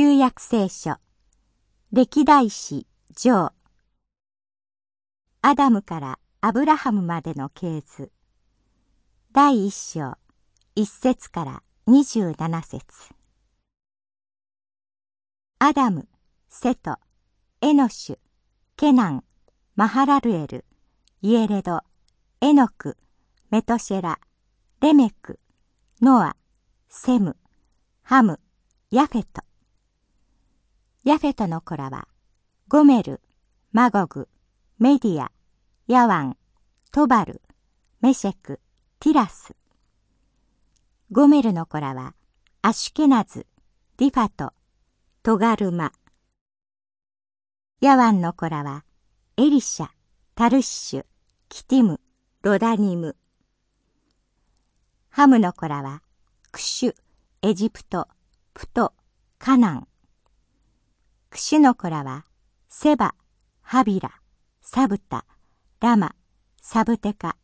旧約聖書。歴代史上。アダムからアブラハムまでの系図。第一章。一節から二十七節。アダム、セト、エノシュ、ケナン、マハラルエル、イエレド、エノク、メトシェラ、レメク、ノア、セム、ハム、ヤフェト。ヤフェトの子らは、ゴメル、マゴグ、メディア、ヤワン、トバル、メシェク、ティラス。ゴメルの子らは、アシュケナズ、ディファト、トガルマ。ヤワンの子らは、エリシャ、タルシシュ、キティム、ロダニム。ハムの子らは、クシュ、エジプト、プト、カナン。クシュの子らは、セバ、ハビラ、サブタ、ラマ、サブテカ。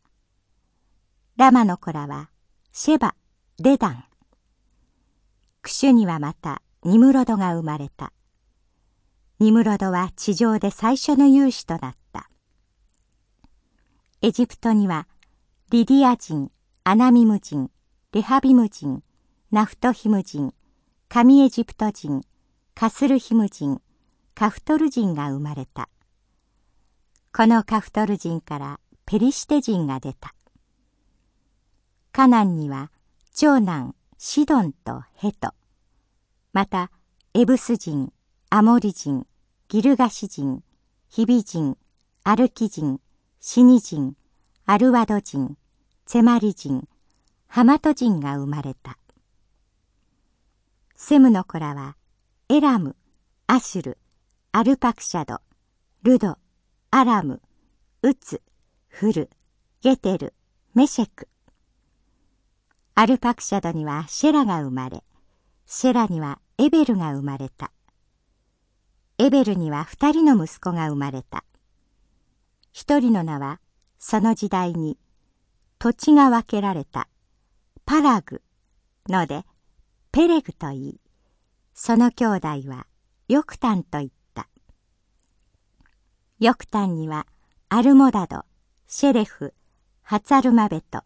ラマの子らは、シェバ、デダン。クシュにはまた、ニムロドが生まれた。ニムロドは地上で最初の勇士となった。エジプトには、リディア人、アナミム人、レハビム人、ナフトヒム人、神エジプト人、カスルヒム人、カフトル人が生まれた。このカフトル人からペリシテ人が出た。カナンには長男シドンとヘト、またエブス人、アモリ人、ギルガシ人、ヒビ人、アルキ人、シニ人、アルワド人、セマリ人、ハマト人が生まれた。セムの子らは、エラム、アシュル、アルパクシャド、ルド、アラム、ウツ、フル、ゲテル、メシェク。アルパクシャドにはシェラが生まれ、シェラにはエベルが生まれた。エベルには二人の息子が生まれた。一人の名は、その時代に、土地が分けられた、パラグので、ペレグと言い、その兄弟はヨクタンと言った。ヨクタンにはアルモダド、シェレフ、ハツァルマベト、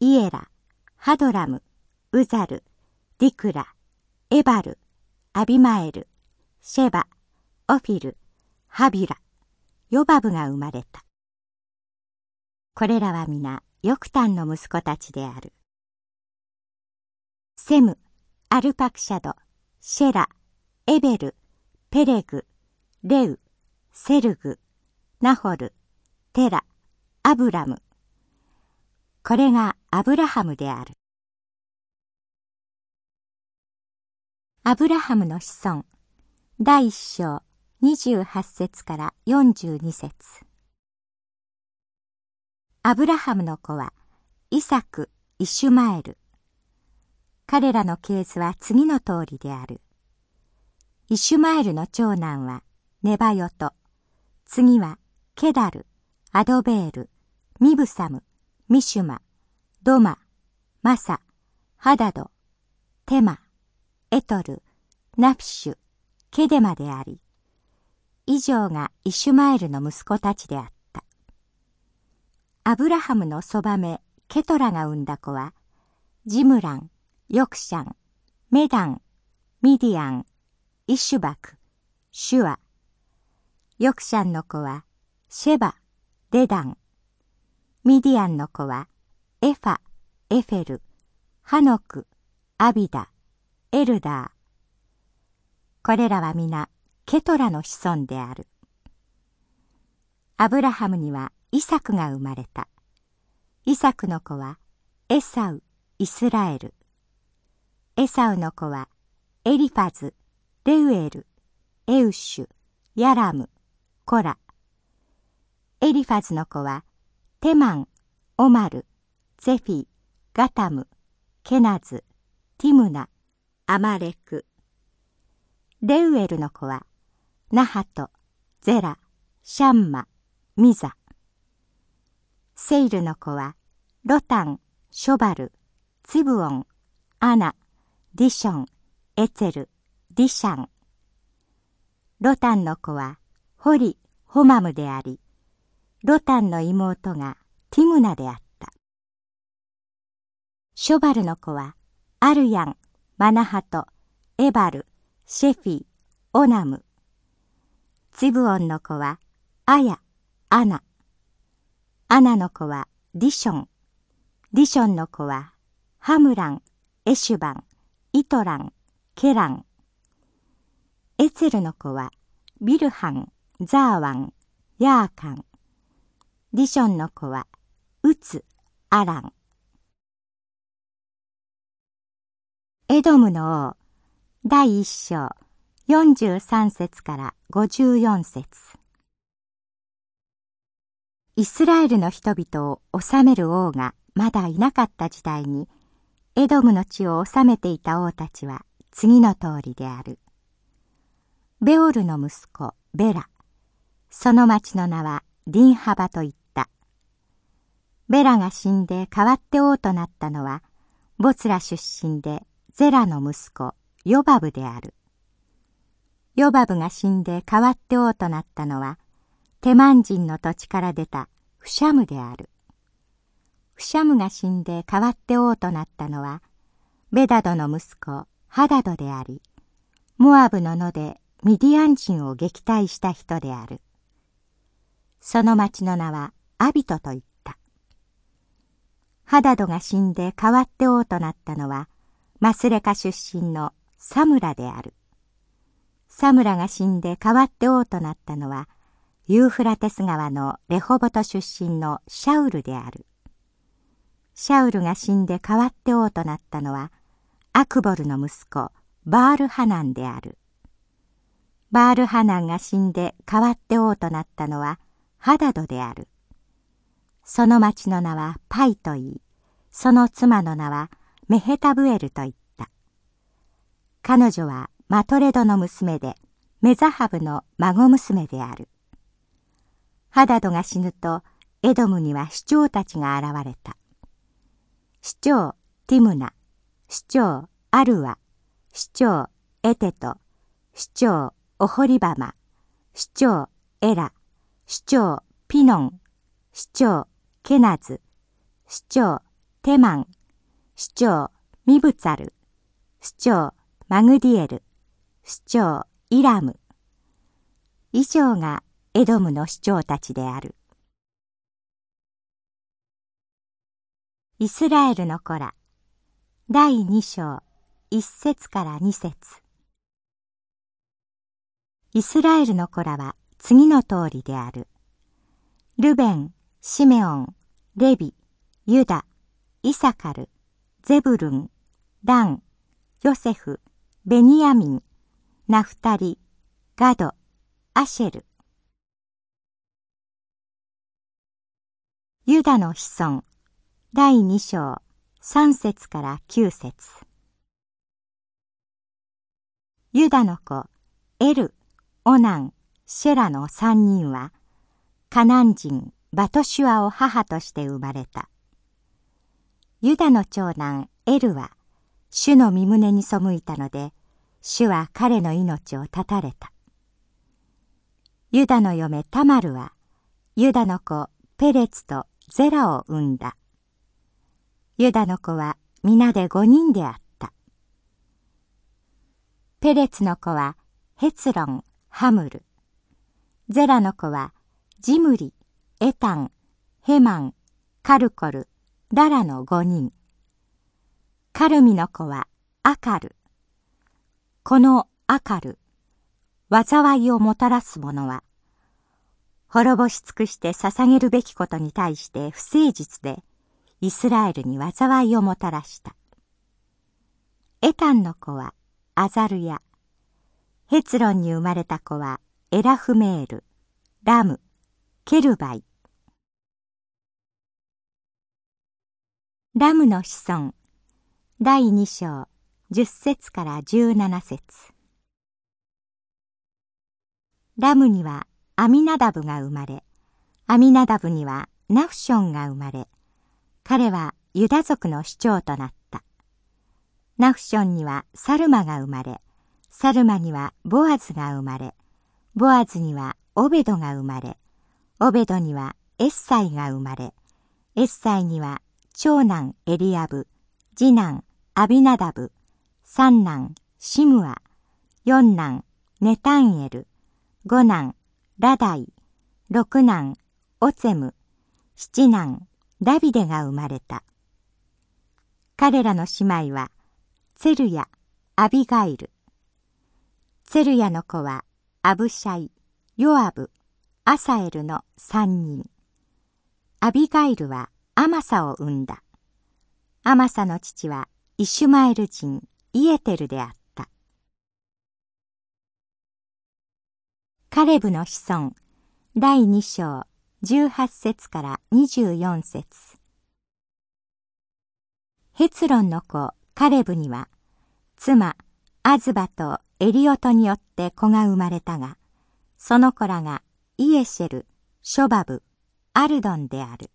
イエラ、ハドラム、ウザル、ディクラ、エバル、アビマエル、シェバ、オフィル、ハビラ、ヨバブが生まれた。これらは皆ヨクタンの息子たちである。セム、アルパクシャド、シェラ、エベル、ペレグ、レウ、セルグ、ナホル、テラ、アブラム。これがアブラハムである。アブラハムの子孫、第一章28節から42節アブラハムの子は、イサク、イシュマエル、彼らの系図は次の通りである。イシュマエルの長男はネバヨト、次はケダル、アドベール、ミブサム、ミシュマ、ドマ、マサ、ハダド、テマ、エトル、ナフシュ、ケデマであり、以上がイシュマエルの息子たちであった。アブラハムのそばめ、ケトラが産んだ子は、ジムラン、ヨクシャン、メダン、ミディアン、イシュバク、シュア。ヨクシャンの子は、シェバ、デダン。ミディアンの子は、エファ、エフェル、ハノク、アビダ、エルダー。これらは皆、ケトラの子孫である。アブラハムにはイサクが生まれた。イサクの子は、エサウ、イスラエル。エサウの子はエリファズ、レウエル、エウシュ、ヤラム、コラ。エリファズの子はテマン、オマル、ゼフィ、ガタム、ケナズ、ティムナ、アマレク。レウエルの子はナハト、ゼラ、シャンマ、ミザ。セイルの子はロタン、ショバル、ツブオン、アナ、ディション、エツェル、ディシャン、ロタンの子はホリ・ホマムであり、ロタンの妹がティムナであった。ショバルの子はアルヤン、マナハト、エバル、シェフィ、オナム。ツィブオンの子はアヤ、アナ。アナの子はディション。ディションの子はハムラン、エシュバン、イトラン、ケラン。エツェルの子はビルハン、ザアワン、ヤーカン。ディションの子はウツ、アラン。エドムの王第一章43節から54節イスラエルの人々を治める王がまだいなかった時代にエドムの地を治めていた王たちは次の通りである。ベオルの息子ベラ。その町の名はディンハバと言った。ベラが死んで代わって王となったのはボツラ出身でゼラの息子ヨバブである。ヨバブが死んで代わって王となったのはテマン人の土地から出たフシャムである。フシャムが死んで代わって王となったのは、ベダドの息子ハダドであり、モアブの野でミディアン人を撃退した人である。その町の名はアビトと言った。ハダドが死んで代わって王となったのは、マスレカ出身のサムラである。サムラが死んで代わって王となったのは、ユーフラテス川のレホボト出身のシャウルである。シャウルが死んで代わって王となったのは、アクボルの息子、バールハナンである。バールハナンが死んで代わって王となったのは、ハダドである。その町の名はパイといい、その妻の名はメヘタブエルと言った。彼女はマトレドの娘で、メザハブの孫娘である。ハダドが死ぬと、エドムには市長たちが現れた。市長ティムナ、市長アルワ、市長エテト、市長オホリバマ、市長エラ、市長ピノン、市長ケナズ、市長テマン、市長ミブツァル、市長マグディエル、市長イラム。以上がエドムの市長たちである。イスラエルの子ら第2章1節から2節イスラエルの子らは次の通りである。ルベン、シメオン、レビ、ユダ、イサカル、ゼブルン、ダン、ヨセフ、ベニヤミン、ナフタリ、ガド、アシェル。ユダの子孫、第2章3節から9節ユダの子エル、オナン、シェラの三人はカナン人バトシュアを母として生まれた。ユダの長男エルは主の身胸に背いたので主は彼の命を絶たれた。ユダの嫁タマルはユダの子ペレツとゼラを産んだ。ユダの子は皆で五人であった。ペレツの子はヘツロン、ハムル。ゼラの子はジムリ、エタン、ヘマン、カルコル、ララの五人。カルミの子はアカル。このアカル、災いをもたらす者は、滅ぼし尽くして捧げるべきことに対して不誠実で、イスラエルに災いをもたらした。エタンの子はアザルヤ。ヘツロンに生まれた子はエラフメール、ラム、ケルバイ。ラムの子孫第2章10節から17節ラムにはアミナダブが生まれ、アミナダブにはナフションが生まれ、彼はユダ族の首長となった。ナフションにはサルマが生まれ、サルマにはボアズが生まれ、ボアズにはオベドが生まれ、オベドにはエッサイが生まれ、エッサイには長男エリアブ、次男アビナダブ、三男シムア、四男ネタンエル、五男ラダイ、六男オツェム、七男ダビデが生まれた。彼らの姉妹は、ツェルヤ、アビガイル。ツェルヤの子は、アブシャイ、ヨアブ、アサエルの三人。アビガイルはアマサを生んだ。アマサの父はイシュマエル人イエテルであった。カレブの子孫第2章18節から24節ヘツロンの子カレブには妻アズバとエリオトによって子が生まれたがその子らがイエシェル、ショバブ、アルドンである。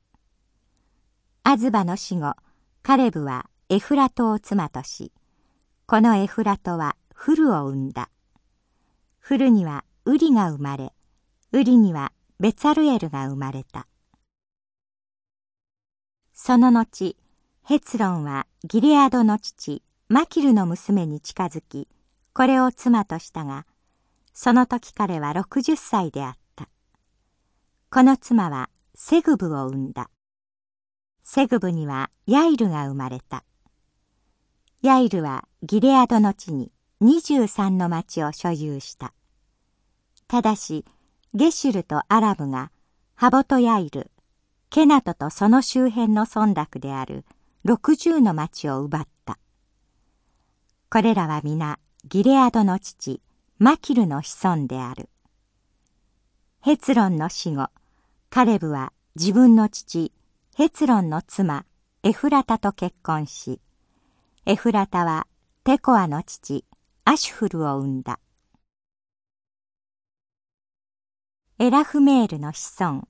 アズバの死後、カレブはエフラトを妻とし、このエフラトはフルを生んだ。フルにはウリが生まれ、ウリにはベツァルエルが生まれた。その後、ヘツロンはギレアドの父、マキルの娘に近づき、これを妻としたが、その時彼は60歳であった。この妻はセグブを産んだ。セグブにはヤイルが生まれた。ヤイルはギレアドの地に23の町を所有した。ただし、ゲシュルとアラブがハボトヤイル、ケナトとその周辺の村落である60の町を奪った。これらは皆ギレアドの父、マキルの子孫である。ヘツロンの死後、カレブは自分の父、ヘツロンの妻、エフラタと結婚し、エフラタはテコアの父、アシュフルを生んだ。エラフメールの子孫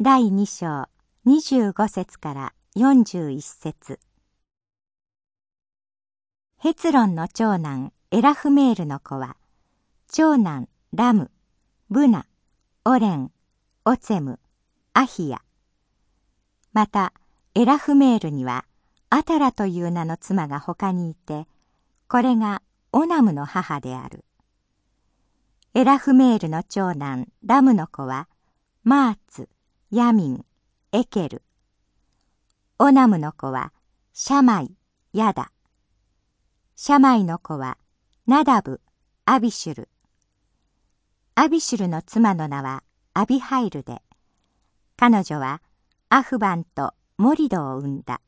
第2章25節から41節ヘツロンの長男エラフメールの子は長男ラム、ブナ、オレン、オツェム、アヒヤ。また、エラフメールにはアタラという名の妻が他にいて、これがオナムの母である。エラフメエルの長男ラムの子は、マアツ、ヤミン、エケル。オナムの子は、シャマイ、ヤダ。シャマイの子は、ナダブ、アビシュル。アビシュルの妻の名はアビハイルで、彼女はアフバンとモリドを産んだ。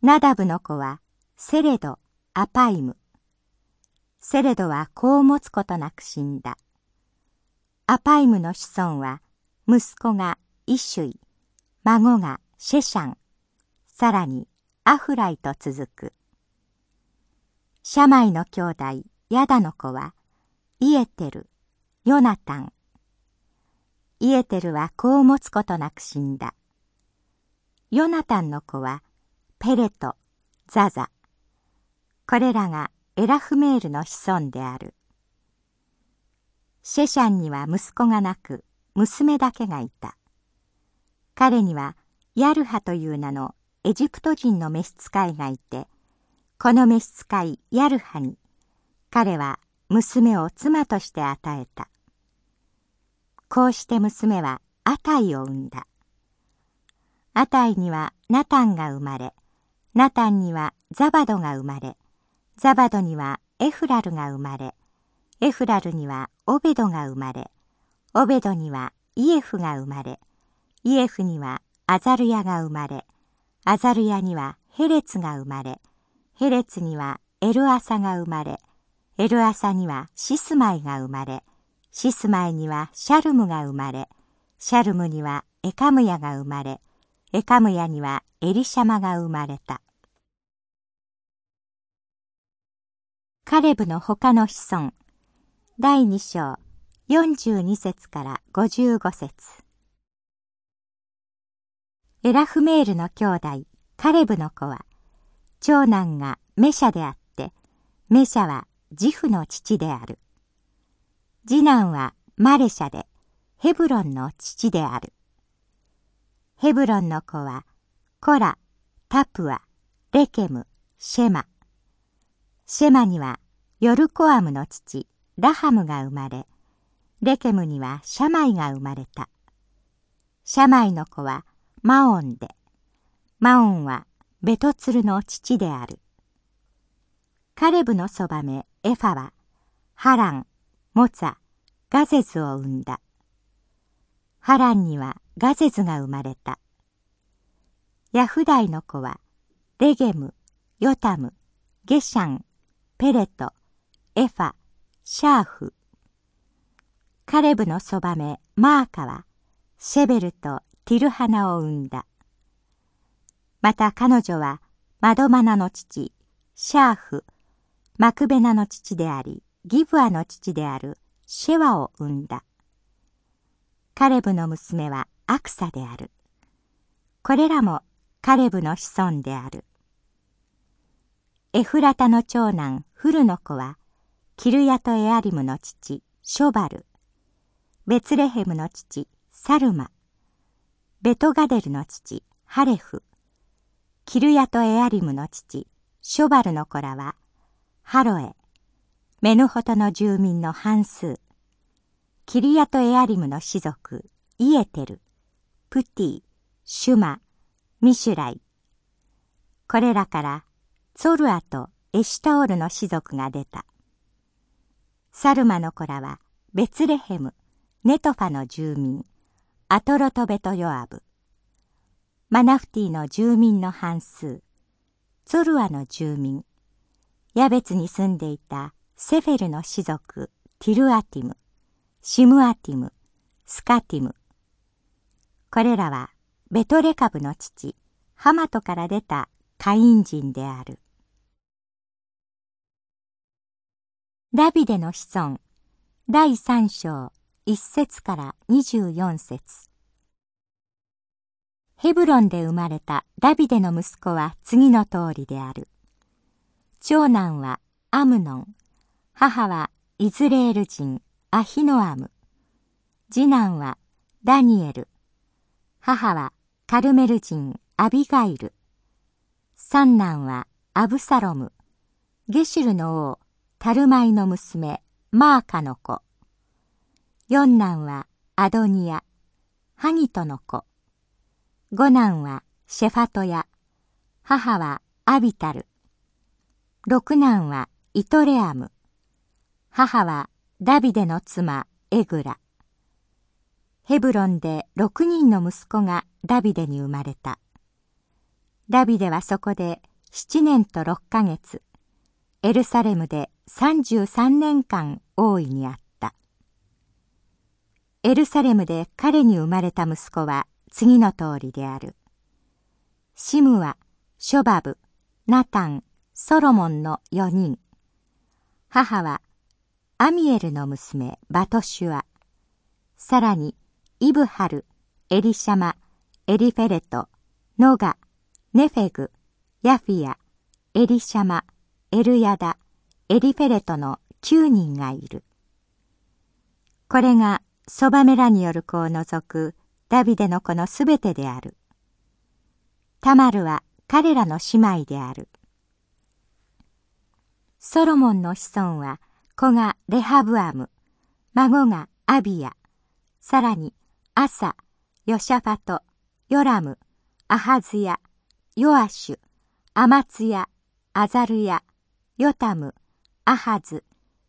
ナダブの子はセレド、アパイム。セレドは子を持つことなく死んだ。アパイムの子孫は息子がイシュイ、孫がシェシャン、さらにアフライと続く。シャマイの兄弟ヤダの子はイエテル、ヨナタン。イエテルは子を持つことなく死んだ。ヨナタンの子はペレト、ザザ。これらがエラフメールの子孫である。シェシャンには息子がなく、娘だけがいた。彼にはヤルハという名のエジプト人の召使いがいて、この召使いヤルハに、彼は娘を妻として与えた。こうして娘はアタイを産んだ。アタイにはナタンが生まれ、ナタンにはザバドが生まれ、ザバドにはエフラルが生まれ、エフラルにはオベドが生まれ、オベドにはイエフが生まれ、イエフにはアザルヤが生まれ、アザルヤにはヘレツが生まれ、ヘレツにはエルアサが生まれ、エルアサにはシスマイが生まれ、シスマイにはシャルムが生まれ、シャルムにはエカムヤが生まれ、エカムヤにはエリシャマが生まれた。カレブの他の子孫第2章42節から55節エラフメールの兄弟カレブの子は長男がメシャであってメシャはジフの父である。次男はマレシャでヘブロンの父である。ヘブロンの子はコラ、タプア、レケム、シェマ。シェマにはヨルコアムの父、ラハムが生まれ、レケムにはシャマイが生まれた。シャマイの子はマオンで、マオンはベトツルの父である。カレブのそばめエファは、ハラン、モツァ、ガゼズを生んだ。ハランにはガゼズが生まれた。ヤフダイの子は、レゲム、ヨタム、ゲシャン、ペレト、エファ、シャーフ。カレブのそばめマーカは、シェベルとティルハナを生んだ。また彼女は、マドマナの父、シャーフ、マクベナの父であり、ギブアの父であるシェワを生んだ。カレブの娘はアクサである。これらもカレブの子孫である。エフラタの長男フルの子は、キルヤとエアリムの父、ショバル、ベツレヘムの父、サルマ、ベトガデルの父、ハレフ、キルヤとエアリムの父、ショバルの子らは、ハロエ、メヌホトの住民の半数、キリヤとエアリムの氏族、イエテル、プティ、シュマ、ミシュライ。これらからツォルアとエシュタオルの氏族が出た。サルマの子らはベツレヘム、ネトファの住民、アトロトベトヨアブ。マナフティの住民の半数、ツルアの住民、ヤベツに住んでいたセフェルの氏族ティルアティム、シムアティム、スカティム。これらはベトレカブの父、ハマトから出たカイン人である。ダビデの子孫。第三章一節から二十四節。ヘブロンで生まれたダビデの息子は次の通りである。長男はアムノン、母はイズレール人アヒノアム、次男はダニエル、母はカルメル人アビガイル、三男はアブサロム、ゲシュルの王。タルマイの娘マーカの子、四男はアドニア、ハギトの子、五男はシェファトヤ、母はアビタル、六男はイトレアム。母はダビデの妻エグラ。ヘブロンで六人の息子がダビデに生まれた。ダビデはそこで七年と六ヶ月、エルサレムで三十三年間王位にあった。エルサレムで彼に生まれた息子は次の通りである。シムア、ショバブ、ナタン、ソロモンの4人。母はアミエルの娘バトシュア。さらにイブハル、エリシャマ、エリフェレト、ノガ、ネフェグ、ヤフィア、エリシャマ、エルヤダ、エリフェレトの9人がいる。これが側女らによる子を除くダビデの子のすべてである。タマルは彼らの姉妹である。ソロモンの子孫は子がレハブアム、孫がアビア、さらにアサ、ヨシャファト、ヨラム、アハズヤ、ヨアシュ、アマツヤ、アザルヤ、ヨタム、アハズ、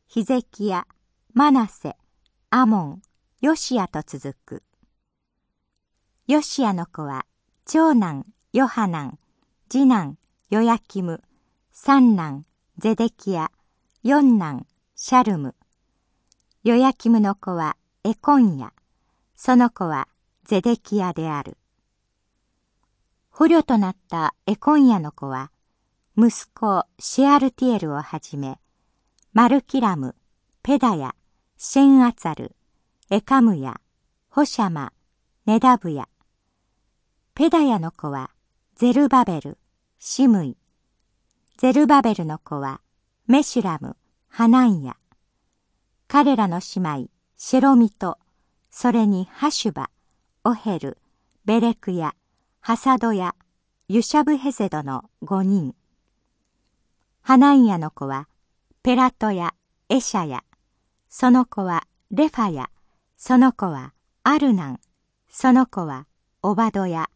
ヒゼキヤ、マナセ、アモン、ヨシアと続く。ヨシアの子は長男ヨハナン、次男ヨヤキム、三男ゼデキヤ、四男、シャルム。ヨヤキムの子はエコンヤ、その子はゼデキヤである。捕虜となったエコンヤの子は、息子シェアルティエルをはじめ、マルキラム、ペダヤ、シェンアツァル、エカムヤ、ホシャマ、ネダブヤ。ペダヤの子は、ゼルバベル、シムイ、ゼルバベルの子はメシュラム、ハナンヤ。彼らの姉妹、シェロミと、それにハシュバ、オヘル、ベレクヤ、ハサドヤ、ユシャブヘゼドの五人。ハナンヤの子は、ペラトヤ、エシャヤ、その子はレファヤ、その子はアルナン、その子はオバドヤ、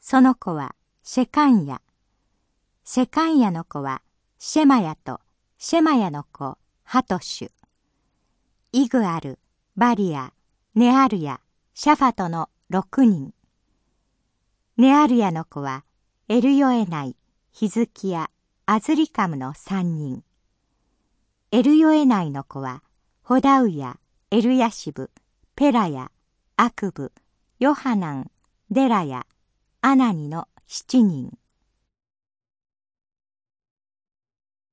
その子はシェカンヤ。シェカンヤの子はシェマヤとシェマヤの子ハトシュ。イグアル、バリア、ネアルヤ、シャファトの六人。ネアルヤの子はエルヨエナイ、ヒズキヤ、アズリカムの三人。エルヨエナイの子はホダウヤ、エルヤシブ、ペラヤ、アクブ、ヨハナン、デラヤ、アナニの七人。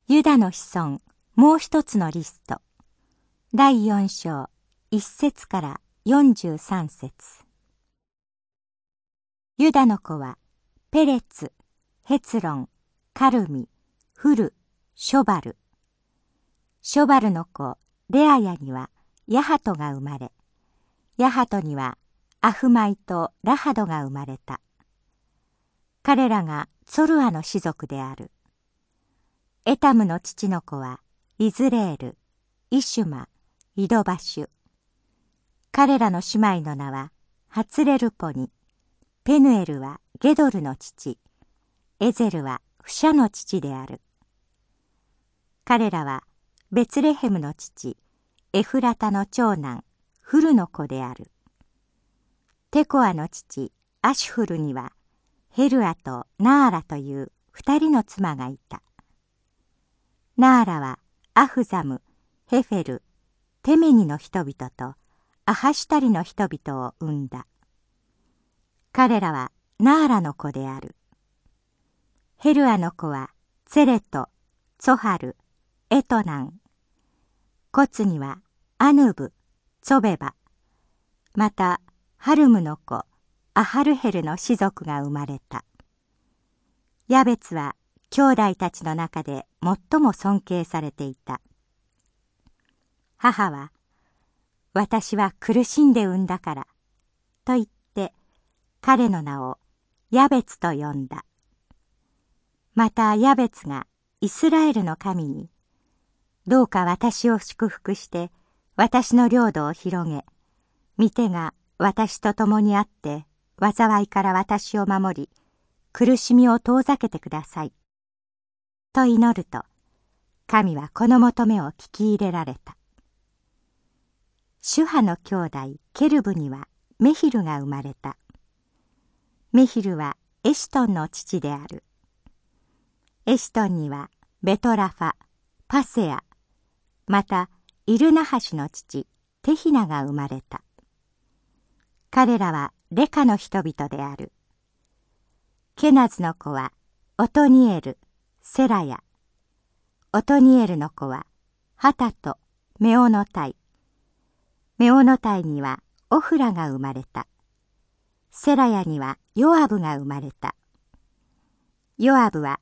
ユダの子孫、もう一つのリスト。第四章、一節から四十三節。ユダの子は、ペレツ、ヘツロン、カルミ、フル、ショバル。ショバルの子、レアヤには、ヤハトが生まれ、ヤハトにはアフマイとラハドが生まれた。彼らがツォルアの氏族である。エタムの父の子はイズレール、イシュマ、イドバシュ。彼らの姉妹の名はハツレルポニ。ペヌエルはゲドルの父。エゼルはフシャの父である。彼らはベツレヘムの父、エフラタの長男フルの子である。テコアの父アシュフルにはヘルアとナーラという二人の妻がいた。ナーラはアフザムヘフェルテメニの人々とアハシュタリの人々を生んだ。彼らはナーラの子である。ヘルアの子はツェレトツォハルエトナン骨にはアヌブ、ツォベバ、またハルムの子、アハルヘルの氏族が生まれた。ヤベツは兄弟たちの中で最も尊敬されていた。母は、私は苦しんで産んだから、と言って彼の名をヤベツと呼んだ。またヤベツがイスラエルの神に、どうか私を祝福して私の領土を広げ、御手が私と共にあって、災いから私を守り、苦しみを遠ざけてください。と祈ると、神はこの求めを聞き入れられた。主派の兄弟ケルブにはメヒルが生まれた。メヒルはエシトンの父である。エシトンにはベトラファ、パセア、またイルナハシの父テヒナが生まれた。彼らはレカの人々である。ケナズの子はオトニエルセラヤ。オトニエルの子はハタとメオノタイ。メオノタイにはオフラが生まれた。セラヤにはヨアブが生まれた。ヨアブは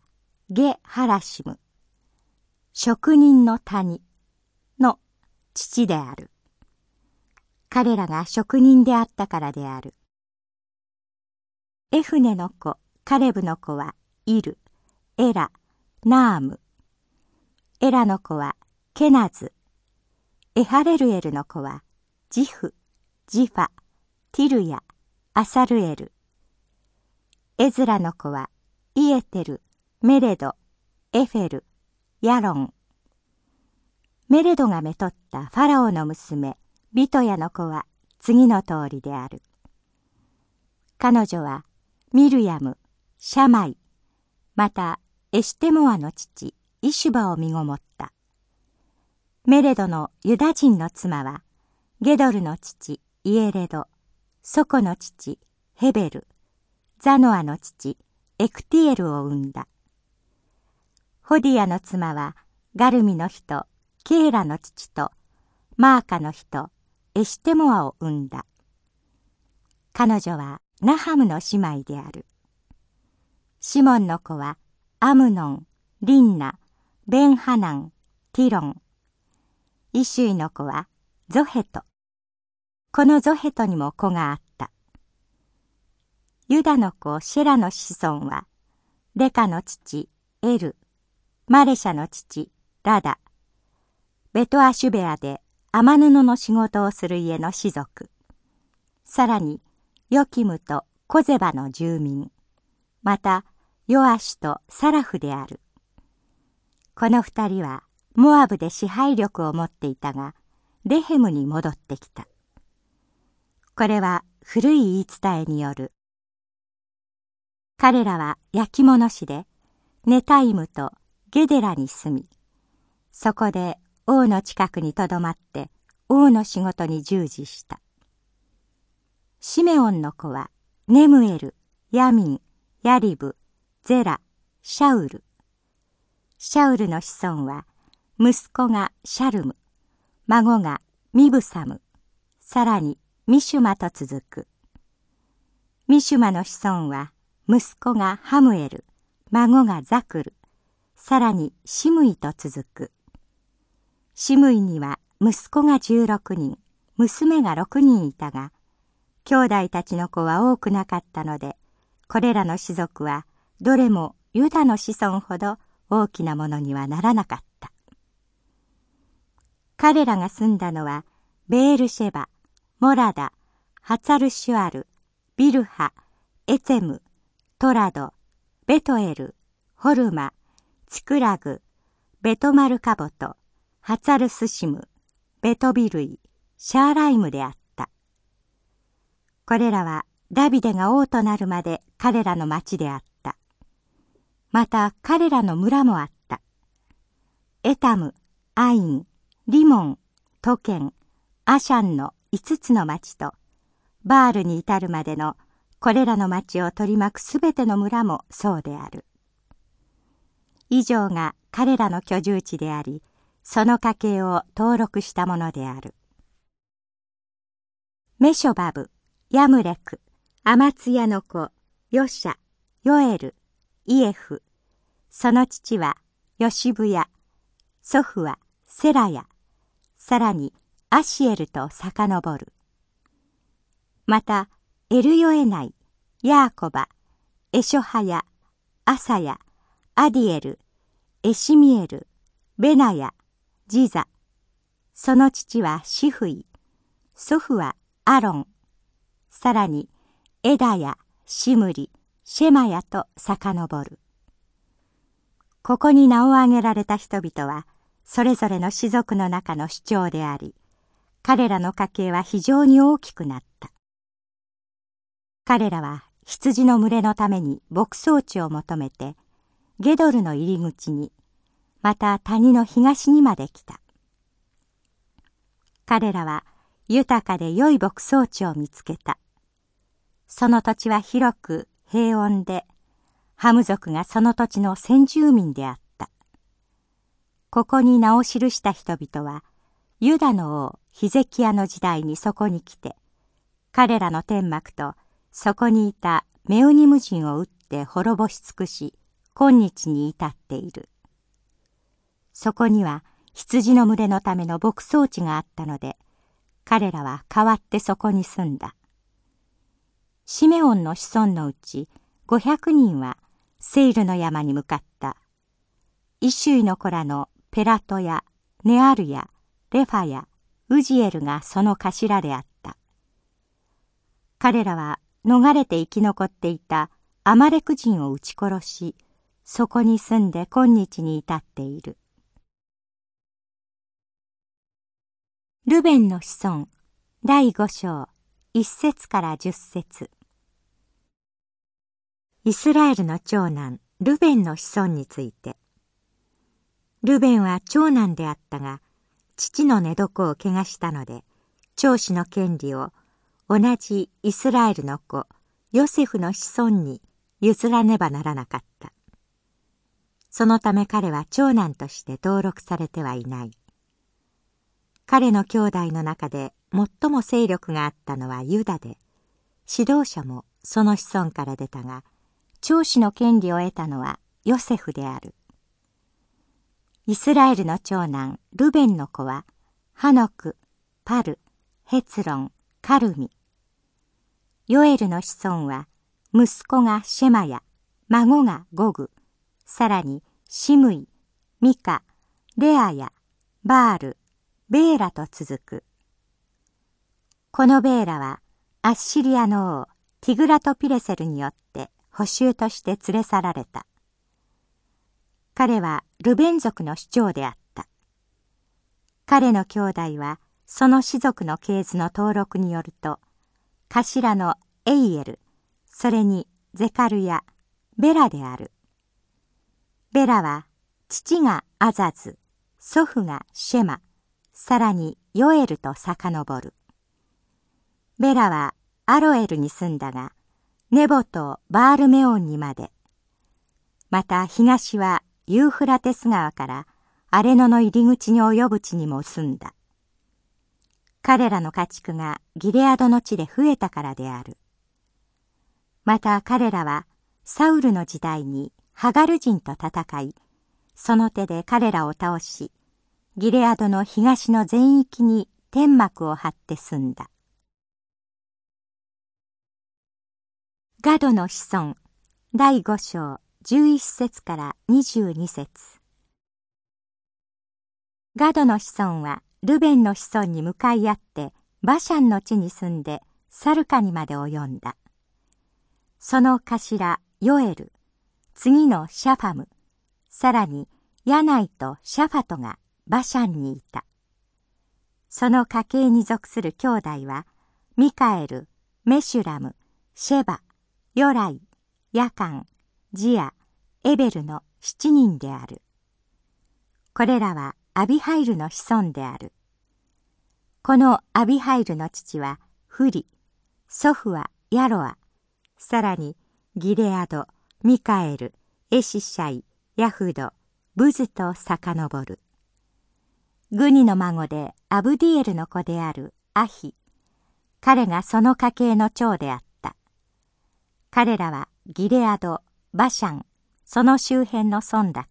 ゲ・ハラシム。職人の谷。の父である。彼らが職人であったからである。エフネの子、カレブの子は、イル、エラ、ナーム。エラの子は、ケナズ。エハレルエルの子は、ジフ、ジファ、ティルヤ、アサルエル。エズラの子は、イエテル、メレド、エフェル、ヤロン。メレドがめとったファラオの娘ビトヤの子は次の通りである。彼女はミルヤムシャマイまたエシテモアの父イシュバを身ごもった。メレドのユダ人の妻はゲドルの父イエレドソコの父ヘベルザノアの父エクティエルを産んだ。ホディアの妻はガルミの人ケーラの父とマーカの人エシテモアを産んだ。彼女はナハムの姉妹である。シモンの子はアムノンリンナベンハナンティロン。イシュイの子はゾヘト。このゾヘトにも子があった。ユダの子シェラの子孫は、レカの父エル、マレシャの父ラダ、ベトアシュベアで天布の仕事をする家の士族、さらにヨキムとコゼバの住民、またヨアシとサラフである。この二人はモアブで支配力を持っていたが、レヘムに戻ってきた。これは古い言い伝えによる。彼らは焼き物師で、ネタイムとゲデラに住み、そこで王の近くにとどまって王の仕事に従事した。シメオンの子はネムエル、ヤミン、ヤリブ、ゼラ、シャウル。シャウルの子孫は息子がシャルム、孫がミブサム、さらにミシュマと続く。ミシュマの子孫は息子がハムエル、孫がザクル、さらにシムイと続く。シムイには息子が16人、娘が6人いたが、兄弟たちの子は多くなかったので、これらの士族はどれもユダの子孫ほど大きなものにはならなかった。彼らが住んだのは、ベールシェバ、モラダ、ハツァルシュアル、ビルハ、エツェム、トラド、ベトエル、ホルマ、チクラグ、ベトマルカボト、ハツァルスシム、ベトビル、シャーライムであった。これらはダビデが王となるまで彼らの町であった。また彼らの村もあった。エタム、アイン、リモン、トケン、アシャンの5つの町とバールに至るまでのこれらの町を取り巻くすべての村もそうである。以上が彼らの居住地であり、その家系を登録したものである。メショバブ、ヤムレク、アマツヤの子、ヨシャ、ヨエル、イエフ、その父はヨシブヤ、祖父はセラヤ、さらにアシエルと遡る。また、エルヨエナイ、ヤーコバ、エショハヤ、アサヤ、アディエル、エシミエル、ベナヤ、ジザ。その父はシフイ、祖父はアロン。さらに、エダヤ、シムリ、シェマヤと遡る。ここに名を挙げられた人々は、それぞれの氏族の中の主張であり、彼らの家系は非常に大きくなった。彼らは羊の群れのために牧草地を求めて、ゲドルの入り口に、また谷の東にまで来た。彼らは豊かで良い牧草地を見つけた。その土地は広く平穏で、ハム族がその土地の先住民であった。ここに名を記した人々は、ユダの王ヒゼキヤの時代にそこに来て、彼らの天幕とそこにいたメウニム人を撃って滅ぼし尽くし、今日に至っている。そこには羊の群れのための牧草地があったので、彼らは代わってそこに住んだ。シメオンの子孫のうち500人はセイルの山に向かった。イシュイの子らのペラトやネアルやレファやウジエルがその頭であった。彼らは逃れて生き残っていたアマレク人を撃ち殺し、そこに住んで今日に至っている。ルベンの子孫第五章一節から十節イスラエルの長男ルベンの子孫についてルベンは長男であったが父の寝床を怪我したので長子の権利を同じイスラエルの子ヨセフの子孫に譲らねばならなかった。そのため彼は長男として登録されてはいない。彼の兄弟の中で最も勢力があったのはユダで、指導者もその子孫から出たが、長子の権利を得たのはヨセフである。イスラエルの長男ルベンの子は、ハノク、パル、ヘツロン、カルミ。ヨエルの子孫は、息子がシェマヤ、孫がゴグ、さらにシムイ、ミカ、レアヤ、バール、ベーラと続く。このベーラは、アッシリアの王、ティグラトピレセルによって捕囚として連れ去られた。彼はルベン族の首長であった。彼の兄弟はその氏族の系図の登録によると、頭のエイエル、それにゼカルヤ、ベラである。ベラは父がアザズ、祖父がシェマ、さらにヨエルと遡る。ベラはアロエルに住んだが、ネボとバールメオンにまで。また東はユーフラテス川からアレノの入り口に及ぶ地にも住んだ。彼らの家畜がギレアドの地で増えたからである。また彼らはサウルの時代にハガル人と戦い、その手で彼らを倒し、ギレアドの東の全域に天幕を張って住んだ。ガドの子孫。第五章。十一節から二十二節。ガドの子孫はルベンの子孫に向かい合ってバシャンの地に住んでサルカにまで及んだ。その頭ヨエル、次のシャファム、さらにヤナイとシャファトがバシャンにいた。その家系に属する兄弟はミカエル、メシュラム、シェバ、ヨライ、ヤカン、ジア、エベルの七人である。これらはアビハイルの子孫である。このアビハイルの父はフリ、祖父はヤロア、さらにギレアド、ミカエル、エシシャイ、ヤフド、ブズと遡る。グニの孫でアブディエルの子であるアヒ。彼がその家系の長であった。彼らはギレアド、バシャン、その周辺の村落、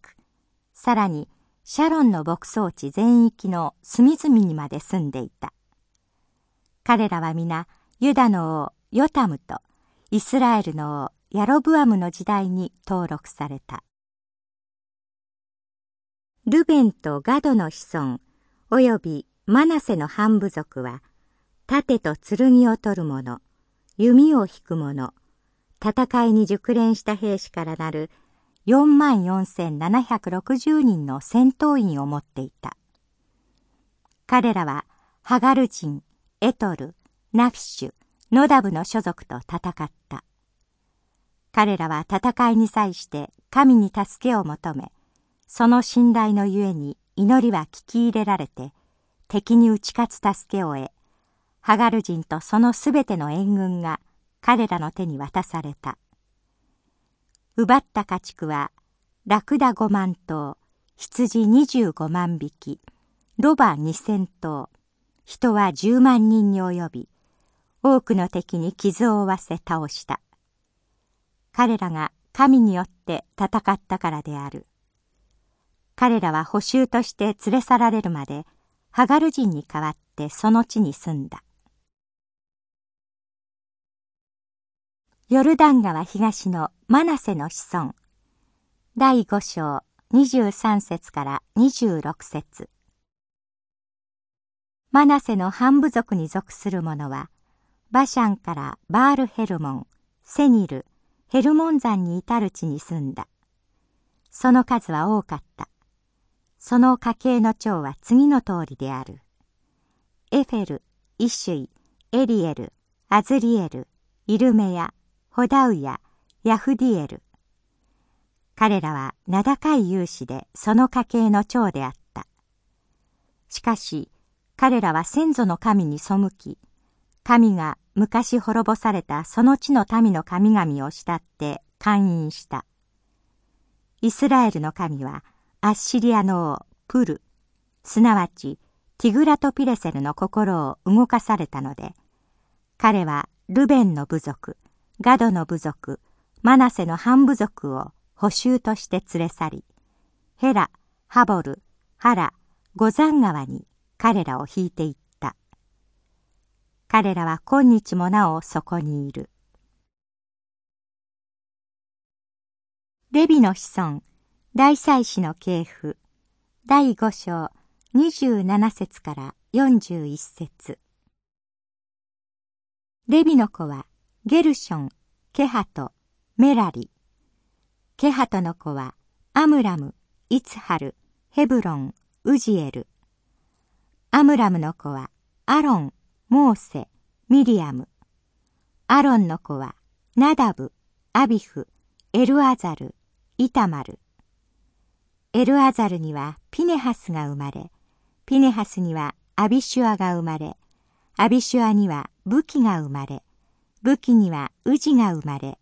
さらにシャロンの牧草地全域の隅々にまで住んでいた。彼らは皆ユダの王ヨタムとイスラエルの王ヤロブアムの時代に登録された。ルベンとガドの子孫及びマナセの半部族は盾と剣を取る者、弓を引く者、戦いに熟練した兵士からなる4万4760人の戦闘員を持っていた。彼らはハガル人、エトル、ナフィッシュ、ノダブの所属と戦った。彼らは戦いに際して神に助けを求め、その信頼のゆえに祈りは聞き入れられて、敵に打ち勝つ助けを得、ハガル人とそのすべての援軍が彼らの手に渡された。奪った家畜は、ラクダ5万頭、羊25万匹、ロバ2000頭、人は10万人に及び、多くの敵に傷を負わせ倒した。彼らが神によって戦ったからである。彼らは捕囚として連れ去られるまで、ハガル人に代わってその地に住んだ。ヨルダン川東のマナセの子孫第5章23節から26節マナセの半部族に属する者はバシャンからバールヘルモン、セニル、ヘルモン山に至る地に住んだ。その数は多かった。その家系の長は次の通りである。エフェル、イシュイ、エリエル、アズリエル、イルメヤ、ホダウヤ、ヤフディエル。彼らは名高い勇士でその家系の長であった。しかし、彼らは先祖の神に背き、神が昔滅ぼされたその地の民の神々を慕って勧誘した。イスラエルの神はアッシリアの王プル、すなわちティグラトピレセルの心を動かされたので、彼はルベンの部族、ガドの部族、マナセの半部族を捕囚として連れ去り、ヘラ、ハボル、ハラ、ゴザン川に彼らを引いていった。彼らは今日もなおそこにいる。レビの子孫、大祭司の系譜、第五章27節から41節レビの子は、ゲルション、ケハト、メラリ。ケハトの子は、アムラム、イツハル、ヘブロン、ウジエル。アムラムの子は、アロン、モーセ、ミリアム。アロンの子は、ナダブ、アビフ、エルアザル、イタマル。エルアザルにはピネハスが生まれ、ピネハスにはアビシュアが生まれ、アビシュアには武器が生まれ、武器にはウジが生まれ、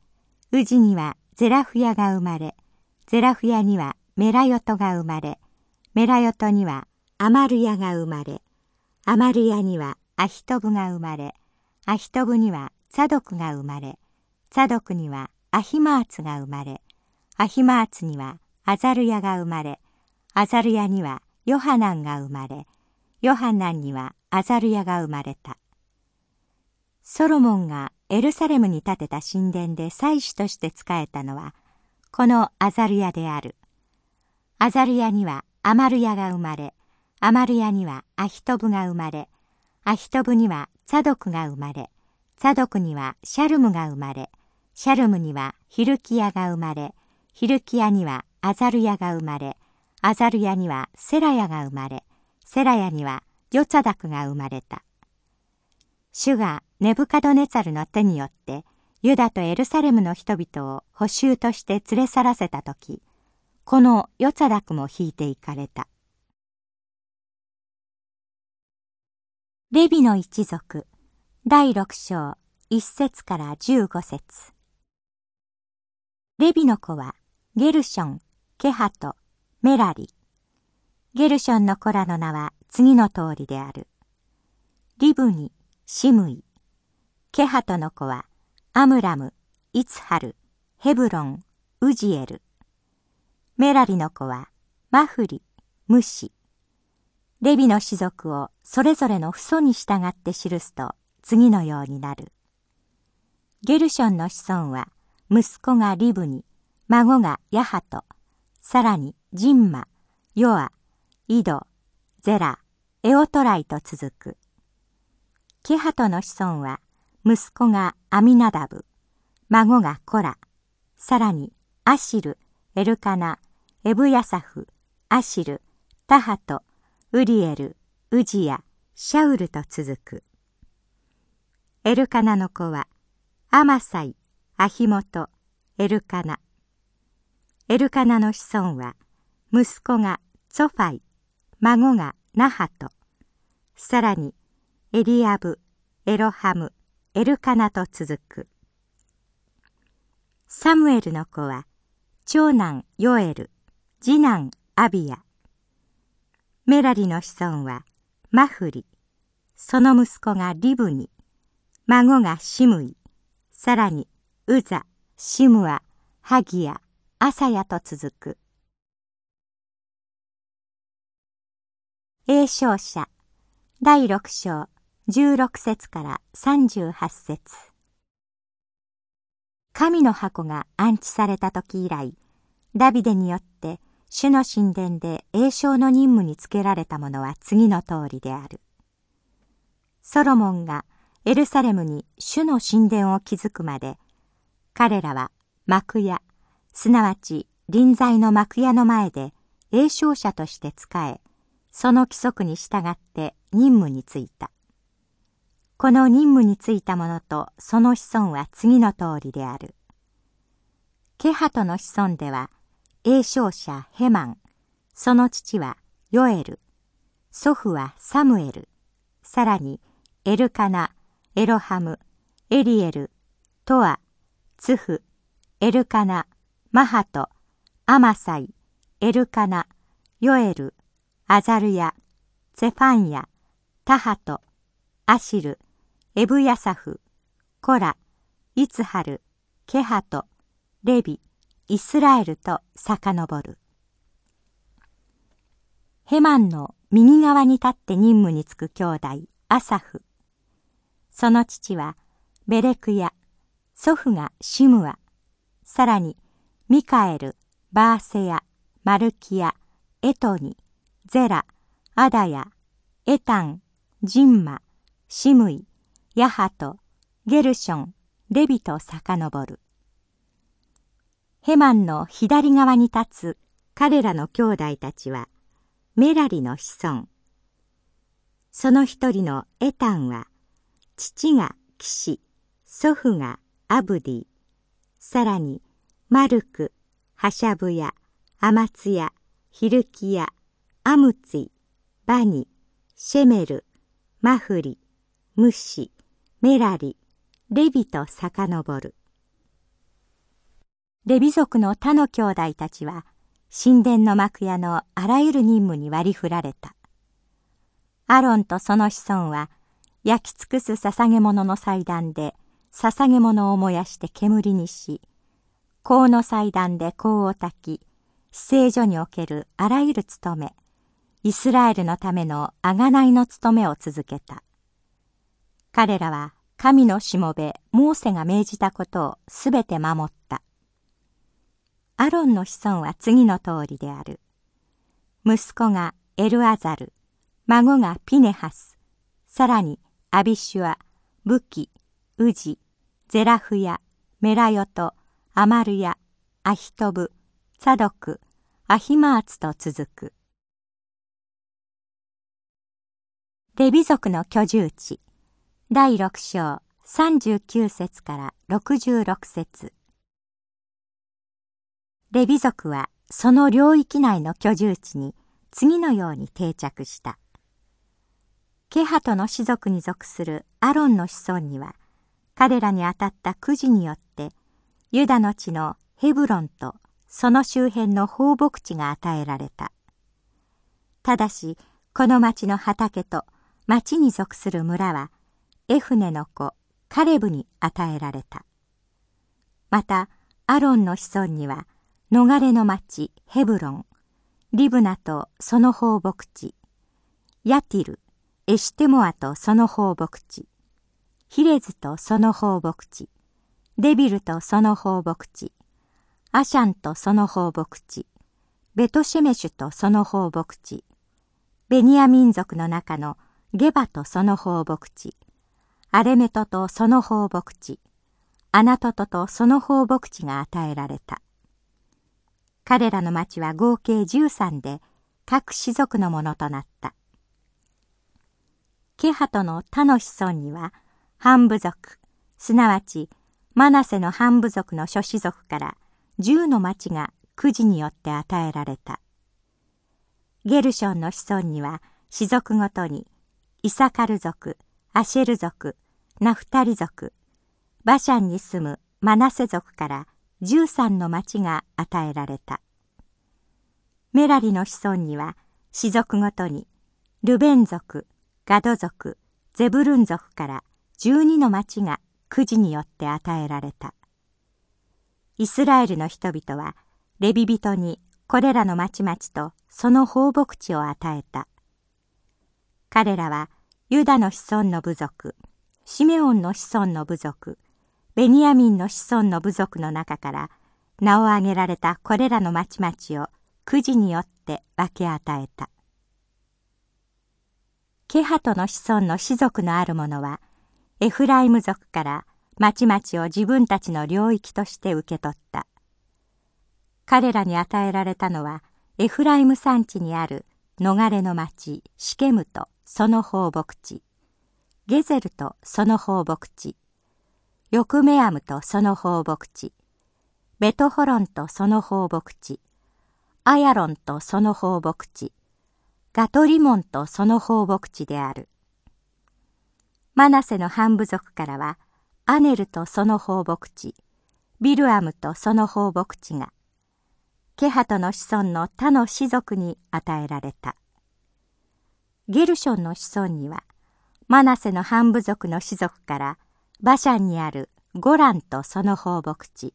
ウジにはゼラフヤが生まれ、ゼラフヤにはメラヨトが生まれ、メラヨトにはアマルヤが生まれ、アマルヤにはアヒトブが生まれ、アヒトブにはサドクが生まれ、サドクにはアヒマーツが生まれ、アヒマーツにはアザルヤが生まれ、アザルヤにはヨハナンが生まれ、ヨハナンにはアザルヤが生まれた。ソロモンがエルサレムに建てた神殿で祭司として仕えたのは、このアザルヤである。アザルヤにはアマルヤが生まれ、アマルヤにはアヒトブが生まれ、アヒトブにはザドクが生まれ、ザドクにはシャルムが生まれ、シャルムにはヒルキヤが生まれ、ヒルキヤにはアザルヤが生まれ、アザルヤにはセラヤが生まれ、セラヤにはヨツァダクが生まれた。主がネブカドネツァルの手によってユダとエルサレムの人々を補修として連れ去らせたとき、このヨツァダクも引いていかれた。レビの一族第六章一節から十五節レビの子はゲルション、ケハト、メラリ。ゲルションの子らの名は次の通りである。リブニ、シムイ。ケハトの子はアムラム、イツハル、ヘブロン、ウジエル。メラリの子はマフリ、ムシ。レビの種族をそれぞれの父祖に従って記すと次のようになる。ゲルションの子孫は息子がリブニ、孫がヤハト、さらにジンマ、ヨア、イド、ゼラ、エオトライと続く。ケハトの子孫は、息子がアミナダブ、孫がコラ、さらにアシル、エルカナ、エブヤサフ、アシル、タハト、ウリエル、ウジヤ、シャウルと続く。エルカナの子は、アマサイ、アヒモト、エルカナ。エルカナの子孫は、息子がツォファイ、孫がナハト、さらにエリアブ、エロハム、エルカナと続く。サムエルの子は、長男ヨエル、次男アビア。メラリの子孫は、マフリ、その息子がリブニ、孫がシムイ、さらにウザ、シムア、ハギア、アサヤと続く。栄唱者第六章十六節から三十八節神の箱が安置された時以来、ダビデによって主の神殿で栄唱の任務につけられたものは次の通りである。ソロモンがエルサレムに主の神殿を築くまで、彼らは幕屋、すなわち臨在の幕屋の前で栄唱者として仕え、その規則に従って任務に就いた。この任務に就いた者とその子孫は次の通りである。ケハトの子孫では、栄唱者ヘマン、その父はヨエル、祖父はサムエル、さらにエルカナ、エロハム、エリエル、トア、ツフ、エルカナ、マハト、アマサイ、エルカナ、ヨエル、アザルヤ、ゼファンヤ、タハト、アシル、エブヤサフ、コラ、イツハル、ケハト、レビ、イスラエルと遡る。ヘマンの右側に立って任務に就く兄弟、アサフ。その父はベレクヤ、祖父がシムア、さらにミカエル、バーセヤ、マルキヤ、エトニ、ゼラ、アダヤ、エタン、ジンマ、シムイ、ヤハト、ゲルション、レビと遡る。ヘマンの左側に立つ彼らの兄弟たちは、メラリの子孫。その一人のエタンは、父が騎士、祖父がアブディ、さらにマルク、ハシャブヤ、アマツヤ、ヒルキヤ、アムツィ、バニ、シェメル、マフリ、ムシ、メラリ、レビと遡る。レビ族の他の兄弟たちは、神殿の幕屋のあらゆる任務に割り振られた。アロンとその子孫は、焼き尽くす捧げ物の祭壇で捧げ物を燃やして煙にし、香の祭壇で香を焚き、聖所におけるあらゆる務め、イスラエルのための贖いの務めを続けた。彼らは神のしもべモーセが命じたことをすべて守った。アロンの子孫は次の通りである。息子がエルアザル、孫がピネハス、さらにアビシュア、ブキ、ウジ、ゼラフヤ、メラヨト、アマルヤ、アヒトブ、サドク、アヒマーツと続く。レビ族の居住地第六章39節から66節レビ族はその領域内の居住地に次のように定着した。ケハトの氏族に属するアロンの子孫には彼らに当たったくじによってユダの地のヘブロンとその周辺の放牧地が与えられた。ただしこの町の畑と町に属する村はエフネの子カレブに与えられた。またアロンの子孫には逃れの町ヘブロン、リブナとその放牧地、ヤティル、エシテモアとその放牧地、ヒレズとその放牧地、デビルとその放牧地、アシャンとその放牧地、ベトシェメシュとその放牧地、ベニヤ民族の中のゲバとその放牧地、アレメトとその放牧地、アナトトとその放牧地が与えられた。彼らの町は合計13で各氏族のものとなった。ケハトの他の子孫には、半部族、すなわちマナセの半部族の諸子族から10の町がくじによって与えられた。ゲルションの子孫には、氏族ごとにイサカル族、アシェル族、ナフタリ族、バシャンに住むマナセ族から13の町が与えられた。メラリの子孫には、氏族ごとにルベン族、ガド族、ゼブルン族から12の町がくじによって与えられた。イスラエルの人々は、レビ人にこれらの町々とその放牧地を与えた。彼らはユダの子孫の部族、シメオンの子孫の部族、ベニヤミンの子孫の部族の中から名を挙げられたこれらの町々をくじによって分け与えた。ケハトの子孫の氏族のある者は、エフライム族から町々を自分たちの領域として受け取った。彼らに与えられたのは、エフライム山地にある逃れの町シケムとその放牧地。ゲゼルとその放牧地。ヨクメアムとその放牧地。ベトホロンとその放牧地。アヤロンとその放牧地。ガトリモンとその放牧地である。マナセの半部族からはアネルとその放牧地ビルアムとその放牧地がケハトの子孫の他の氏族に与えられた。ゲルションの子孫には、マナセの半部族の氏族からバシャンにあるゴランとその放牧地、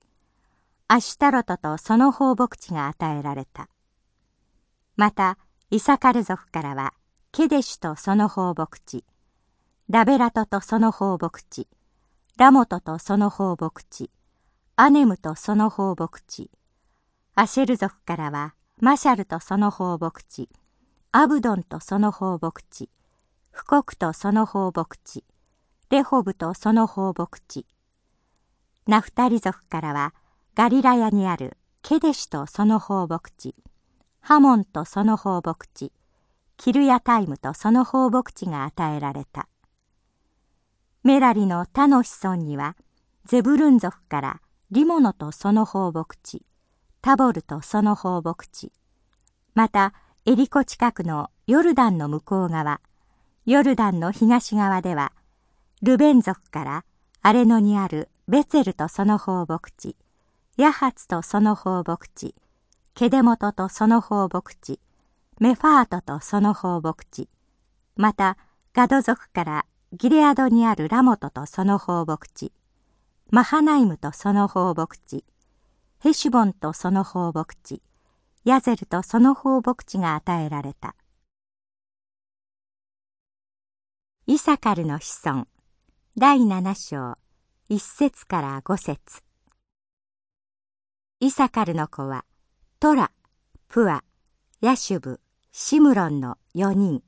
アシュタロトとその放牧地が与えられた。また、イサカル族からはケデシュとその放牧地、ラベラトとその放牧地、ラモトとその放牧地、アネムとその放牧地、アシェル族からはマシャルとその放牧地、アブドンとその放牧地、フコクとその放牧地、レホブとその放牧地。ナフタリ族からはガリラヤにあるケデシュとその放牧地、ハモンとその放牧地、キルヤタイムとその放牧地が与えられた。メラリの他の子孫には、ゼブルン族からリモノとその放牧地、タボルとその放牧地、またエリコ近くのヨルダンの向こう側、ヨルダンの東側では、ルベン族からアレノにあるベツェルとその放牧地、ヤハツとその放牧地、ケデモトとその放牧地、メファートとその放牧地、またガド族からギレアドにあるラモトとその放牧地、マハナイムとその放牧地、ヘシュボンとその放牧地、ヤゼルとその放牧地が与えられた。イサカルの子孫第七章一節から五節イサカルの子はトラ、プア、ヤシュブ、シムロンの四人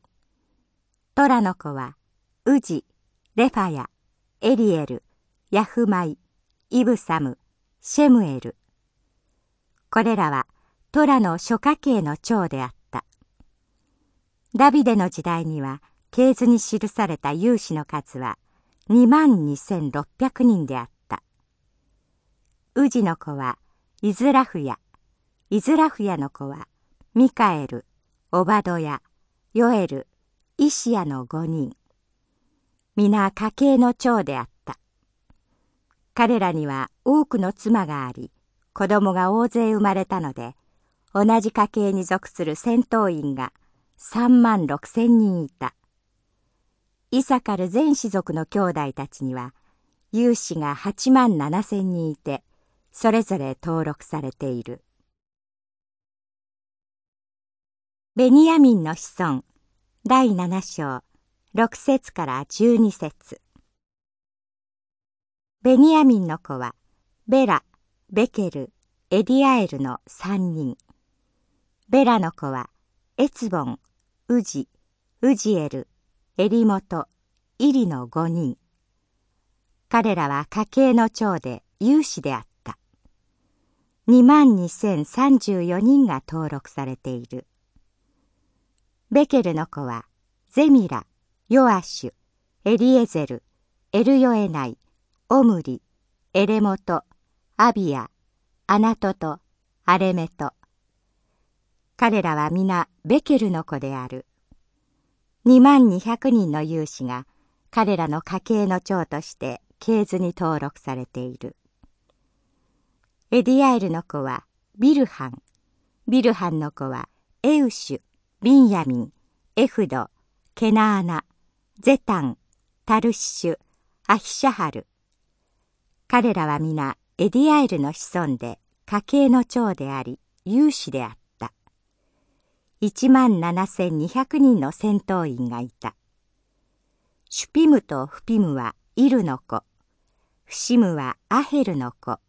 トラの子はウジ、レファヤ、エリエル、ヤフマイ、イブサム、シェムエルこれらはトラの諸家系の長であったダビデの時代には系図に記された有志の数は2万2600人であった。宇治の子はイズラフヤ、イズラフヤの子はミカエル、オバドヤ、ヨエル、イシアの5人。皆家系の長であった。彼らには多くの妻があり、子供が大勢生まれたので、同じ家系に属する戦闘員が3万6千人いた。イサカル全氏族の兄弟たちには有志が8万7千人いてそれぞれ登録されているベニヤミンの子孫第7章6節から12節ベニヤミンの子はベラ、ベケル、エディアエルの3人ベラの子はエツボン、ウジ、ウジエル、襟元、入りの五人。彼らは家系の長で有志であった。二万二千三十四人が登録されている。ベケルの子は、ゼミラ、ヨアシュ、エリエゼル、エルヨエナイ、オムリ、エレモト、アビア、アナトとアレメト。彼らは皆ベケルの子である。2万200人の勇士が彼らの家系の長として系図に登録されている。エディアエルの子はビルハン、ビルハンの子はエウシュ、ビンヤミン、エフド、ケナーナ、ゼタン、タルシシュ、アヒシャハル。彼らは皆エディアエルの子孫で家系の長であり有志であった。1万7200人の戦闘員がいた。シュピムとフピムはイルの子、フシムはアヘルの子。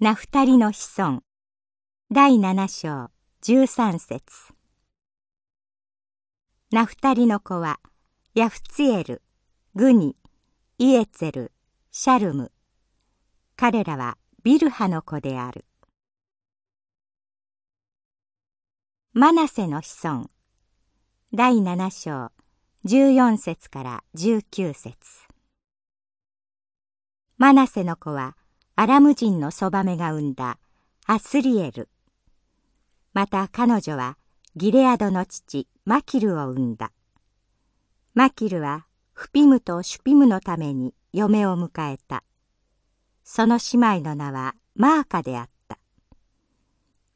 ナフタリの子孫第7章13節ナフタリの子はヤフツエル、グニ、イエツェル、シャルム。彼らはビルハの子である。マナセの子孫第7章14節から19節マナセの子はアラム人のそばめが生んだアスリエルまた彼女はギレアドの父マキルを産んだマキルはフピムとシュピムのために嫁を迎えたその姉妹の名はマーカであった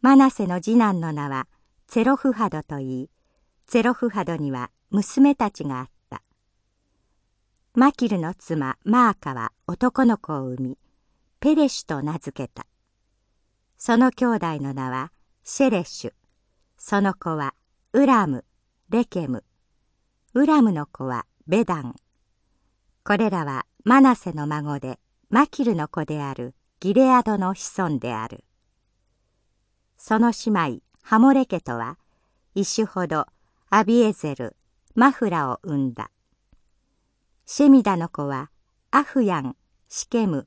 マナセの次男の名はツェロフハドといい、ツェロフハドには娘たちがあった。マキルの妻マーカは男の子を産み、ペレシュと名付けた。その兄弟の名はシェレシュ。その子はウラム、レケム。ウラムの子はベダン。これらはマナセの孫でマキルの子であるギレアドの子孫である。その姉妹ハモレケとは、イシュほどアビエゼル、マフラを生んだ。シェミダの子はアフヤン、シケム、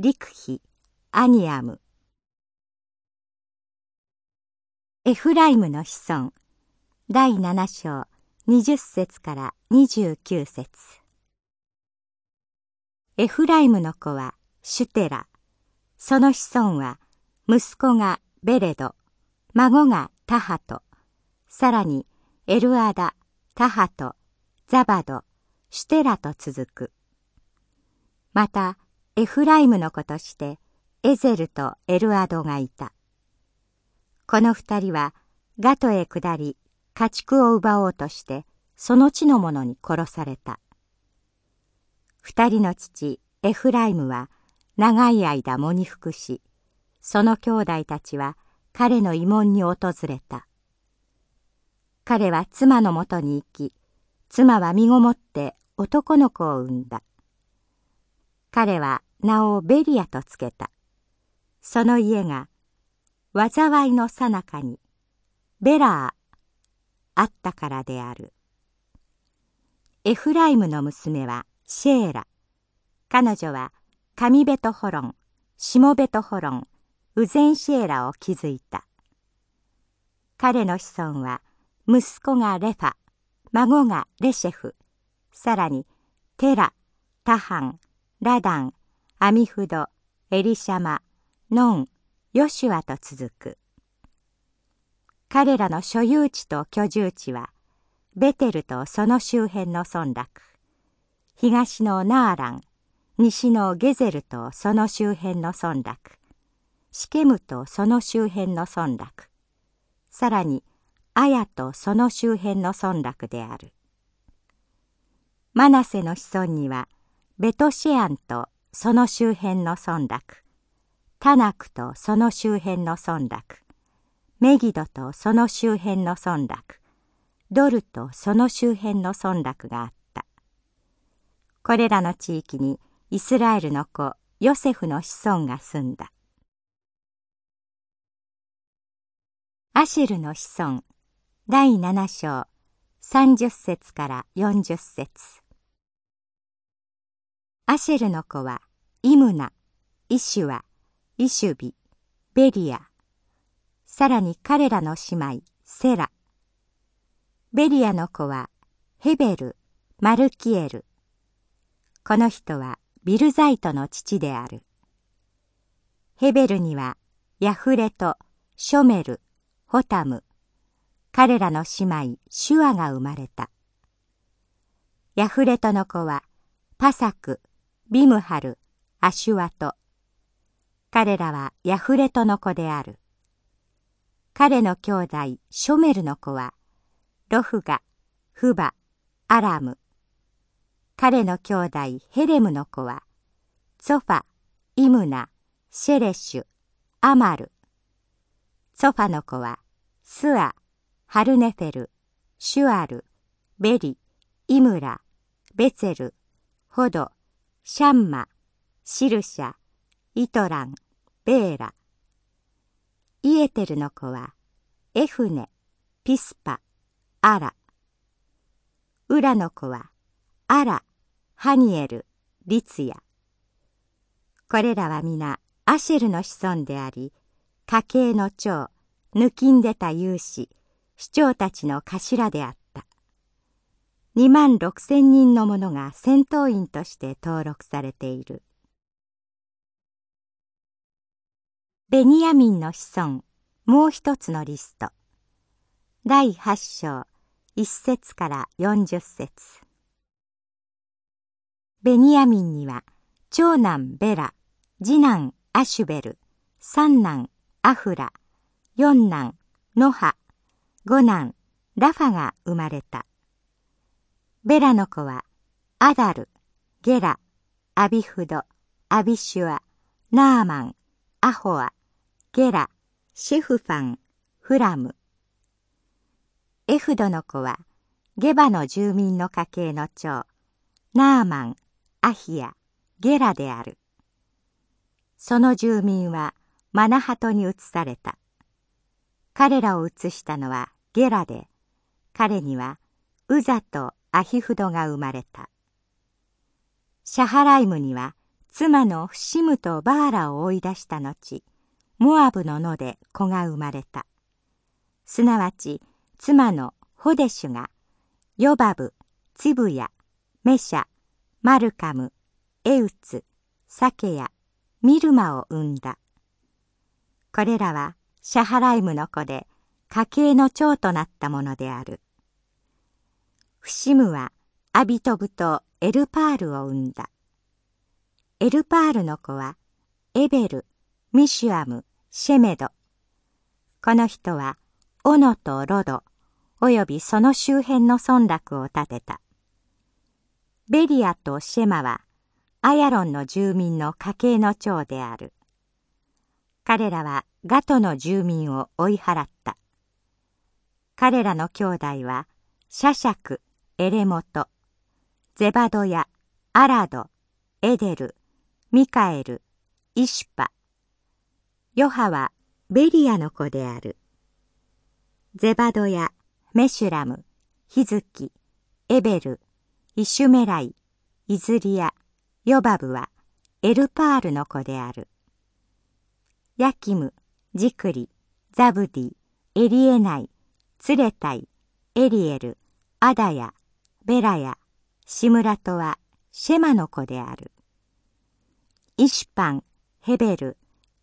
リクヒ、アニアム。エフライムの子孫第7章20節から29節。エフライムの子はシュテラ。その子孫は息子がベレド。孫がタハト。さらにエルアダタハトザバド。シュテラと続く。またエフライムの子としてエゼルとエルアドがいた。この二人はガトへ下り家畜を奪おうとしてその地の者に殺された。二人の父エフライムは長い間喪に服しその兄弟たちは彼の慰問に訪れた。彼は妻のもとに行き妻は身ごもって男の子を産んだ。彼は名をベリアとつけた。その家が災いのさなかにベラーあったからである。エフライムの娘はシェーラ。彼女は上ベトホロン、下ベトホロン、ウゼンシェーラを築いた。彼の子孫は息子がレファ、孫がレシェフ、さらにテラ、タハン、ラダン、アミフド、エリシャマ、ノン、ヨシュアと続く。彼らの所有地と居住地はベテルとその周辺の村落。東のナーラン西のゲゼルとその周辺の村落。シケムとその周辺の村落。さらにアヤとその周辺の村落である。マナセの子孫にはベトシェアンとその周辺の村落。タナクとその周辺の村落。メギドとその周辺の村落。ドルとその周辺の村落があった。これらの地域にイスラエルの子ヨセフの子孫が住んだ。アシェルの子孫。第7章。30節から40節。アシェルの子はイムナ、イシュワ、イシュビ、ベリア。さらに彼らの姉妹セラ。ベリアの子はヘベルマルキエル。この人はビルザイトの父である。ヘベルにはヤフレトショメルホタム。彼らの姉妹シュアが生まれた。ヤフレトの子はパサクビムハルアシュワト。彼らはヤフレトの子である。彼の兄弟ショメルの子はロフガ、フバ、アラム。彼の兄弟ヘレムの子はソファ、イムナ、シェレシュ、アマル。ソファの子はスア、ハルネフェル、シュアル、ベリ、イムラ、ベツェル、ホド、シャンマ、シルシャ、イトラン、ベーラ。イエテルの子はエフネ、ピスパ、アラ。ウラの子はアラ、ハニエル、リツヤ。これらは皆アシェルの子孫であり、家系の長、抜きんでた勇士、市長たちの頭であった。2万6千人の者が戦闘員として登録されている。ベニヤミンの子孫。もう一つのリスト。第八章。一節から四十節。ベニヤミンには長男ベラ次男アシュベル三男アフラ四男ノハ五男ラファが生まれた。ベラの子はアダルゲラアビフドアビシュアナーマンアホア。ゲラ、シェフファン、フラム。エフドの子は、ゲバの住民の家系の長、ナーマン、アヒヤ、ゲラである。その住民はマナハトに移された。彼らを移したのはゲラで、彼にはウザとアヒフドが生まれた。シャハライムには妻のフシムとバーラを追い出した後、モアブの野で子が生まれた。すなわち妻のホデシュがヨバブ、ツブヤ、メシャ、マルカム、エウツ、サケヤ、ミルマを生んだ。これらはシャハライムの子で家系の長となったものである。フシムはアビトブとエルパアルを生んだ。エルパアルの子はエベル、ミシュアム、シェメド。この人はオノとロド、およびその周辺の村落を建てた。ベリアとシェマはアヤロンの住民の家系の長である。彼らはガトの住民を追い払った。彼らの兄弟はシャシャク、エレモト、ゼバドヤ、アラド、エデル、ミカエル、イシュパ。ヨハはベリアの子である。ゼバドヤ、メシュラム、ヒズキ、エベル、イシュメライ、イズリア、ヨバブはエルパールの子である。ヤキム、ジクリ、ザブディ、エリエナイ、ツレタイ、エリエル、アダヤ、ベラヤ、シムラトはシェマの子である。イシュパン、ヘベル、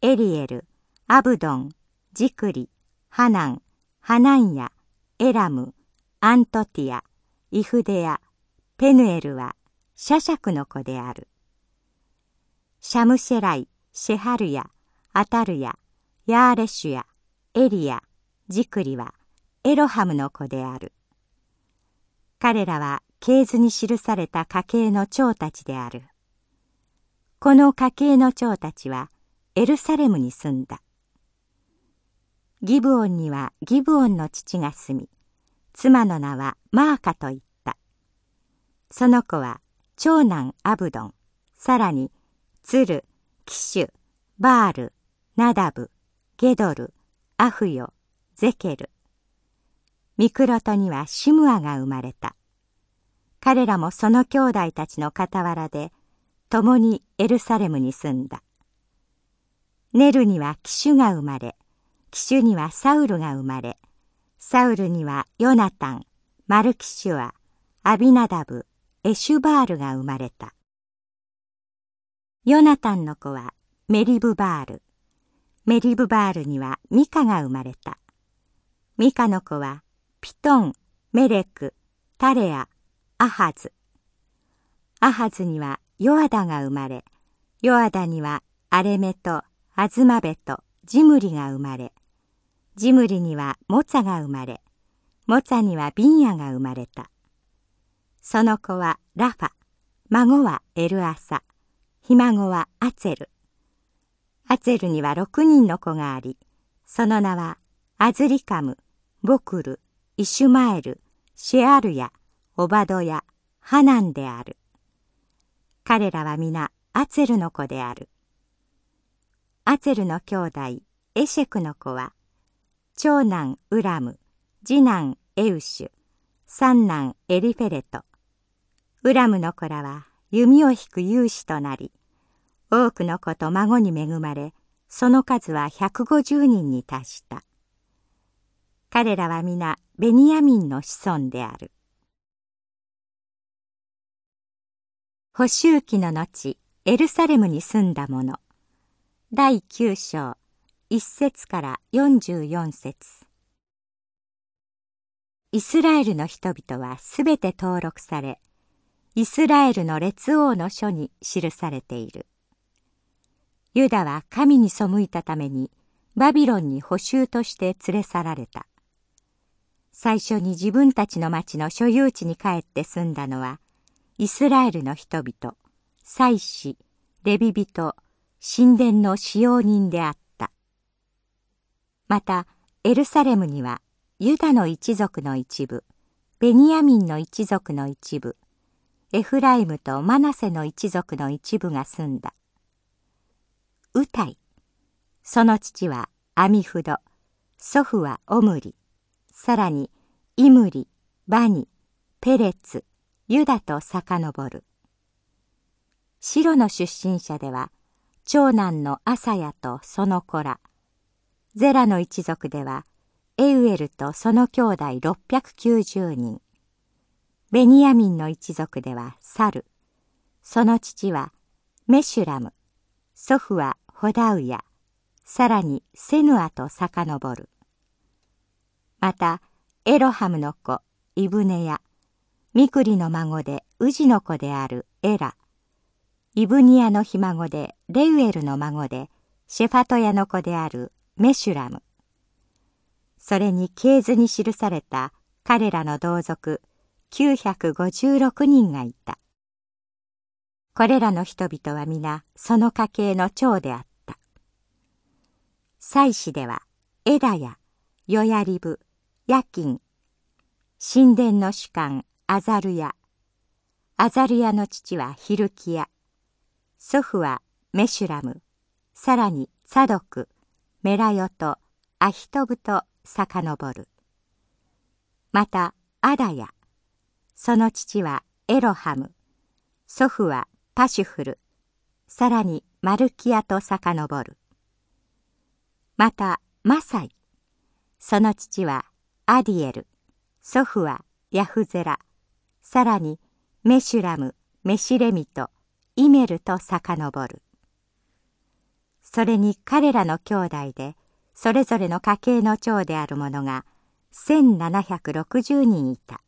エリエル、アブドン、ジクリ、ハナン、ハナンヤ、エラム、アントティア、イフデア、ペヌエルはシャシャクの子である。シャムシェライ、シェハルヤ、アタルヤ、ヤーレシュヤ、エリア、ジクリはエロハムの子である。彼らは系図に記された家系の長たちである。この家系の長たちはエルサレムに住んだ。ギブオンにはギブオンの父が住み、妻の名はマーカと言った。その子は長男アブドン、さらにツル、キシュ、バール、ナダブ、ゲドル、アフヨ、ゼケル。ミクロトにはシムアが生まれた。彼らもその兄弟たちの傍らで、共にエルサレムに住んだ。ネルにはキシュが生まれ、キシュにはサウルが生まれ、サウルにはヨナタン、マルキシュア、アビナダブ、エシュバールが生まれた。ヨナタンの子はメリブバール。メリブバールにはミカが生まれた。ミカの子はピトン、メレク、タレア、アハズ。アハズにはヨアダが生まれ、ヨアダにはアレメとアズマベとジムリが生まれ、ジムリにはモツァが生まれ、モツァにはビンヤが生まれた。その子はラファ、孫はエルアサ、ひ孫はアツェル。アツェルには六人の子があり、その名はアズリカム、ボクル、イシュマエル、シェアルヤ、オバドヤ、ハナンである。彼らは皆アツェルの子である。アツェルの兄弟エシェクの子は、長男ウラム、次男エウシュ、三男エリフェレト。ウラムの子らは弓を引く勇士となり、多くの子と孫に恵まれ、その数は150人に達した。彼らは皆ベニヤミンの子孫である。補修期の後、エルサレムに住んだ者。第9章、1節から44節イスラエルの人々はすべて登録され、イスラエルの列王の書に記されている。ユダは神に背いたためにバビロンに捕囚として連れ去られた。最初に自分たちの町の所有地に帰って住んだのは、イスラエルの人々、祭司、レビ人、神殿の使用人であった。また、エルサレムには、ユダの一族の一部、ベニヤミンの一族の一部エフライムとマナセの一族の一部が住んだウタイその父はアミフド祖父はオムリさらにイムリバニペレツユダと遡る白の出身者では長男のアサヤとその子ら。ゼラの一族ではエウエルとその兄弟690人。ベニヤミンの一族ではサル。その父はメシュラム。祖父はホダウヤ。さらにセヌアと遡る。またエロハムの子イブネヤ。ミクリの孫でウジの子であるエラ。イブニアのひ孫でレウエルの孫でシェファトヤの子であるメシュラム。それに系図に記された彼らの同族956人がいた。これらの人々は皆その家系の長であった。祭司ではエダヤヨヤリブヤキン神殿の主官アザルヤ。アザルヤの父はヒルキヤ。祖父はメシュラム。さらにサドクメラヨとアヒトブと遡る。またアダヤ。その父はエロハム。祖父はパシュフル。さらにマルキアと遡る。またマサイ。その父はアディエル。祖父はヤフゼラ。さらにメシュラム。メシレミとイメルと遡る。それに彼らの兄弟でそれぞれの家系の長である者が1760人いた。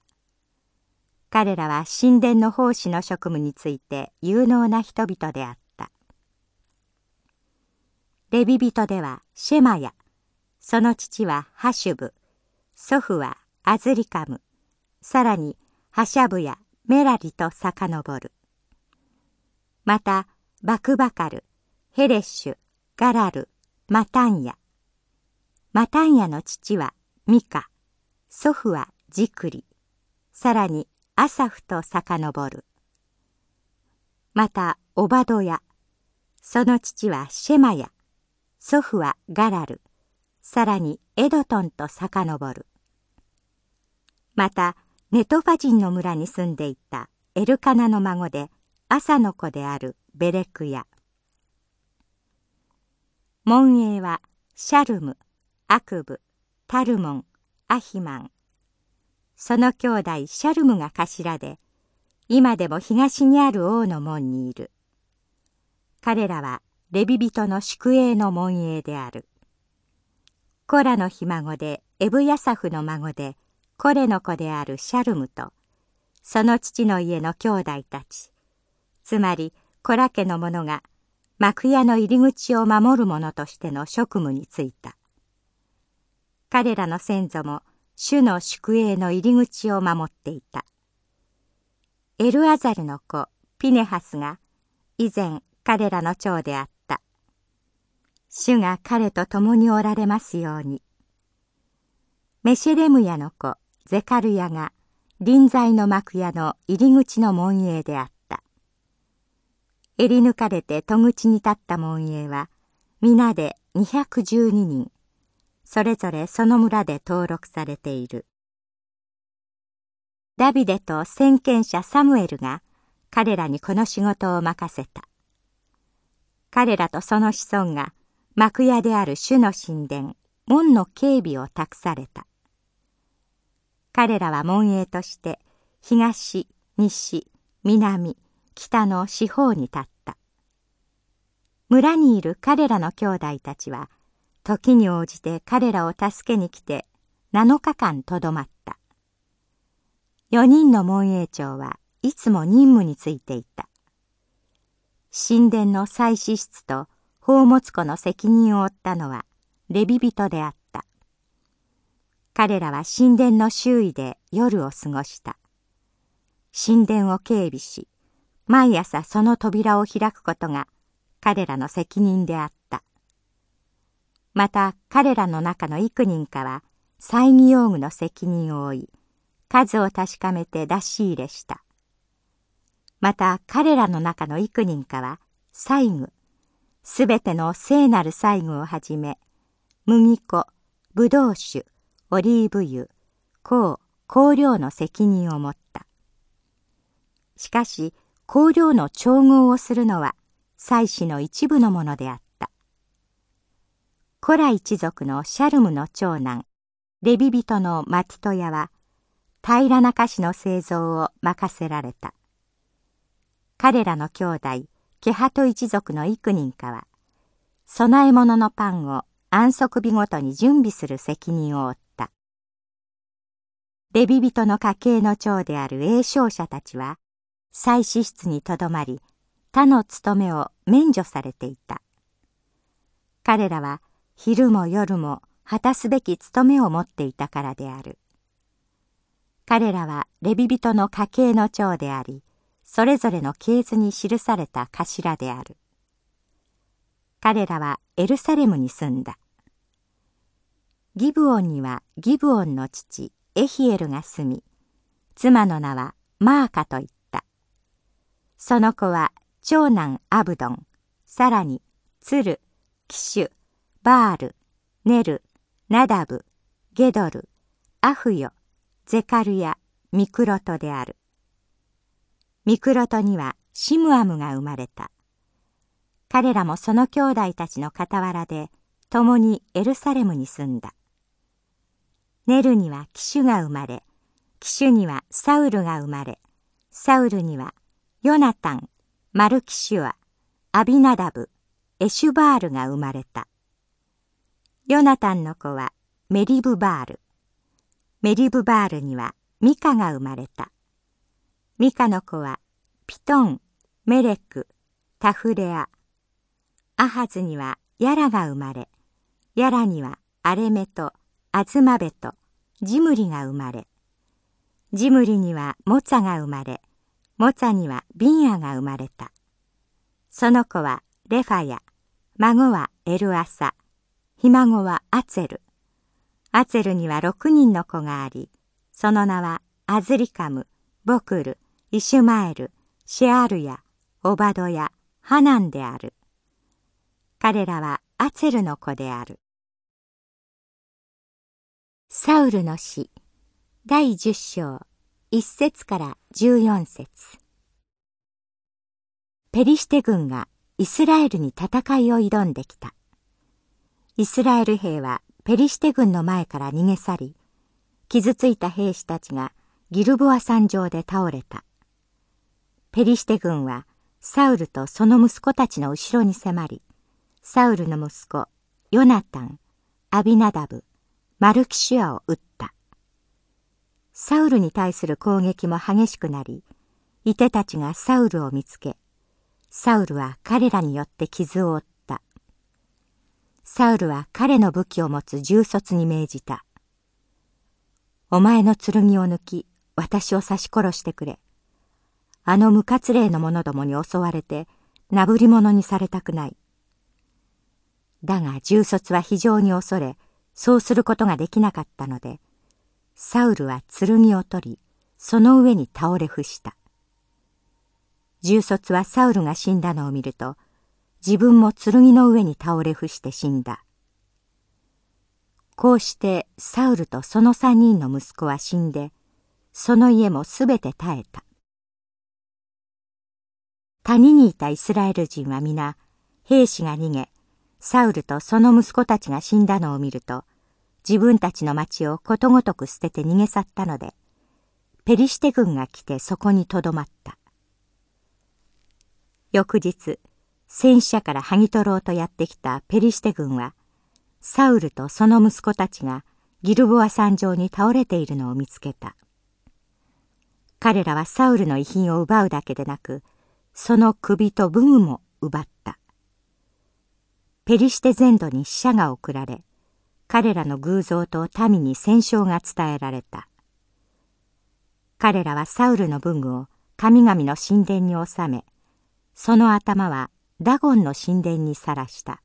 彼らは神殿の奉仕の職務について有能な人々であった。レビ人ではシェマヤその父はハシュブ祖父はアズリカムさらにハシャブやメラリと遡る。またバクバカルヘレッシュガラルマタンヤ。マタンヤの父はミカ祖父はジクリ。さらにアサフと遡る。またオバドヤ。その父はシェマヤ。祖父はガラル。さらにエドトンと遡る。またネトファ人の村に住んでいたエルカナの孫で朝の子であるベレクヤ。門営はシャルムアクブタルモンアヒマン。その兄弟シャルムが頭で今でも東にある王の門にいる。彼らはレビ人の宿営の門営である。コラのひ孫でエブヤサフの孫でコレの子であるシャルムとその父の家の兄弟たち。つまりコラ家の者が幕屋の入り口を守る者としての職務に就いた。彼らの先祖も主の宿営の入り口を守っていた。エルアザルの子ピネハスが以前彼らの長であった。主が彼と共におられますように。メシェレムヤの子ゼカルヤが臨在の幕屋の入り口の門営であった。襟抜かれて戸口に立った門営は皆で212人それぞれその村で登録されている。ダビデと先見者サムエルが彼らにこの仕事を任せた。彼らとその子孫が幕屋である主の神殿門の警備を託された。彼らは門営として東西南北の四方に立った。村にいる彼らの兄弟たちは時に応じて彼らを助けに来て7日間とどまった。4人の門営長はいつも任務についていた。神殿の祭司室と宝物庫の責任を負ったのはレビ人であった。彼らは神殿の周囲で夜を過ごした。神殿を警備し毎朝その扉を開くことが彼らの責任であった。また彼らの中の幾人かは祭儀用具の責任を負い、数を確かめて出し入れした。また彼らの中の幾人かは、細具、すべての聖なる細具をはじめ、麦粉、ぶどう酒、オリーブ油、香、香料の責任を持った。しかし、香料の調合をするのは、祭司の一部のものであった。コラ一族のシャルムの長男、レビ人のマティトヤは、平らな菓子の製造を任せられた。彼らの兄弟、ケハト一族の幾人かは、供え物のパンを安息日ごとに準備する責任を負った。レビ人の家系の長である栄唱者たちは、祭司室にとどまり、他の務めを免除されていた。彼らは昼も夜も果たすべき務めを持っていたからである。彼らはレビ人の家系の長であり、それぞれの系図に記された頭である。彼らはエルサレムに住んだ。ギブオンにはギブオンの父エヒエルが住み、妻の名はマーカと言った。その子は長男アブドン、さらにツル、キシュ、バール、ネル、ナダブ、ゲドル、アフヨ、ゼカルヤ、ミクロトである。ミクロトにはシムアムが生まれた。彼らもその兄弟たちの傍らで共にエルサレムに住んだ。ネルにはキシュが生まれ、キシュにはサウルが生まれ、サウルにはヨナタン、マルキシュア、アビナダブ、エシュバールが生まれた。ヨナタンの子はメリブバール。メリブバールにはミカが生まれた。ミカの子はピトン、メレク、タフレア。アハズにはヤラが生まれ、ヤラにはアレメとアズマベとジムリが生まれ、ジムリにはモツァが生まれ、モツァにはビンアが生まれた。その子はレファヤ、孫はエルアサ、ひ孫はアツェル。アツェルには六人の子があり、その名はアズリカム、ボクル、イシュマエル、シェアルヤ、オバドヤ、ハナンである。彼らはアツェルの子である。サウルの死、第十章、一節から十四節。ペリシテ軍がイスラエルに戦いを挑んできた。イスラエル兵はペリシテ軍の前から逃げ去り、傷ついた兵士たちがギルボア山上で倒れた。ペリシテ軍はサウルとその息子たちの後ろに迫り、サウルの息子、ヨナタン、アビナダブ、マルキシュアを撃った。サウルに対する攻撃も激しくなり、イテたちがサウルを見つけ、サウルは彼らによって傷を負った。サウルは彼の武器を持つ重卒に命じた。お前の剣を抜き、私を刺し殺してくれ。あの無活霊の者どもに襲われて、なぶり者にされたくない。だが重卒は非常に恐れ、そうすることができなかったので、サウルは剣を取り、その上に倒れ伏した。重卒はサウルが死んだのを見ると、自分も剣の上に倒れ伏して死んだ。こうしてサウルとその三人の息子は死んで、その家もすべて絶えた。谷にいたイスラエル人は皆、兵士が逃げ、サウルとその息子たちが死んだのを見ると、自分たちの町をことごとく捨てて逃げ去ったので、ペリシテ軍が来てそこにとどまった。翌日、戦死者から剥ぎ取ろうとやってきたペリシテ軍は、サウルとその息子たちがギルボア山上に倒れているのを見つけた。彼らはサウルの遺品を奪うだけでなく、その首と武具も奪った。ペリシテ全土に死者が送られ、彼らの偶像と民に戦勝が伝えられた。彼らはサウルの文具を神々の神殿に収め、その頭はダゴンの神殿にさらした。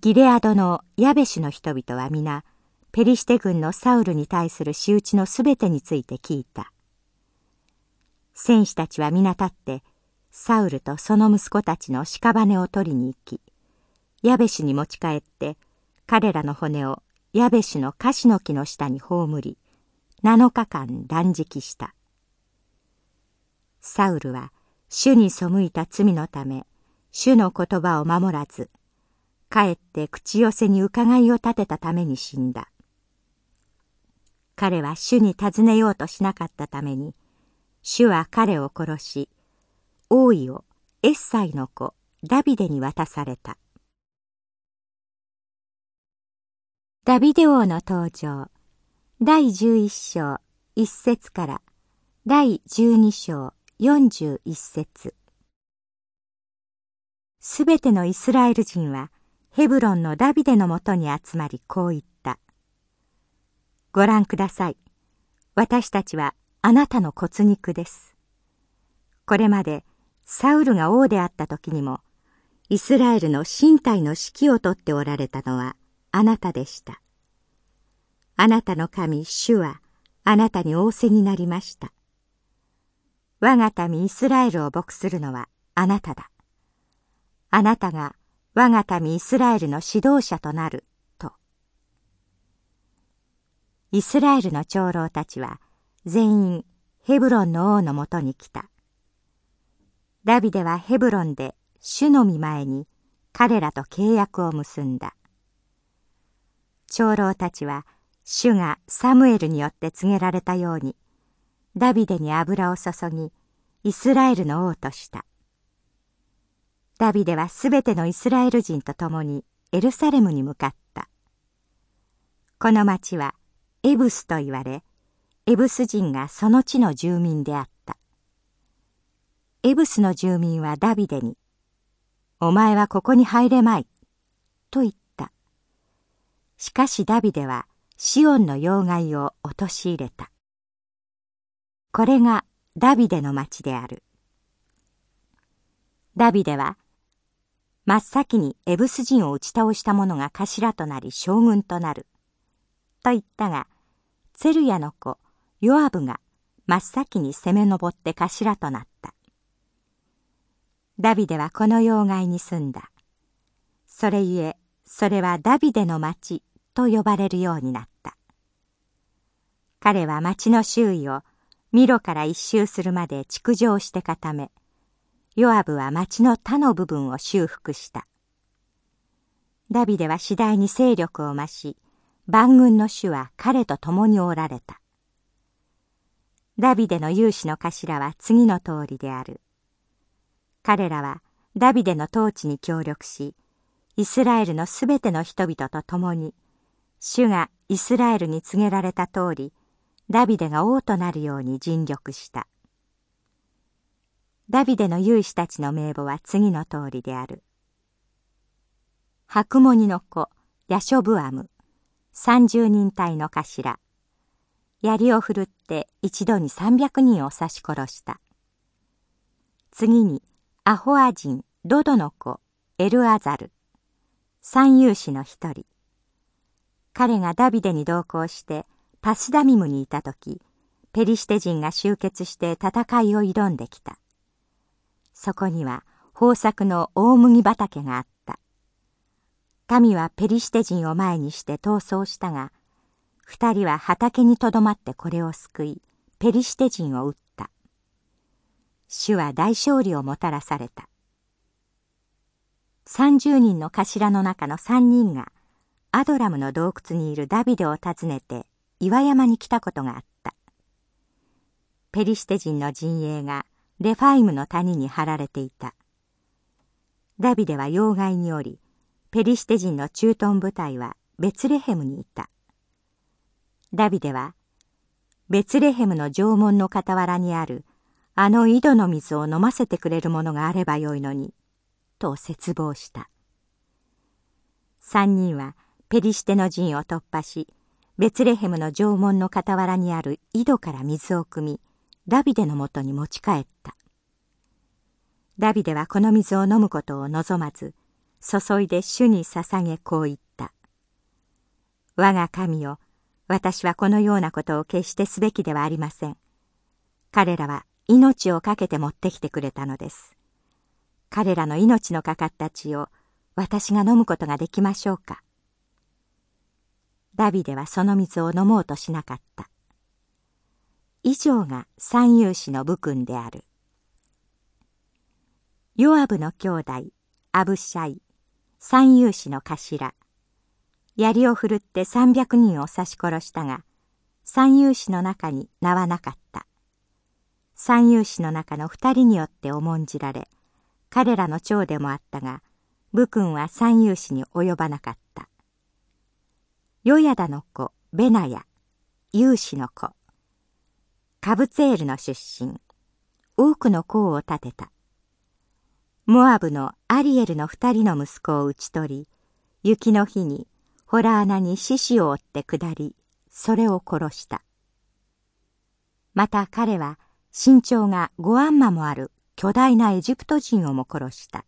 ギレアドのヤベシの人々は皆、ペリシテ軍のサウルに対する仕打ちのすべてについて聞いた。戦士たちは皆立って、サウルとその息子たちの屍を取りに行き、ヤベシに持ち帰って、彼らの骨をヤベシュのカシの木の下に葬り、7日間断食した。サウルは主に背いた罪のため、主の言葉を守らず、かえって口寄せに伺いを立てたために死んだ。彼は主に尋ねようとしなかったために、主は彼を殺し、王位をエッサイの子ダビデに渡された。ダビデ王の登場第11章1節から第12章41節すべてのイスラエル人はヘブロンのダビデのもとに集まりこう言った。ご覧ください。私たちはあなたの骨肉です。これまでサウルが王であった時にも、イスラエルの身体の指揮をとっておられたのはあなたでした。あなたの神、主はあなたに仰せになりました。我が民イスラエルを牧するのはあなただ。あなたが我が民イスラエルの指導者となるとイスラエルの長老たちは全員ヘブロンの王のもとに来た。ダビデはヘブロンで主の御前に彼らと契約を結んだ。長老たちは主がサムエルによって告げられたようにダビデに油を注ぎイスラエルの王とした。ダビデはすべてのイスラエル人と共にエルサレムに向かった。この町はエブスと言われ、エブス人がその地の住民であった。エブスの住民はダビデに、お前はここに入れまい、と言った。しかしダビデはシオンの要害を陥れた。これがダビデの町である。ダビデは、真っ先にエブス人を打ち倒した者が頭となり将軍となる。と言ったが、ツェルヤの子ヨアブが真っ先に攻め上って頭となったダビデはこの要害に住んだそれゆえそれはダビデの町と呼ばれるようになった彼は町の周囲をミロから一周するまで築城して固めヨアブは町の他の部分を修復したダビデは次第に勢力を増し万軍の主は彼と共におられた。ダビデの勇士の頭は次の通りである。彼らはダビデの統治に協力し、イスラエルのすべての人々と共に、主がイスラエルに告げられた通り、ダビデが王となるように尽力した。ダビデの勇士たちの名簿は次の通りである。白モニの子、ヤショブアム。三十人隊の頭槍を振るって一度に300人を刺し殺した次にアホア人ドドの子エルアザル三勇士の一人彼がダビデに同行してパスダミムにいた時ペリシテ人が集結して戦いを挑んできたそこには豊作の大麦畑があった民はペリシテ人を前にして逃走したが、二人は畑にとどまってこれを救い、ペリシテ人を撃った。主は大勝利をもたらされた。三十人の頭の中の三人が、アドラムの洞窟にいるダビデを訪ねて岩山に来たことがあった。ペリシテ人の陣営がレファイムの谷に張られていた。ダビデは要害におり、ペリシテ人の駐屯部隊はベツレヘムにいた。ダビデは、ベツレヘムの城門の傍らにあるあの井戸の水を飲ませてくれるものがあればよいのに、と絶望した。三人はペリシテの陣を突破し、ベツレヘムの城門の傍らにある井戸から水を汲み、ダビデのもとに持ち帰った。ダビデはこの水を飲むことを望まず、注いで主に捧げこう言った。我が神よ、私はこのようなことを決してすべきではありません。彼らは命を懸けて持ってきてくれたのです。彼らの命のかかった血を私が飲むことができましょうか。ダビデはその水を飲もうとしなかった。以上が三勇士の武君である。ヨアブの兄弟、アブシャイ、三勇士の頭。槍を振るって三百人を刺し殺したが、三勇士の中に名はなかった。三勇士の中の二人によって重んじられ、彼らの長でもあったが、武君は三勇士に及ばなかった。ヨヤダの子、ベナヤ、勇士の子、カブツェールの出身、多くの功を立てた。モアブのアリエルの二人の息子を討ち取り、雪の日にホラ穴に獅子を追って下り、それを殺した。また彼は身長が5アンマもある巨大なエジプト人をも殺した。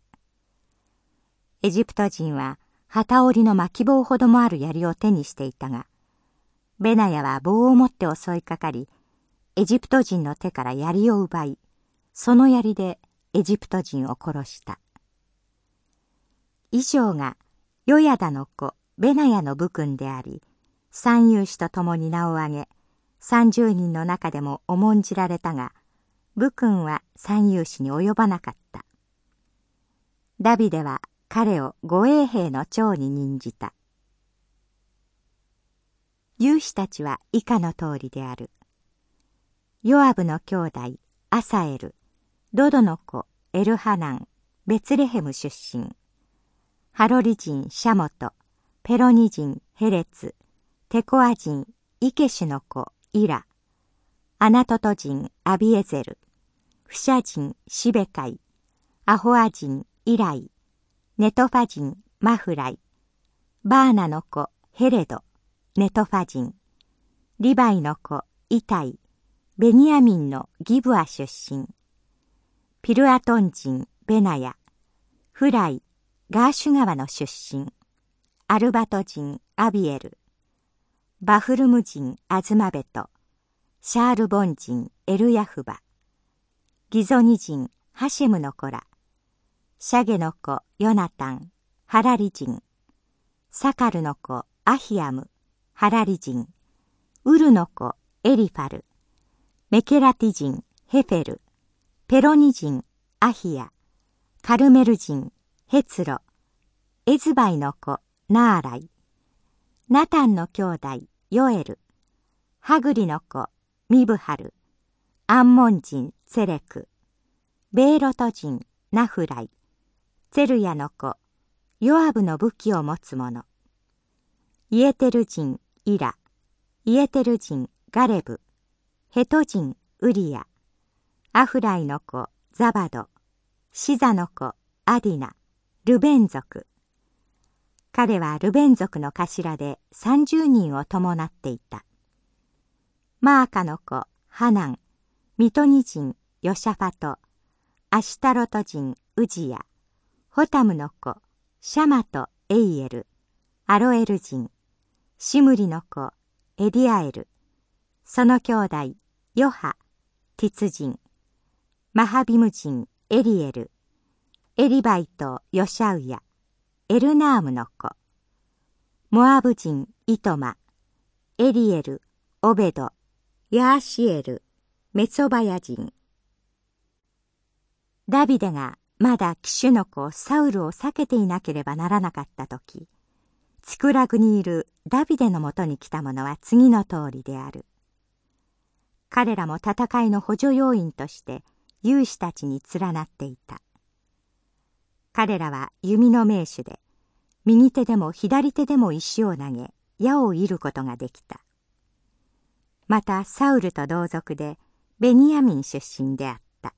エジプト人は旗織りの巻き棒ほどもある槍を手にしていたが、ベナヤは棒を持って襲いかかり、エジプト人の手から槍を奪い、その槍でエジプト人を殺した。以上がヨヤダの子ベナヤの武君であり、三勇士と共に名を挙げ、三十人の中でも重んじられたが、武君は三勇士に及ばなかった。ダビデは彼を護衛兵の長に任じた。勇士たちは以下の通りである。ヨアブの兄弟、アサエル、ドドの子、エルハナン、ベツレヘム出身。ハロリ人、シャモト、ペロニ人、ヘレツ、テコア人、イケシュの子、イラ、アナトト人、アビエゼル、フシャ人、シベカイ、アホア人、イライ、ネトファ人、マフライ、バーナの子、ヘレド、ネトファ人、リバイの子、イタイ、ベニヤミンのギブア出身。ピルアトン人ベナヤ。フライ、ガーシュ川の出身。アルバト人アビエル。バフルム人アズマベト。シャールボン人エルヤフバ。ギゾニ人ハシェムの子ら。シャゲの子ヨナタン、ハラリ人。サカルの子アヒアム、ハラリ人。ウルの子エリファル。メケラティ人ヘフェル、ペロニ人アヒヤ、カルメル人ヘツロ、エズバイの子ナーライ、ナタンの兄弟ヨエル、ハグリの子ミブハル、アンモン人セレク、ベーロト人ナフライ、ツェルヤの子、ヨアブの武器を持つ者、イエテル人イラ、イエテル人ガレブ、ヘト人ウリア、アフライの子ザバド、シザの子アディナ、ルベン族。彼はルベン族の頭で30人を伴っていた。マーカの子ハナン、ミトニ人ヨシャファト、アシタロト人ウジヤ、ホタムの子シャマトエイエル、アロエル人、シムリの子エディアエル、その兄弟ヨハ、ティツ人、マハビム人、エリエル、エリバイト、ヨシャウヤ、エルナームの子、モアブ人、イトマ、エリエル、オベド、ヤーシエル、メソバヤ人。ダビデがまだ騎手の子サウルを避けていなければならなかった時、チクラグにいるダビデのもとに来た者は次の通りである。彼らも戦いの補助要員として勇士たちに連なっていた彼らは弓の名手で右手でも左手でも石を投げ矢を射ることができたまたサウルと同族でベニヤミン出身であった。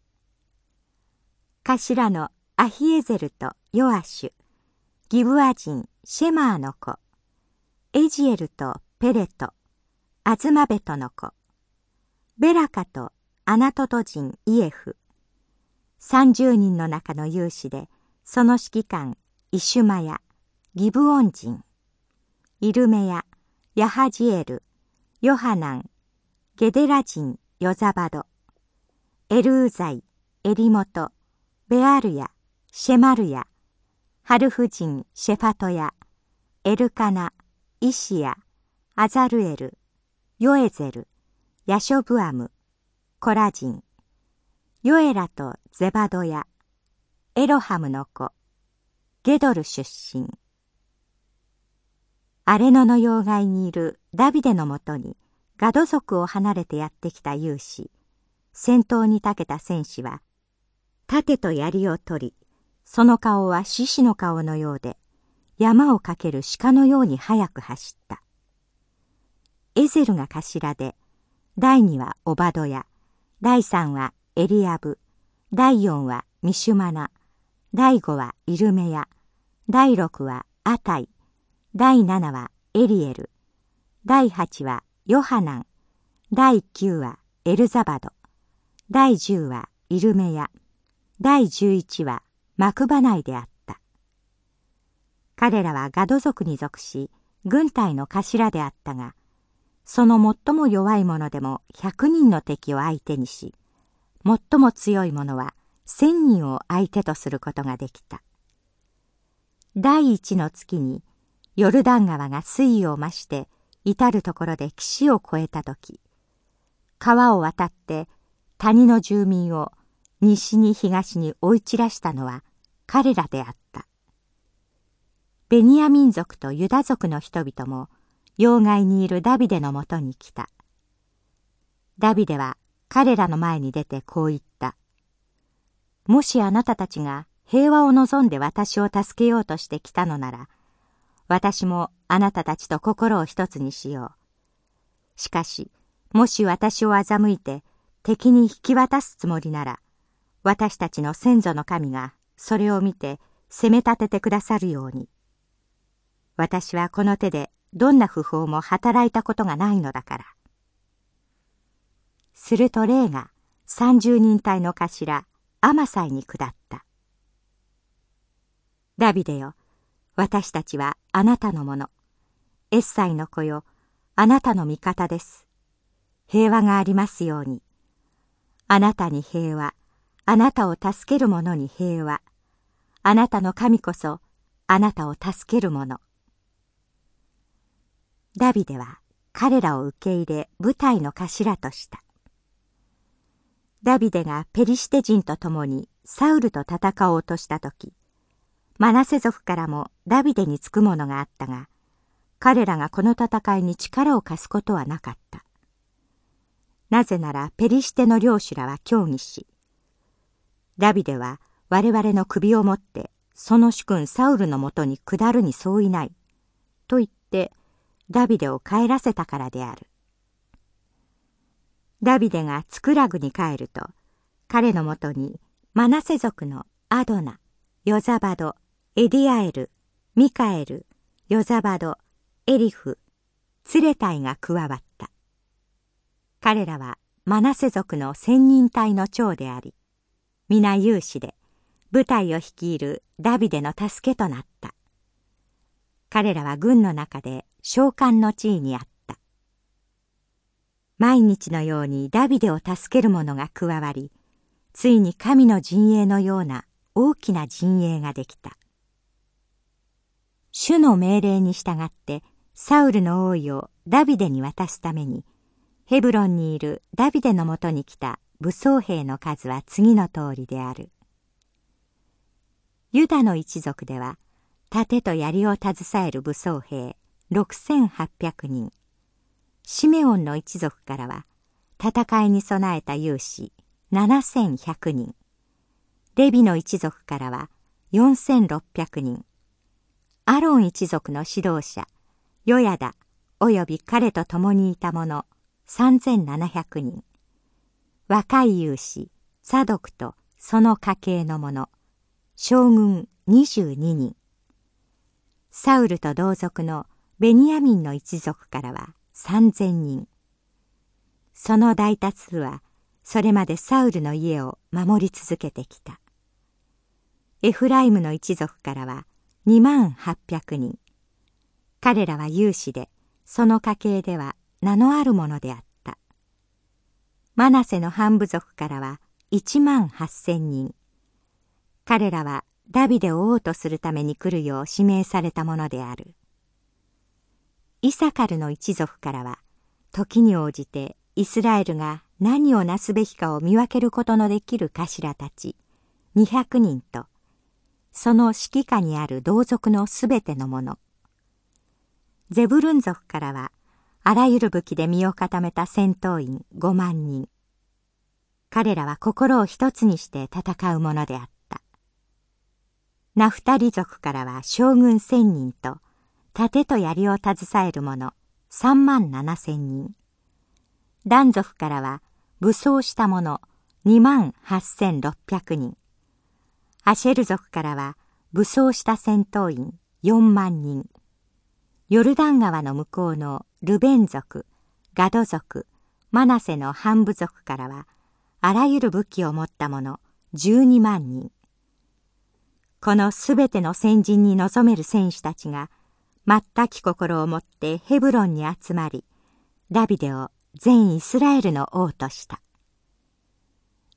頭のアヒエゼルとヨアシュギブア人シェマーの子エジエルとペレトアズマベトの子ベラカとアナトト人イエフ30人の中の有志でその指揮官イシュマヤギブオン人イルメヤヤハジエルヨハナンゲデラ人ヨザバドエルーザイエリモトベアルヤシェマルヤハルフ人シェファトヤエルカナイシヤアザルエルヨエゼルヤショブアムコラ人ヨエラとゼバドヤエロハムの子ゲドル出身。アレノの要害にいるダビデのもとにガド族を離れてやってきた勇士。戦闘に長けた戦士は盾と槍を取りその顔は獅子の顔のようで山を駆ける鹿のように速く走った。エゼルが頭で第二はオバドヤ第三はエリアブ第四はミシュマナ第五はイルメヤ第六はアタイ第七はエリエル第八はヨハナン。第九はエルザバド。第十はイルメヤ。第十一はマクバナイであった。彼らはガド族に属し軍隊の頭であったがその最も弱い者でも100人の敵を相手にし最も強い者は1000人を相手とすることができた。第一の月にヨルダン川が水位を増して至る所で岸を越えた時川を渡って谷の住民を西に東に追い散らしたのは彼らであった。ベニヤ民族とユダ族の人々も要害にいるダビデのもとに来た。ダビデは彼らの前に出てこう言ったもしあなたたちが平和を望んで私を助けようとしてきたのなら私もあなたたちと心を一つにしよう。しかしもし私を欺いて敵に引き渡すつもりなら私たちの先祖の神がそれを見て責め立ててくださるように。私はこの手でどんな不法も働いたことがないのだから。すると霊が三十人隊の頭アマサイに下った。ダビデよ私たちはあなたのもの。エッサイの子よ。あなたの味方です。平和がありますように。あなたに平和。あなたを助ける者に平和。あなたの神こそ。あなたを助ける者。ダビデは彼らを受け入れ部隊の頭とした。ダビデがペリシテ人と共にサウルと戦おうとした時マナセ族からもダビデにつくものがあったが彼らがこの戦いに力を貸すことはなかったなぜならペリシテの領主らは協議しダビデは我々の首を持ってその主君サウルのもとに下るに相違ない。と言ってダビデを帰らせたからである。ダビデがツクラグに帰ると彼のもとにマナセ族のアドナ、ヨザバド、エディアエル、ミカエル、ヨザバド、エリフ、ツレタイが加わった。彼らはマナセ族の千人隊の長であり、皆有志で部隊を率いるダビデの助けとなった。彼らは軍の中で召喚の地位にあった。毎日のようにダビデを助ける者が加わりついに神の陣営のような大きな陣営ができた。主の命令に従ってサウルの王位をダビデに渡すためにヘブロンにいるダビデのもとに来た武装兵の数は次の通りである。ユダの一族では盾と槍を携える武装兵6800人。シメオンの一族からは戦いに備えた勇士7100人。レビの一族からは4600人。アロン一族の指導者ヨヤダおよび彼と共にいた者3700人。若い勇士サドクとその家系の者将軍22人。サウルと同族のベニヤミンの一族からは3000人。その大多数はそれまでサウルの家を守り続けてきた。エフライムの一族からは2万800人。彼らは有志でその家系では名のあるものであった。マナセの半部族からは1万8千人。彼らはダビデを王とするために来るよう指名されたものである。イサカルの一族からは時に応じてイスラエルが何をなすべきかを見分けることのできる頭たち200人とその指揮下にある同族のすべてのもの。ゼブルン族からはあらゆる武器で身を固めた戦闘員5万人。彼らは心を一つにして戦うものであった。ナフタリ族からは将軍千人と盾と槍を携える者3万7千人。男族からは武装した者2万8600人。アシェル族からは武装した戦闘員4万人。ヨルダン川の向こうのルベン族ガド族マナセの半部族からはあらゆる武器を持った者12万人。このすべての先人に臨める戦士たちが全き心を持ってヘブロンに集まりダビデを全イスラエルの王とした。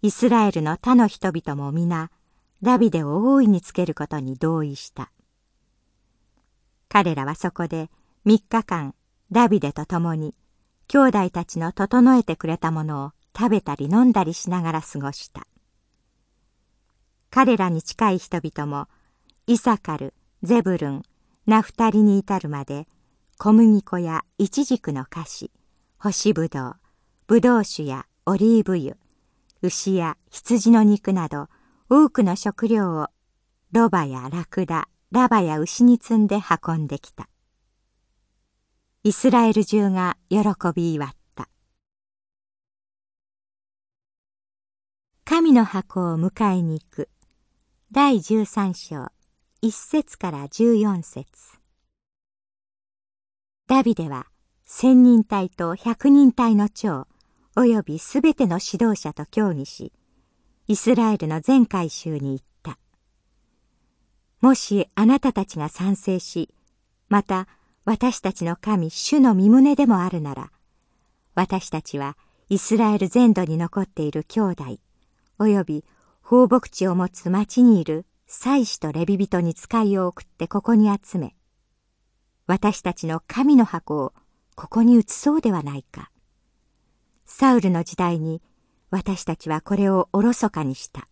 イスラエルの他の人々も皆ダビデを大いにつけることに同意した。彼らはそこで3日間ダビデと共に兄弟たちの整えてくれたものを食べたり飲んだりしながら過ごした。彼らに近い人々もイサカルゼブルンナフタリに至るまで小麦粉やイチジクの菓子干しぶどうぶどう酒やオリーブ油牛や羊の肉など多くの食料をロバやラクダラバや牛に積んで運んできた。イスラエル中が喜び祝った。神の箱を迎えに行く。第13章、1節から14節ダビデは千人隊と百人隊の長、およびすべての指導者と協議し、イスラエルの全改宗に言った。もしあなたたちが賛成し、また私たちの神主の身旨でもあるなら、私たちはイスラエル全土に残っている兄弟、および放牧地を持つ町にいる祭司とレビ人に使いを送ってここに集め、私たちの神の箱をここに移そうではないか。サウルの時代に私たちはこれをおろそかにした。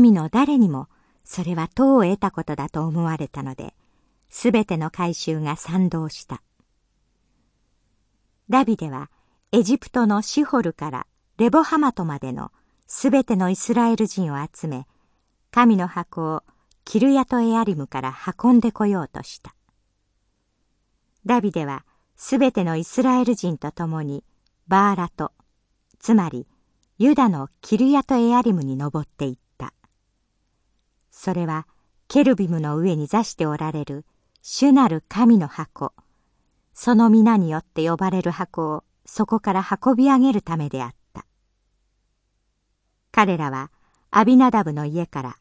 民の誰にもそれは党を得たことだと思われたので、すべての改宗が賛同した。ダビデはエジプトのシホルからレボハマトまでのすべてのイスラエル人を集め、神の箱をキルヤトエアリムから運んでこようとした。ダビデはすべてのイスラエル人と共にバーラト、つまりユダのキルヤトエアリムに登っていった。それはケルビムの上に座しておられる主なる神の箱。その皆によって呼ばれる箱をそこから運び上げるためであった。彼らはアビナダブの家から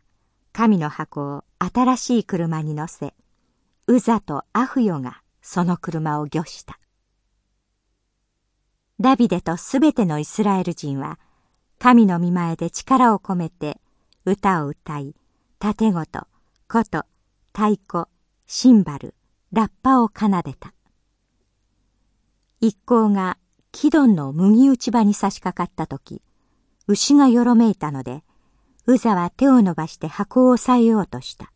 神の箱を新しい車に乗せウザとアフヨがその車を御した。ダビデとすべてのイスラエル人は神の御前で力を込めて歌を歌い盾ごと、琴、太鼓、シンバル、ラッパを奏でた。一行が木ドンの麦打ち場に差し掛かった時、牛がよろめいたので、ウザは手を伸ばして箱を押さえようとした。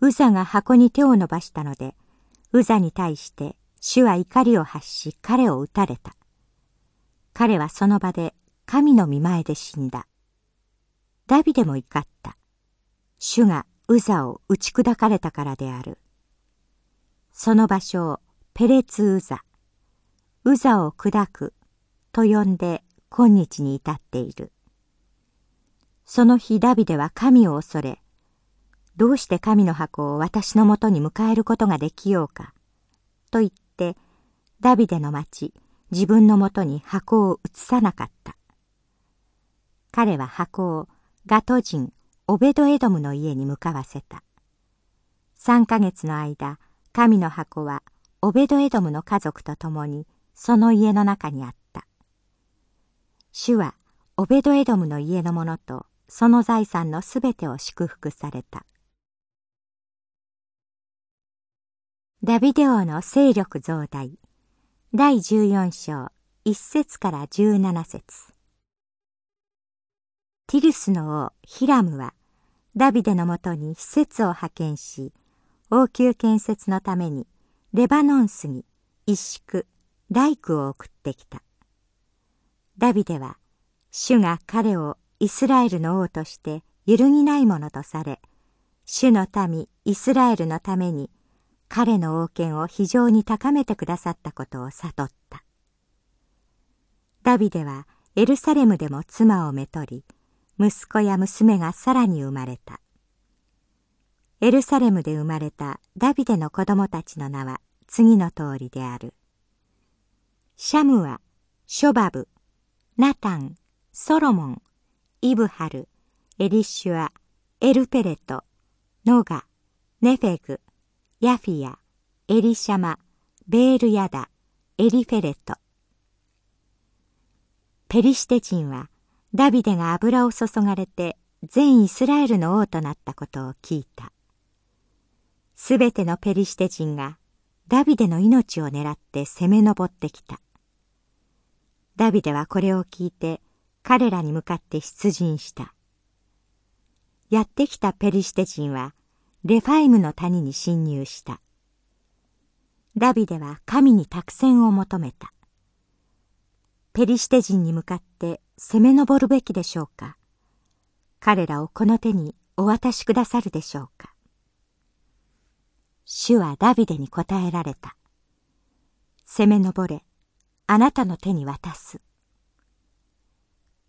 ウザが箱に手を伸ばしたので、ウザに対して主は怒りを発し彼を撃たれた。彼はその場で神の見前で死んだ。ダビデも怒った。主がウザを打ち砕かれたからである。その場所をペレツウザ、ウザを砕くと呼んで今日に至っている。その日ダビデは神を恐れ、どうして神の箱を私のもとに迎えることができようか、と言って、ダビデの町、自分のもとに箱を移さなかった。彼は箱をガト人オベドエドムの家に向かわせた。三ヶ月の間、神の箱はオベドエドムの家族と共にその家の中にあった。主はオベドエドムの家の者とその財産のすべてを祝福された。ダビデ王の勢力増大第14章1節から17節。ティルスの王ヒラムはダビデのもとに施設を派遣し王宮建設のためにレバノン杉一宿大工を送ってきた。ダビデは主が彼をイスラエルの王として揺るぎないものとされ主の民イスラエルのために彼の王権を非常に高めてくださったことを悟った。ダビデはエルサレムでも妻をめとり息子や娘がさらに生まれた。エルサレムで生まれたダビデの子供たちの名は次の通りである。シャムはショバブナタンソロモンイブハルエリシュアエルペレトノガネフェグヤフィア、エリシャマ、ベールヤダ、エリフェレト。ペリシテ人はダビデが油を注がれて全イスラエルの王となったことを聞いた。すべてのペリシテ人がダビデの命を狙って攻め上ってきた。ダビデはこれを聞いて彼らに向かって出陣した。やってきたペリシテ人はレファイムの谷に侵入した。ダビデは神に託戦を求めた。ペリシテ人に向かって攻め上るべきでしょうか彼らをこの手にお渡しくださるでしょうか主はダビデに答えられた。攻め上れ、あなたの手に渡す。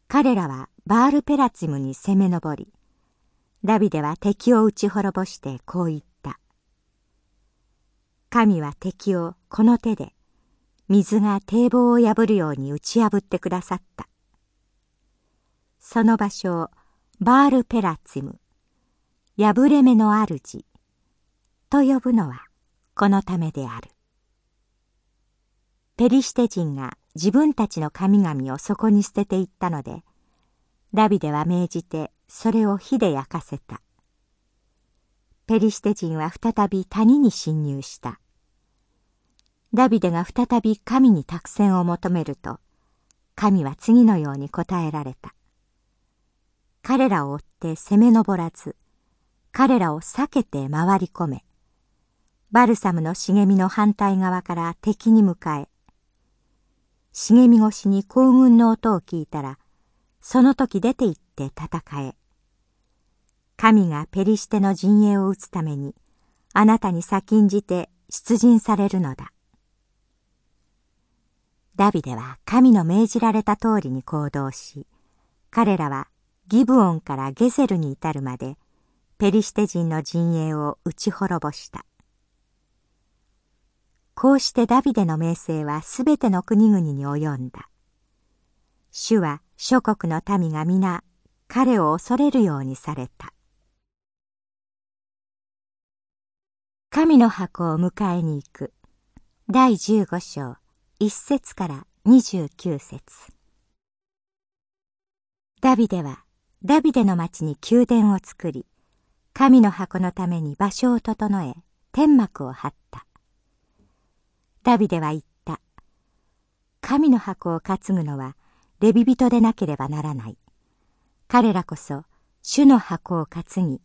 彼らはバールペラツムに攻め上り、ダビデは敵を撃ち滅ぼしてこう言った。神は敵をこの手で水が堤防を破るように打ち破ってくださった。その場所をバールペラツィム、破れ目の主と呼ぶのはこのためである。ペリシテ人が自分たちの神々をそこに捨てていったので、ダビデは命じてそれを火で焼かせた。ペリシテ人は再び谷に侵入した。ダビデが再び神に託戦を求めると、神は次のように答えられた。彼らを追って攻め上らず、彼らを避けて回り込め、バルサムの茂みの反対側から敵に向かえ、茂み越しに行軍の音を聞いたら、その時出て行って戦え。神がペリシテの陣営を撃つために、あなたに先んじて出陣されるのだ。ダビデは神の命じられた通りに行動し、彼らはギブオンからゲゼルに至るまで、ペリシテ人の陣営を打ち滅ぼした。こうしてダビデの名声はすべての国々に及んだ。主は諸国の民が皆彼を恐れるようにされた。神の箱を迎えに行く。第15章1節から29節。ダビデはダビデの町に宮殿を作り神の箱のために場所を整え天幕を張った。ダビデは言った。神の箱を担ぐのはレビ人でなければならない。彼らこそ主の箱を担ぎ、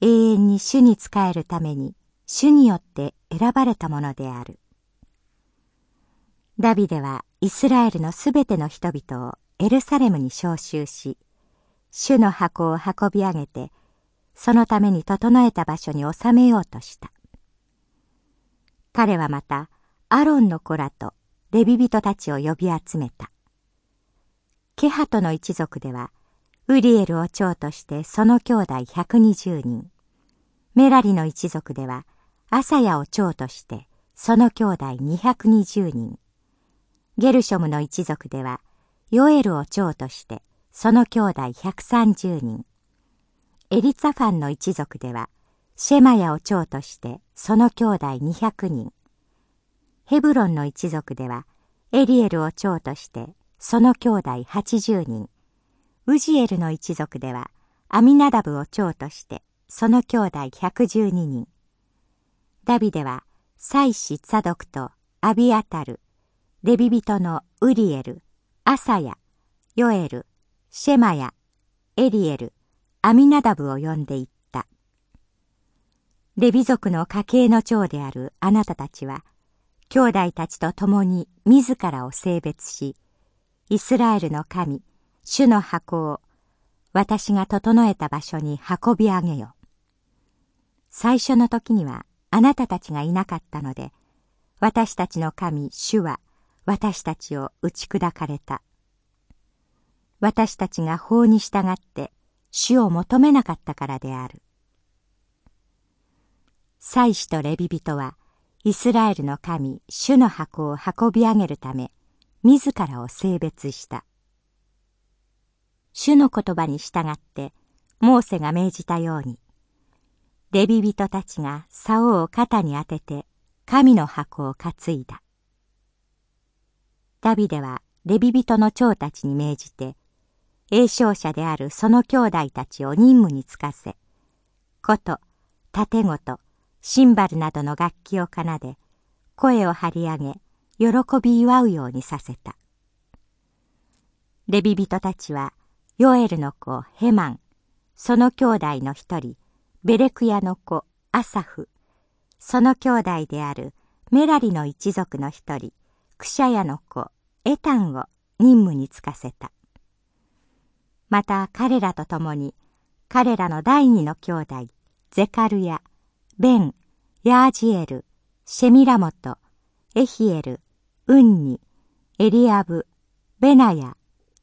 永遠に主に仕えるために主によって選ばれたものである。ダビデはイスラエルのすべての人々をエルサレムに召集し、主の箱を運び上げて、そのために整えた場所に収めようとした。彼はまた、アロンの子らとレビ人たちを呼び集めた。ケハトの一族では、ウリエルを長としてその兄弟120人。メラリの一族では、アサヤを長としてその兄弟220人。ゲルショムの一族では、ヨエルを長としてその兄弟130人。エリツァファンの一族では、シェマヤを長としてその兄弟200人。ヘブロンの一族ではエリエルを長としてその兄弟80人。ウジエルの一族ではアミナダブを長としてその兄弟112人。ダビデは祭司サドクとアビアタル。レビ人のウリエル。アサヤ。ヨエル。シェマヤ。エリエル。アミナダブを呼んでいった。レビ族の家系の長であるあなたたちは兄弟たちと共に自らを性別しイスラエルの神主の箱を私が整えた場所に運び上げよ。最初の時にはあなたたちがいなかったので私たちの神主は私たちを打ち砕かれた。私たちが法に従って主を求めなかったからである。祭司とレビ人はイスラエルの神主の箱を運び上げるため自らを性別した。主の言葉に従ってモーセが命じたようにレビ人たちが竿を肩に当てて神の箱を担いだ。ダビデはレビ人の長たちに命じて栄唱者であるその兄弟たちを任務に就かせ琴盾琴シンバルなどの楽器を奏で声を張り上げ喜び祝うようにさせた。レビ人たちはヨエルの子ヘマンその兄弟の一人ベレクヤの子アサフその兄弟であるメラリの一族の一人クシャヤの子エタンを任務に就かせた。また彼らと共に彼らの第二の兄弟ゼカルヤベン、ヤージエル、シェミラモト、エヒエル、ウンニ、エリアブ、ベナヤ、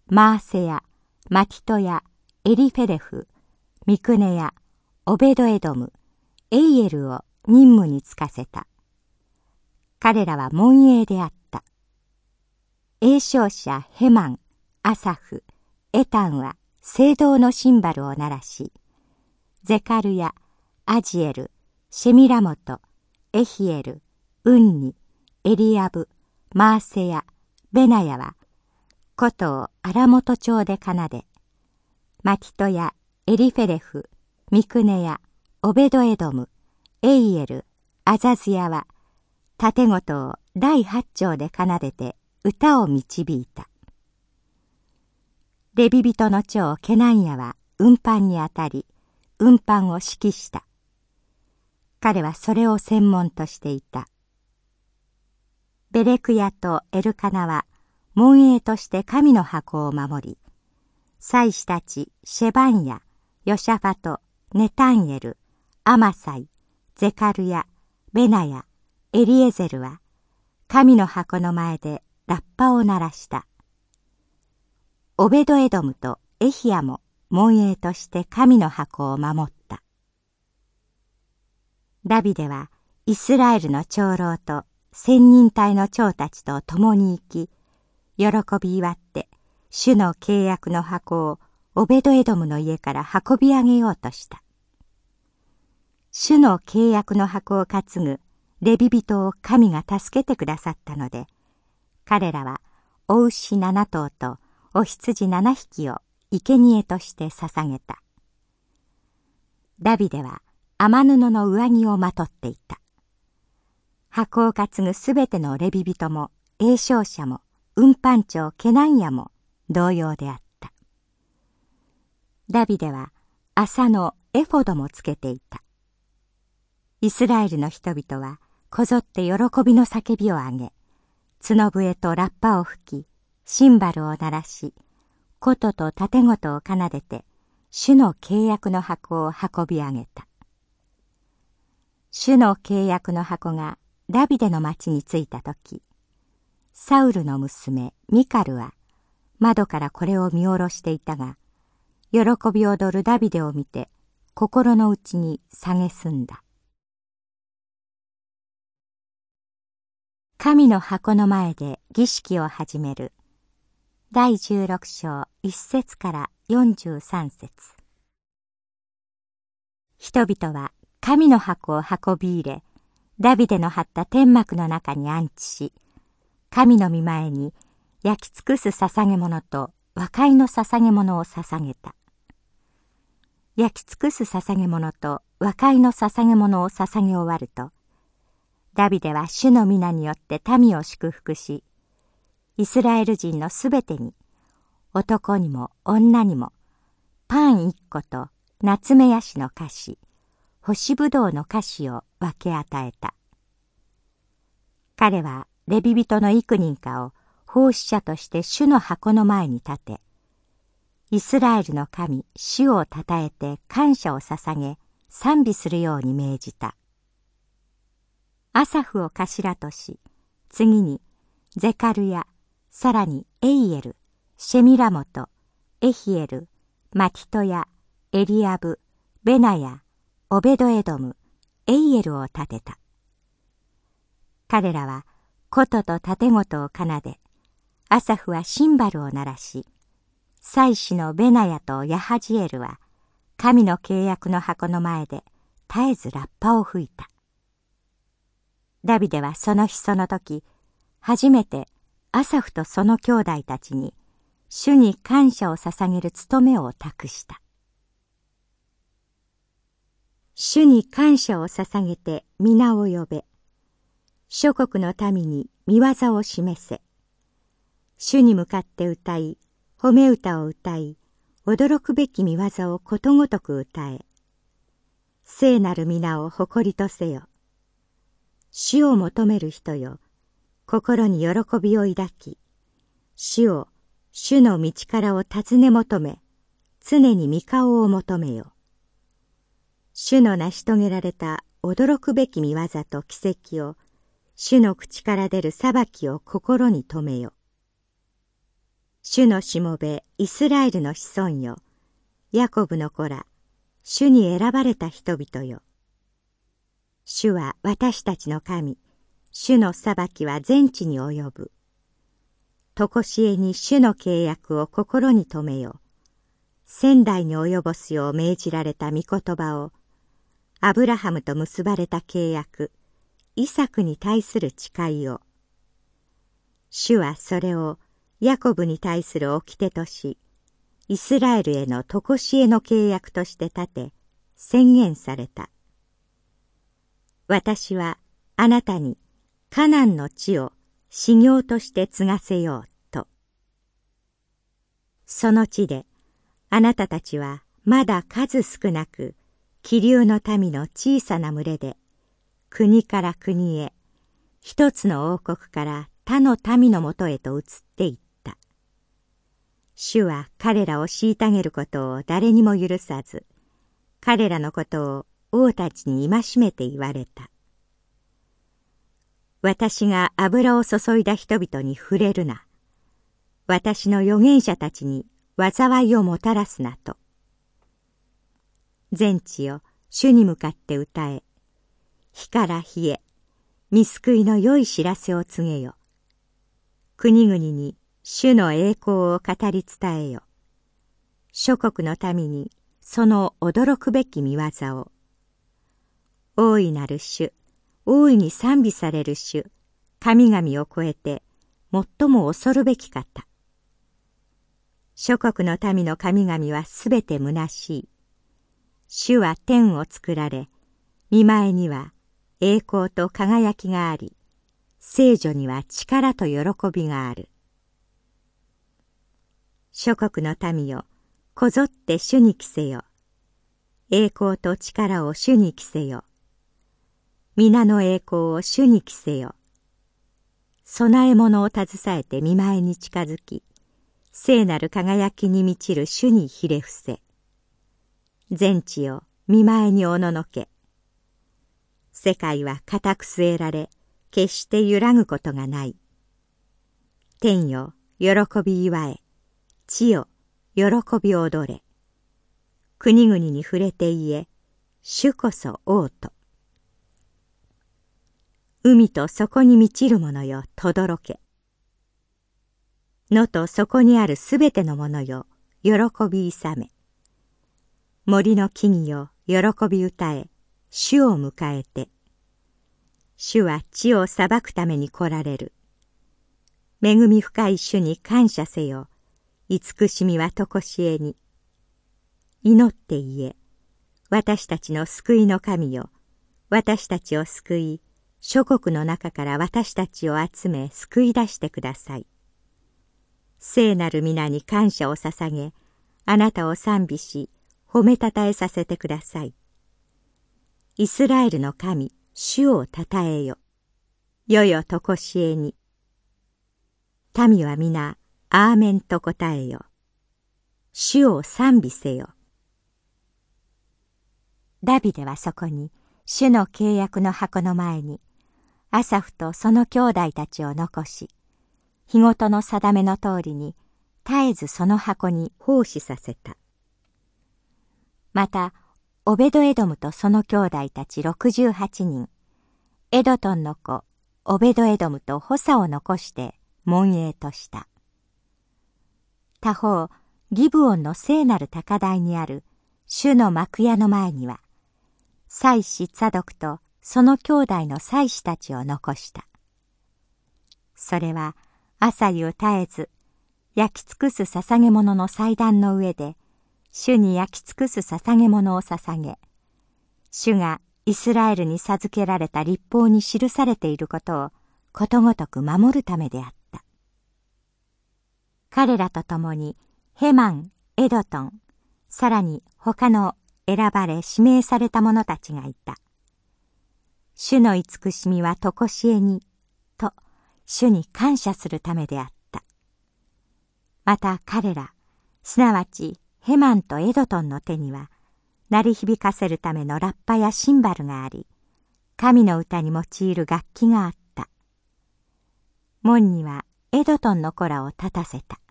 マーセヤ、マティトヤ、エリフェレフ、ミクネヤ、オベドエドム、エイエルを任務に就かせた。彼らは門営であった。栄唱者ヘマン、アサフ、エタンは聖堂のシンバルを鳴らし、ゼカルヤ、アジエル、シェミラモト、エヒエル、ウンニ、エリアブ、マーセヤ、ベナヤは、古都荒本町で奏で、マティトヤ、エリフェレフ、ミクネヤ、オベドエドム、エイエル、アザズヤは、盾ごとを第八丁で奏でて歌を導いた。レビ人の長ケナンヤは運搬にあたり、運搬を指揮した。彼はそれを専門としていた。ベレクヤとエルカナは門営として神の箱を守り、祭司たちシェバンヤ、ヨシャファト、ネタンエル、アマサイ、ゼカルヤ、ベナヤ、エリエゼルは神の箱の前でラッパを鳴らした。オベドエドムとエヒアも門営として神の箱を守った。ダビデはイスラエルの長老と千人隊の長たちと共に行き、喜び祝って主の契約の箱をオベドエドムの家から運び上げようとした。主の契約の箱を担ぐレビ人を神が助けてくださったので、彼らはお牛七頭とお羊七匹を生贄として捧げた。ダビデは天布の上着をまとっていた。箱を担ぐすべてのレビ人も栄唱者も運搬長ケナンヤも同様であった。ダビデは朝のエフォドもつけていた。イスラエルの人々はこぞって喜びの叫びを上げ、角笛とラッパを吹き、シンバルを鳴らし、琴と盾琴を奏でて、主の契約の箱を運び上げた。主の契約の箱がダビデの町に着いた時サウルの娘ミカルは窓からこれを見下ろしていたが喜び踊るダビデを見て心の内に蔑んだ。神の箱の前で儀式を始める。第16章1節から43節。人々は神の箱を運び入れ、ダビデの張った天幕の中に安置し、神の御前に焼き尽くす捧げ物と和解の捧げ物を捧げた。焼き尽くす捧げ物と和解の捧げ物を捧げ終わると、ダビデは主の皆によって民を祝福し、イスラエル人のすべてに、男にも女にも、パン一個と夏目ヤシの菓子、干しぶどうの菓子を分け与えた。彼はレビ人の幾人かを奉仕者として主の箱の前に立て、イスラエルの神、主をたたえて感謝を捧げ、賛美するように命じた。アサフを頭とし、次にゼカルヤ、さらにエイエル、シェミラモト、エヒエル、マティトヤ、エリアブ、ベナヤ、オベドエドム、エイエルを立てた。彼らは琴と盾事を奏で、アサフはシンバルを鳴らし、祭司のベナヤとヤハジエルは、神の契約の箱の前で絶えずラッパを吹いた。ダビデはその日その時、初めてアサフとその兄弟たちに、主に感謝を捧げる務めを託した。主に感謝を捧げて皆を呼べ。諸国の民に見業を示せ。主に向かって歌い、褒め歌を歌い、驚くべき見業をことごとく歌え。聖なる皆を誇りとせよ。主を求める人よ、心に喜びを抱き、主を、主の道からを尋ね求め、常に御顔を求めよ。主の成し遂げられた驚くべき見業と奇跡を、主の口から出る裁きを心に留めよ。主のしもべ、イスラエルの子孫よ。ヤコブの子ら、主に選ばれた人々よ。主は私たちの神、主の裁きは全地に及ぶ。とこしえに主の契約を心に留めよ。仙台に及ぼすよう命じられた御言葉を、アブラハムと結ばれた契約、イサクに対する誓いを。主はそれをヤコブに対する掟とし、イスラエルへの常しえの契約として立て、宣言された。私はあなたにカナンの地を修行として継がせようと。その地であなたたちはまだ数少なく気流の民の小さな群れで国から国へ一つの王国から他の民のもとへと移っていった。主は彼らを虐げることを誰にも許さず、彼らのことを王たちに戒めて言われた。私が油を注いだ人々に触れるな。私の預言者たちに災いをもたらすなと。全地を主に向かって歌え。火から火へ、見救いの良い知らせを告げよ。国々に主の栄光を語り伝えよ。諸国の民にその驚くべき見業を。大いなる主、大いに賛美される主、神々を超えて最も恐るべき方。諸国の民の神々はすべて虚しい。主は天を作られ、見前には栄光と輝きがあり、聖女には力と喜びがある。諸国の民よ、こぞって主に着せよ。栄光と力を主に着せよ。皆の栄光を主に着せよ。供え物を携えて見舞いに近づき、聖なる輝きに満ちる主にひれ伏せ。全地を見舞いにおののけ。世界は固く据えられ、決して揺らぐことがない。天よ、喜び祝え。地よ、喜び踊れ。国々に触れて言え、主こそ王と。海とそこに満ちるものよ、とどろけ。野とそこにあるすべてのものよ、喜び勇め。森の木々よ、喜び歌え、主を迎えて。主は地を裁くために来られる。恵み深い主に感謝せよ。慈しみはとこしえに。祈って言え。私たちの救いの神よ。私たちを救い、諸国の中から私たちを集め救い出してください。聖なる皆に感謝を捧げ、あなたを賛美し、褒めたたえさせてください。イスラエルの神、主をたたえよ。よよとこしえに。民は皆、アーメンと答えよ。主を賛美せよ。ダビデはそこに、主の契約の箱の前に、アサフとその兄弟たちを残し、日ごとの定めの通りに、絶えずその箱に奉仕させた。また、オベドエドムとその兄弟たち68人、エドトンの子、オベドエドムと補佐を残して門営とした。他方、ギブオンの聖なる高台にある主の幕屋の前には、祭司ザドクとその兄弟の祭司たちを残した。それは朝夕絶えず焼き尽くす捧げ物の祭壇の上で主に焼き尽くす捧げ物を捧げ、主がイスラエルに授けられた立法に記されていることをことごとく守るためであった。彼らと共にヘマン、エドトン、さらに他の選ばれ指名された者たちがいた。主の慈しみはとこしえに、と主に感謝するためであった。また彼ら、すなわちヘマンとエドトンの手には、鳴り響かせるためのラッパやシンバルがあり、神の歌に用いる楽器があった。門にはエドトンの子らを立たせた。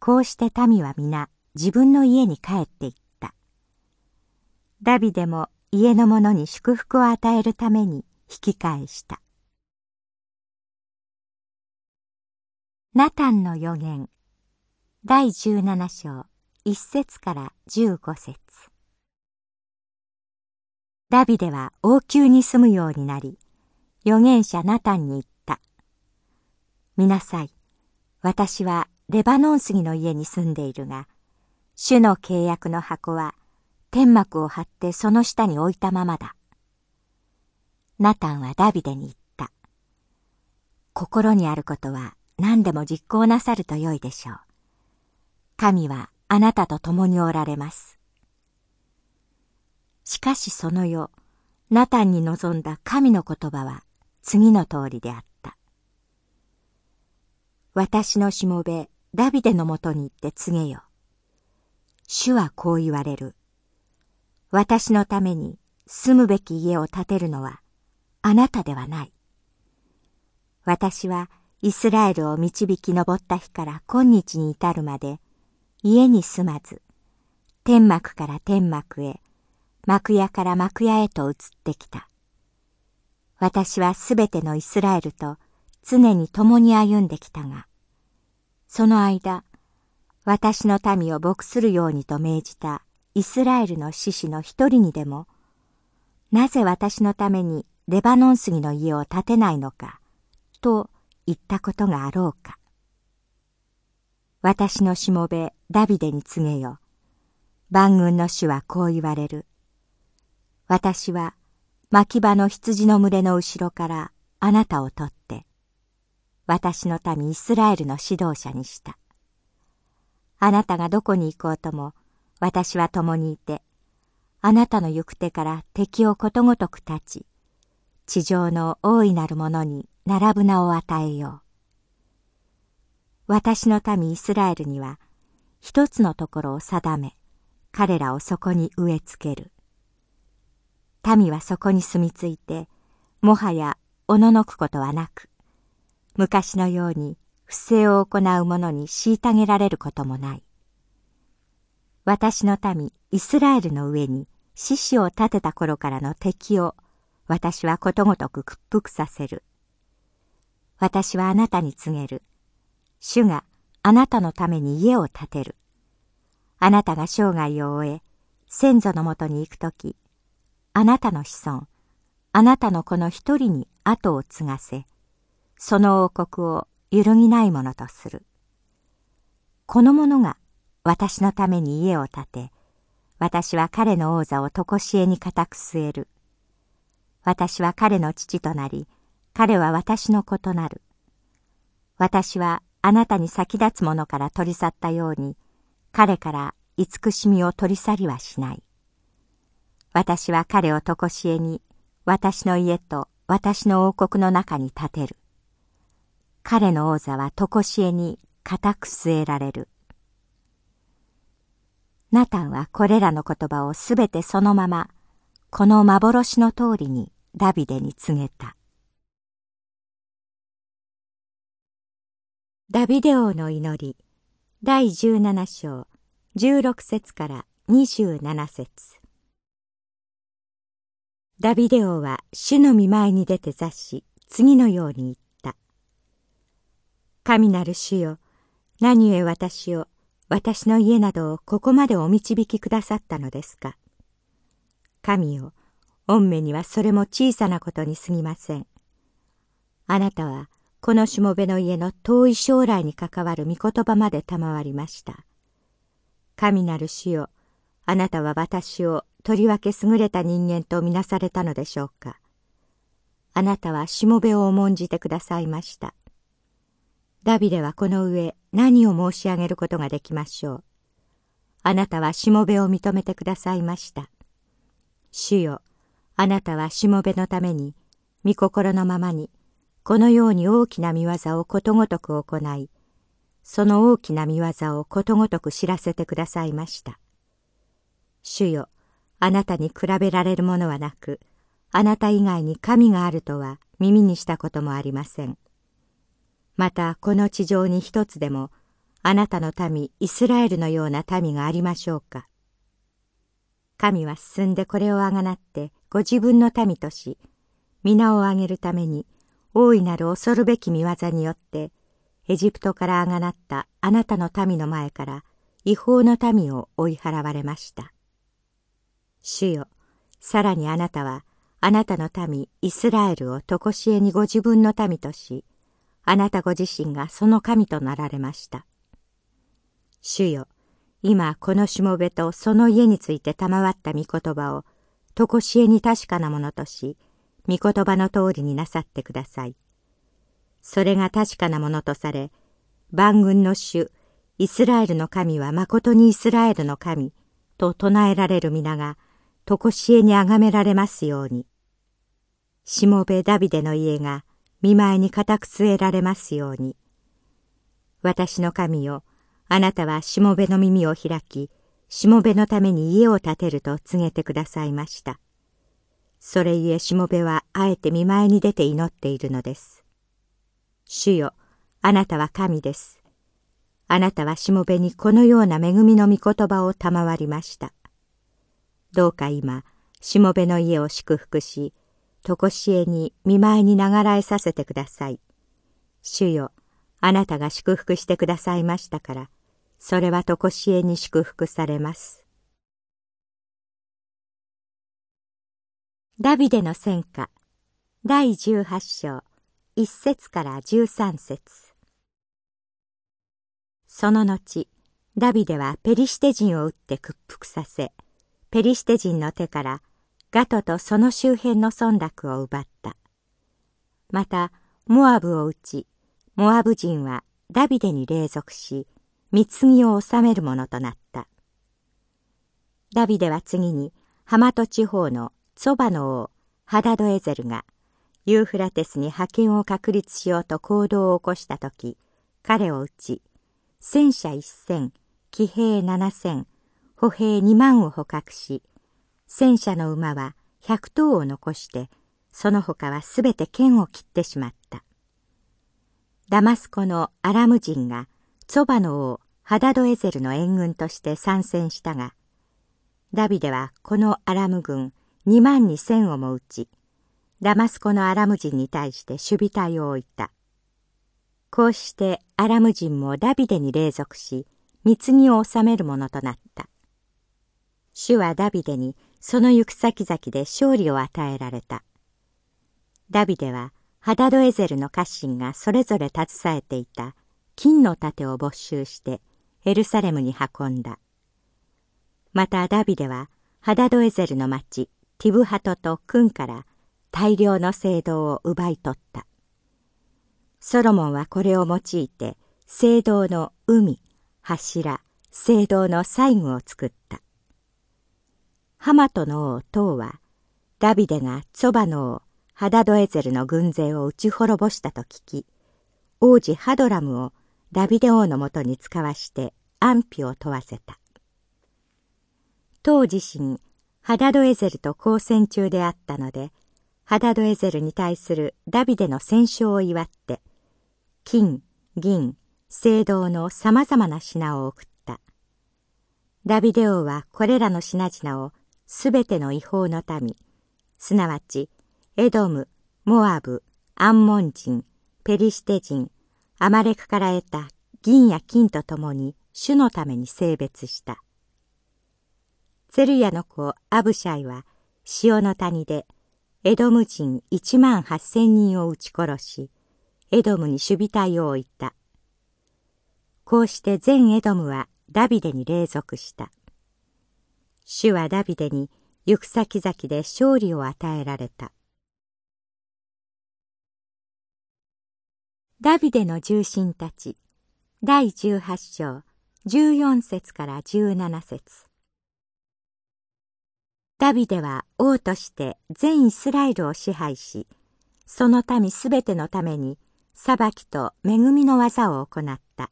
こうして民は皆自分の家に帰っていった。ダビデも家の者に祝福を与えるために引き返した。ナタンの予言第17章1節から15節ダビデは王宮に住むようになり、預言者ナタンに言った。見なさい。私はレバノン杉の家に住んでいるが、主の契約の箱は天幕を張ってその下に置いたままだ。ナタンはダビデに言った。心にあることは何でも実行なさるとよいでしょう。神はあなたと共におられます。しかしその夜、ナタンに望んだ神の言葉は次の通りであった。私のしもべ、ダビデのもとに行って告げよ。主はこう言われる。私のために住むべき家を建てるのはあなたではない。私はイスラエルを導き上った日から今日に至るまで家に住まず、天幕から天幕へ、幕屋から幕屋へと移ってきた。私はすべてのイスラエルと常に共に歩んできたが、その間、私の民を牧するようにと命じたイスラエルの獅子の一人にでも、なぜ私のためにレバノン杉の家を建てないのか、と言ったことがあろうか。私のしもべダビデに告げよ。万軍の主はこう言われる。私は牧場の羊の群れの後ろからあなたを取って、私の民イスラエルの指導者にした。あなたがどこに行こうとも、私は共にいて、あなたの行く手から敵をことごとく立ち、地上の大いなる者に並ぶ名を与えよう。私の民イスラエルには、一つのところを定め、彼らをそこに植え付ける。民はそこに住み着いて、もはやおののくことはなく、昔のように不正を行う者に虐げられることもない。私の民イスラエルの上に獅子を立てた頃からの敵を私はことごとく屈服させる。私はあなたに告げる。主があなたのために家を建てる。あなたが生涯を終え、先祖のもとに行くとき、あなたの子孫、あなたのこの一人に後を継がせ、その王国を揺るぎないものとする。この者が私のために家を建て、私は彼の王座を常しえに固く据える。私は彼の父となり、彼は私の子となる。私はあなたに先立つ者から取り去ったように、彼から慈しみを取り去りはしない。私は彼を常しえに、私の家と私の王国の中に建てる。彼の王座は常しえに固く据えられる。ナタンはこれらの言葉をすべてそのまま、この幻の通りにダビデに告げた。ダビデ王の祈り。第17章。16節から27節。ダビデ王は主の見舞いに出て座し次のように言った。神なる主よ何故私を私の家などをここまでお導きくださったのですか？神よ御目にはそれも小さなことに過ぎません。あなたはこのしもべの家の遠い将来に関わる御言葉まで賜りました。神なる主よ、あなたは私をとりわけ優れた人間とみなされたのでしょうか。あなたはしもべを重んじてくださいました。ダビデはこの上何を申し上げることができましょう。あなたはしもべを認めてくださいました。主よ、あなたはしもべのために、御心のままに、このように大きな見業をことごとく行い、その大きな見業をことごとく知らせてくださいました。主よ、あなたに比べられるものはなく、あなた以外に神があるとは耳にしたこともありません。またこの地上に一つでも、あなたの民イスラエルのような民がありましょうか。神は進んでこれをあがなってご自分の民とし、皆を挙げるために大いなる恐るべき見業によって、エジプトからあがなったあなたの民の前から違法の民を追い払われました。主よ、さらにあなたは、あなたの民イスラエルを常しえにご自分の民とし、あなたご自身がその神となられました。主よ、今このしもべとその家について賜った御言葉を、常しえに確かなものとし、御言葉の通りになさってください。それが確かなものとされ、万軍の主、イスラエルの神は誠にイスラエルの神と唱えられる皆が、とこしえに崇められますように。しもべダビデの家が見舞いに固く据えられますように。私の神よ、あなたはしもべの耳を開き、しもべのために家を建てると告げてくださいました。それゆえしもべはあえて見舞いに出て祈っているのです。主よ、あなたは神です。あなたはしもべにこのような恵みの御言葉を賜りました。どうか今、しもべの家を祝福し、とこしえに見舞いに流らえさせてください。主よ、あなたが祝福してくださいましたから、それはとこしえに祝福されます。ダビデの戦歌第18章。1節から13節。その後ダビデはペリシテ人を撃って屈服させペリシテ人の手からガトとその周辺の村落を奪った。またモアブを撃ちモアブ人はダビデに隷属し貢ぎを治めるものとなった。ダビデは次にハマト地方のそばの王ハダドエゼルがユーフラテスに覇権を確立しようと行動を起こした時彼を撃ち戦車一千騎兵七千歩兵二万を捕獲し戦車の馬は百頭を残してその他はすべて剣を切ってしまった。ダマスコのアラム人がそばの王ハダドエゼルの援軍として参戦したがダビデはこのアラム軍2万2千をも撃ち、ダマスコのアラム人に対して守備隊を置いた。こうしてアラム人もダビデに隷属し、貢ぎを治めるものとなった。主はダビデにその行く先々で勝利を与えられた。ダビデはハダドエゼルの家臣がそれぞれ携えていた金の盾を没収してエルサレムに運んだ。またダビデはハダドエゼルの町ティブハトとクンから大量の聖堂を奪い取った。ソロモンはこれを用いて聖堂の海、柱、聖堂の細具を作った。ハマトの王トウはダビデがツォバの王ハダドエゼルの軍勢を撃ち滅ぼしたと聞き王子ハドラムをダビデ王のもとに使わして安否を問わせた当自身ハダドエゼルと交戦中であったのでハダドエゼルに対するダビデの戦勝を祝って金銀聖堂のさまざまな品を送った。ダビデ王はこれらの品々をすべての違法の民すなわちエドムモアブアンモン人ペリシテ人アマレクから得た銀や金とともに主のために性別した。セルヤの子アブシャイは潮の谷でエドム人一万八千人を撃ち殺しエドムに守備隊を置いた。こうして全エドムはダビデに隷属した。主はダビデに行く先々で勝利を与えられた。ダビデの重臣たち第18章14節から17節。ダビデは王として全イスラエルを支配しその民すべてのために裁きと恵みの技を行った。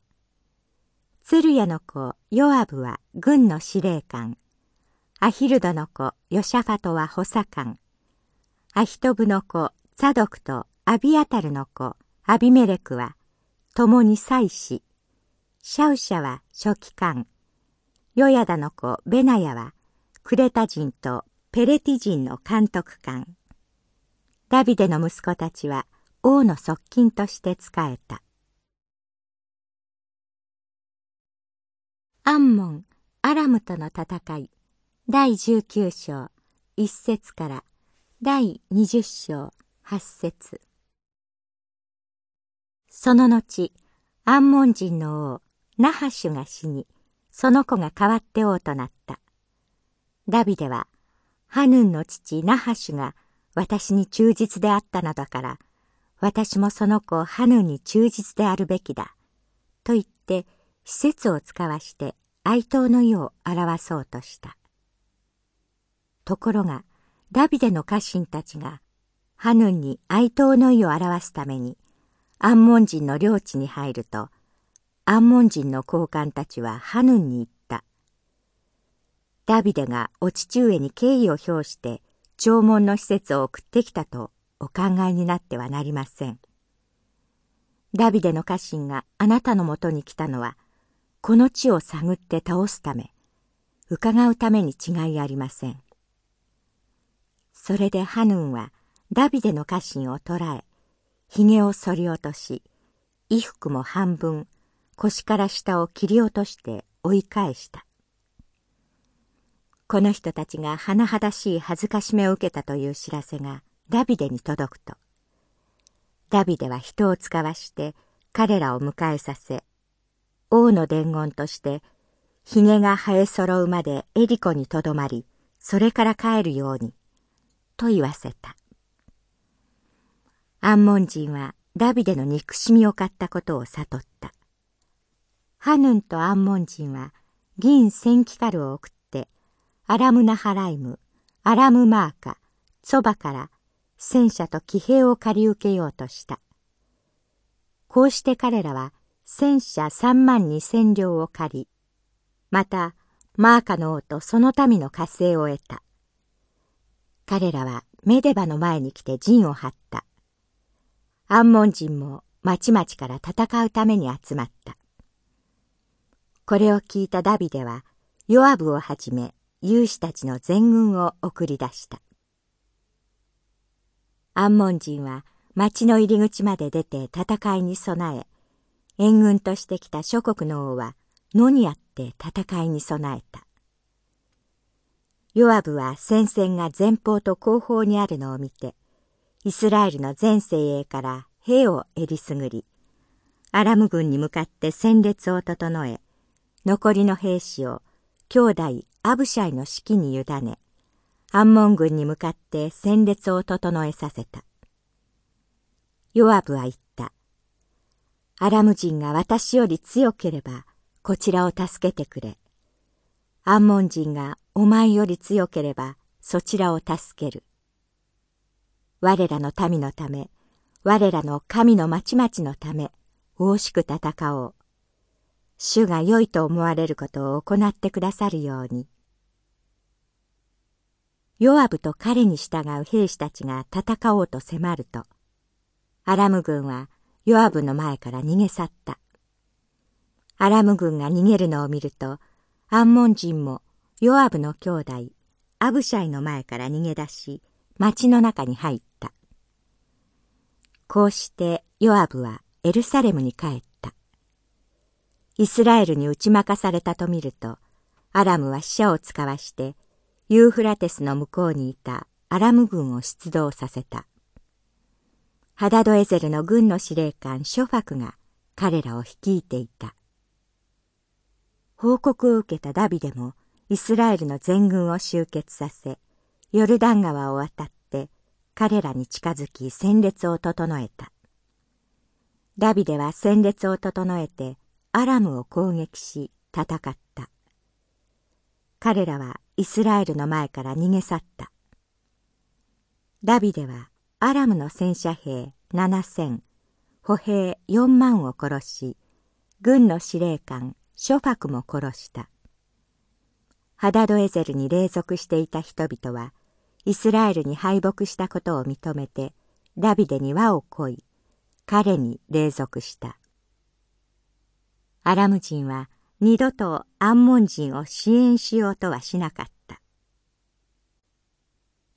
ツルヤの子ヨアブは軍の司令官。アヒルドの子ヨシャファトは補佐官。アヒトブの子ザドクとアビアタルの子アビメレクは共に祭司シャウシャは書記官。ヨヤダの子ベナヤはクレタ人とペレティ人の監督官。ダビデの息子たちは王の側近として仕えた。アンモンアラムとの戦い。第19章1節から。第20章8節。その後アンモン人の王ナハシュが死にその子が代わって王となった。ダビデはハヌンの父ナハシュが私に忠実であったのだから私もその子ハヌンに忠実であるべきだと言って施設を使わして哀悼の意を表そうとした。ところがダビデの家臣たちがハヌンに哀悼の意を表すためにアンモン人の領地に入るとアンモン人の高官たちはハヌンに言っダビデがお父上に敬意を表して弔問の施設を送ってきたとお考えになってはなりませんダビデの家臣があなたのもとに来たのはこの地を探って倒すため伺うために違いありませんそれでハヌンはダビデの家臣を捕らえ、髭を剃り落とし、衣服も半分、腰から下を切り落として追い返した。この人たちが甚だしい恥ずかしめを受けたという知らせがダビデに届くと、ダビデは人を使わして彼らを迎えさせ、王の伝言として、髭が生え揃うまでエリコにとどまり、それから帰るように、と言わせた。アンモン人はダビデの憎しみを買ったことを悟った。ハヌンとアンモン人は銀千キカルを送ってアラムナハライム、アラムマーカ、そばから戦車と騎兵を借り受けようとした。こうして彼らは戦車三万二千両を借り、またマーカの王とその民の加勢を得た。彼らはメデバの前に来て陣を張った。アンモン人も町々から戦うために集まった。これを聞いたダビデは、ヨアブをはじめ、勇士たちの全軍を送り出した。アンモン人は町の入り口まで出て戦いに備え、援軍としてきた諸国の王は野にあって戦いに備えた。ヨアブは戦線が前方と後方にあるのを見て、イスラエルの全精鋭から兵をえりすぐり、アラム軍に向かって戦列を整え、残りの兵士を兄弟アブシャイの指揮に委ね、アンモン軍に向かって戦列を整えさせた。ヨアブは言った。アラム人が私より強ければ、こちらを助けてくれ。アンモン人がお前より強ければ、そちらを助ける。我らの民のため、我らの神の町々のため、大しく戦おう。主が良いと思われることを行ってくださるように。ヨアブと彼に従う兵士たちが戦おうと迫ると、アラム軍はヨアブの前から逃げ去った。アラム軍が逃げるのを見ると、アンモン人もヨアブの兄弟、アブシャイの前から逃げ出し、町の中に入った。こうしてヨアブはエルサレムに帰った。イスラエルに打ち負かされたと見ると、アラムは死者を使わして、ユーフラテスの向こうにいたアラム軍を出動させた。ハダドエゼルの軍の司令官ショファクが彼らを率いていた。報告を受けたダビデもイスラエルの全軍を集結させ、ヨルダン川を渡って彼らに近づき戦列を整えた。ダビデは戦列を整えてアラムを攻撃し戦った。彼らはイスラエルの前から逃げ去った。ダビデはアラムの戦車兵七千、歩兵四万を殺し、軍の司令官ショファクも殺した。ハダドエゼルに隷属していた人々は、イスラエルに敗北したことを認めて、ダビデに輪をこい、彼に隷属した。アラム人は二度とアンモン人を支援しようとはしなかった。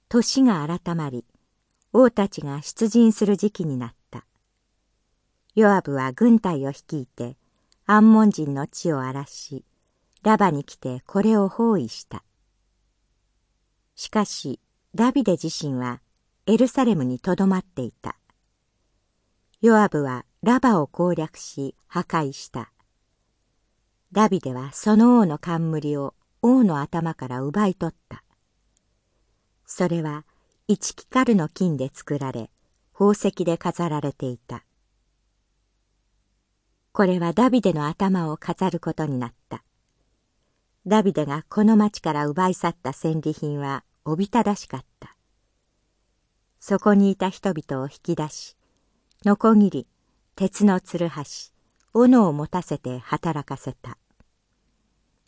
年が改まり、王たちが出陣する時期になった。ヨアブは軍隊を率いて、アンモン人の地を荒らし、ラバに来てこれを包囲した。しかし、ダビデ自身はエルサレムにとどまっていた。ヨアブはラバを攻略し破壊した。ダビデはその王の冠を王の頭から奪い取った。それは一キカルの金で作られ、宝石で飾られていた。これはダビデの頭を飾ることになった。ダビデがこの町から奪い去った戦利品はおびただしかった。そこにいた人々を引き出し、のこぎり、鉄のつるはし、斧を持たせて働かせた。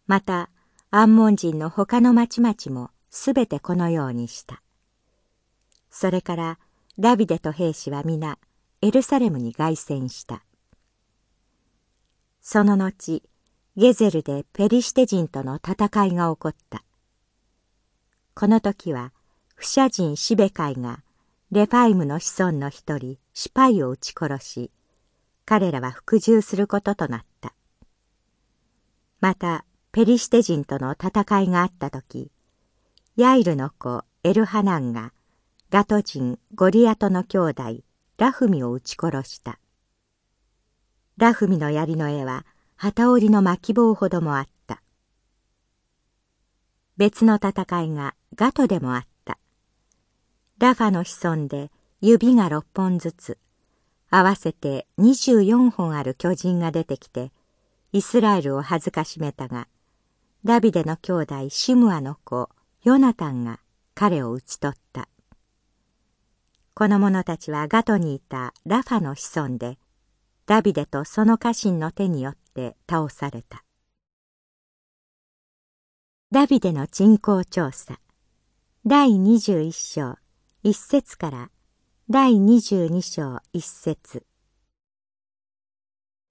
また、アンモン人の他の町々もすべてこのようにした。それから、ダビデと兵士は皆、エルサレムに凱旋した。その後、ゲゼルでペリシテ人との戦いが起こった。この時は、フシャ人シベカイがレファイムの子孫の一人、シパイを撃ち殺し、彼らは服従することとなった。また、ペリシテ人との戦いがあった時、ヤイルの子エルハナンがガト人ゴリアトの兄弟ラフミを撃ち殺した。ラフミの槍の絵は旗織りの巻き棒ほどもあった。別の戦いがガトでもあった。ラファの子孫で指が6本ずつ、合わせて24本ある巨人が出てきて、イスラエルを恥ずかしめたが、ダビデの兄弟シムアの子、ヨナタンが彼を討ち取った。この者たちはガトにいたラファの子孫で、ダビデとその家臣の手によって倒された。ダビデの人口調査第21章一節から第二十二章一節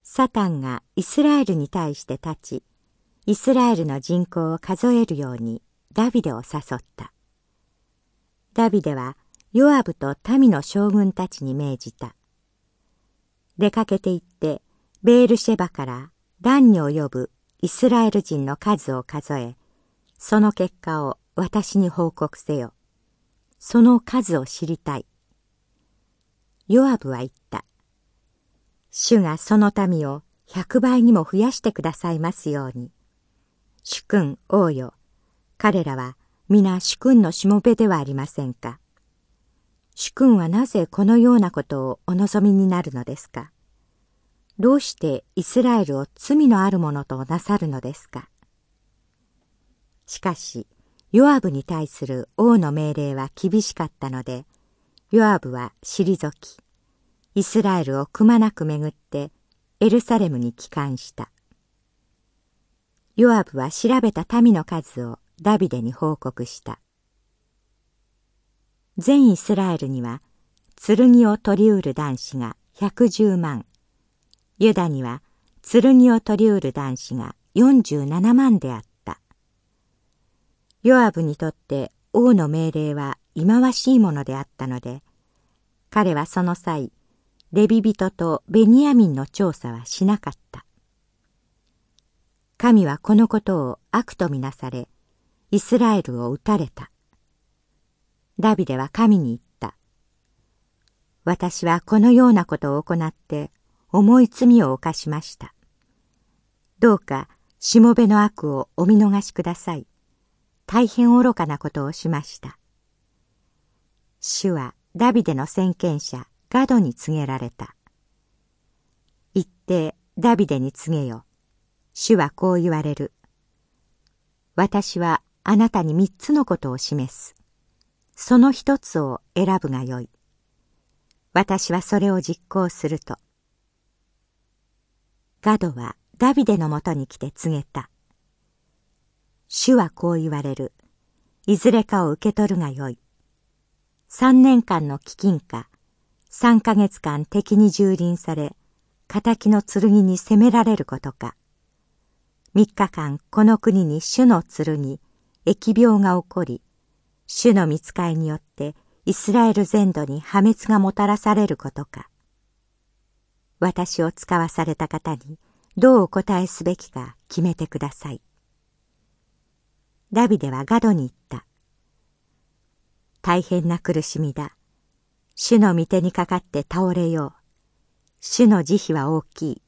サタンがイスラエルに対して立ち、イスラエルの人口を数えるようにダビデを誘った。ダビデはヨアブと民の将軍たちに命じた。出かけて行ってベールシェバからダンに及ぶイスラエル人の数を数え、その結果を私に報告せよ。その数を知りたい。ヨアブは言った。主がその民を百倍にも増やしてくださいますように。主君王よ、彼らは皆主君のしもべではありませんか。主君はなぜこのようなことをお望みになるのですか。どうしてイスラエルを罪のあるものとなさるのですか。しかし、ヨアブに対する王の命令は厳しかったので、ヨアブは退き、イスラエルをくまなく巡ってエルサレムに帰還した。ヨアブは調べた民の数をダビデに報告した。全イスラエルには剣を取りうる男子が110万、ユダには剣を取りうる男子が47万であった。ヨアブにとって王の命令は忌まわしいものであったので、彼はその際、レビ人とベニヤミンの調査はしなかった。神はこのことを悪とみなされ、イスラエルを撃たれた。ダビデは神に言った。私はこのようなことを行って重い罪を犯しました。どうか、しもべの悪をお見逃しください。大変愚かなことをしました。主はダビデの先見者ガドに告げられた。言ってダビデに告げよ。主はこう言われる。私はあなたに三つのことを示す。その一つを選ぶがよい。私はそれを実行すると。ガドはダビデのもとに来て告げた。主はこう言われる。いずれかを受け取るがよい。三年間の飢饉か、三ヶ月間敵に蹂躙され、仇の剣に攻められることか。三日間この国に主の剣、疫病が起こり、主の見つかいによってイスラエル全土に破滅がもたらされることか。私を使わされた方にどうお答えすべきか決めてください。ダビデはガドに言った。大変な苦しみだ。主の御手にかかって倒れよう。主の慈悲は大きい。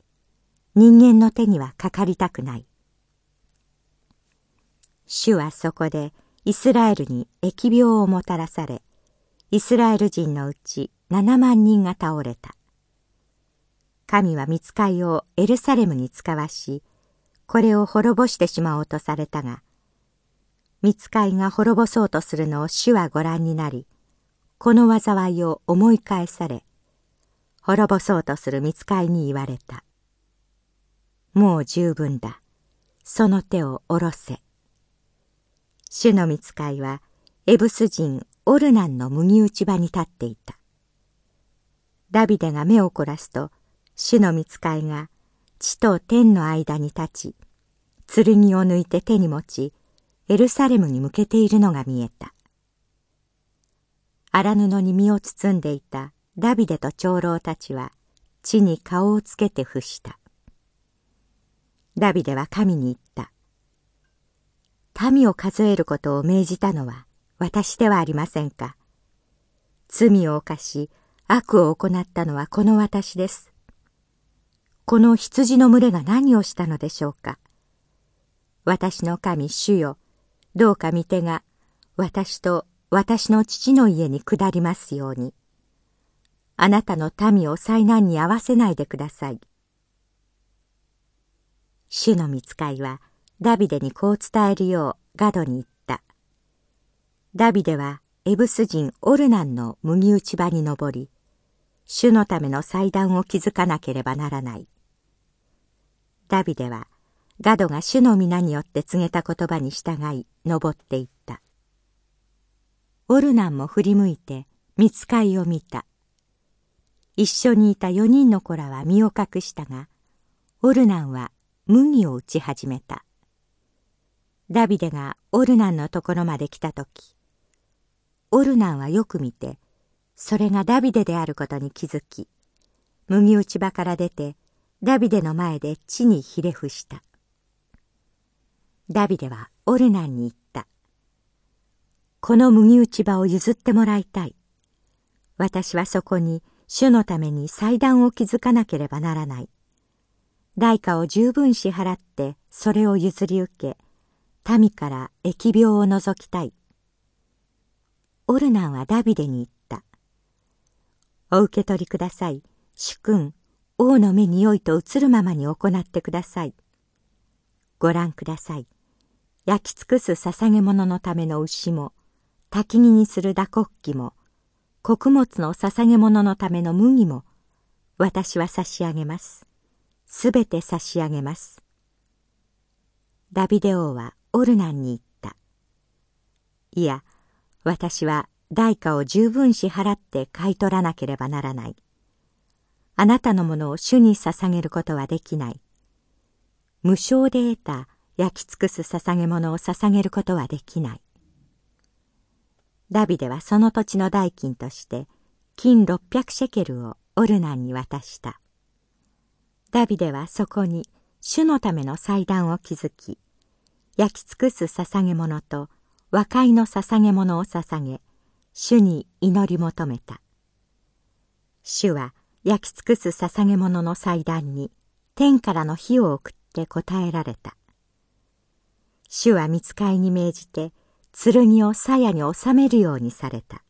人間の手にはかかりたくない。主はそこでイスラエルに疫病をもたらされ、イスラエル人のうち7万人が倒れた。神は見つかいをエルサレムに使わし、これを滅ぼしてしまおうとされたが、見つかいが滅ぼそうとするのを主はご覧になり、この災いを思い返され、滅ぼそうとする見つかいに言われた。もう十分だ。その手を下ろせ。主の見つかいは、エブス人オルナンの麦打ち場に立っていた。ダビデが目を凝らすと、主の見つかいが地と天の間に立ち、剣を抜いて手に持ち、エルサレムに向けているのが見えた。荒布に身を包んでいたダビデと長老たちは地に顔をつけて伏した。ダビデは神に言った。民を数えることを命じたのは私ではありませんか。罪を犯し悪を行ったのはこの私です。この羊の群れが何をしたのでしょうか。私の神主よ、どうか御手が私と私の父の家に下りますように。あなたの民を災難に合わせないでください。主の見つかいはダビデにこう伝えるようガドに言った。ダビデはエブス人オルナンの麦打ち場に登り、主のための祭壇を築かなければならない。ダビデはガドが主の皆によって告げた言葉に従い登っていったオルナンも振り向いて見つかいを見た一緒にいた四人の子らは身を隠したがオルナンは麦を打ち始めたダビデがオルナンのところまで来た時オルナンはよく見てそれがダビデであることに気づき麦打ち場から出てダビデの前で地にひれ伏した。ダビデはオルナンに言った。この麦打ち場を譲ってもらいたい。私はそこに主のために祭壇を築かなければならない。代価を十分支払ってそれを譲り受け、民から疫病を除きたい。オルナンはダビデに言った。お受け取りください。主君、王の目に良いと映るままに行ってください。ご覧ください。焼き尽くす捧げ物のための牛も、焚き木にする打刻器も、穀物の捧げ物のための麦も、私は差し上げます。すべて差し上げます。ダビデ王はオルナンに言った。いや、私は代価を十分支払って買い取らなければならない。あなたのものを主に捧げることはできない。無償で得た焼き尽くす捧げ物を捧げることはできない。ダビデはその土地の代金として金600シェケルをオルナンに渡した。ダビデはそこに主のための祭壇を築き、焼き尽くす捧げ物と和解の捧げ物を捧げ、主に祈り求めた。主は焼き尽くす捧げ物の祭壇に天からの火を送って答えられた。主は見つかいに命じて剣を鞘に収めるようにされた。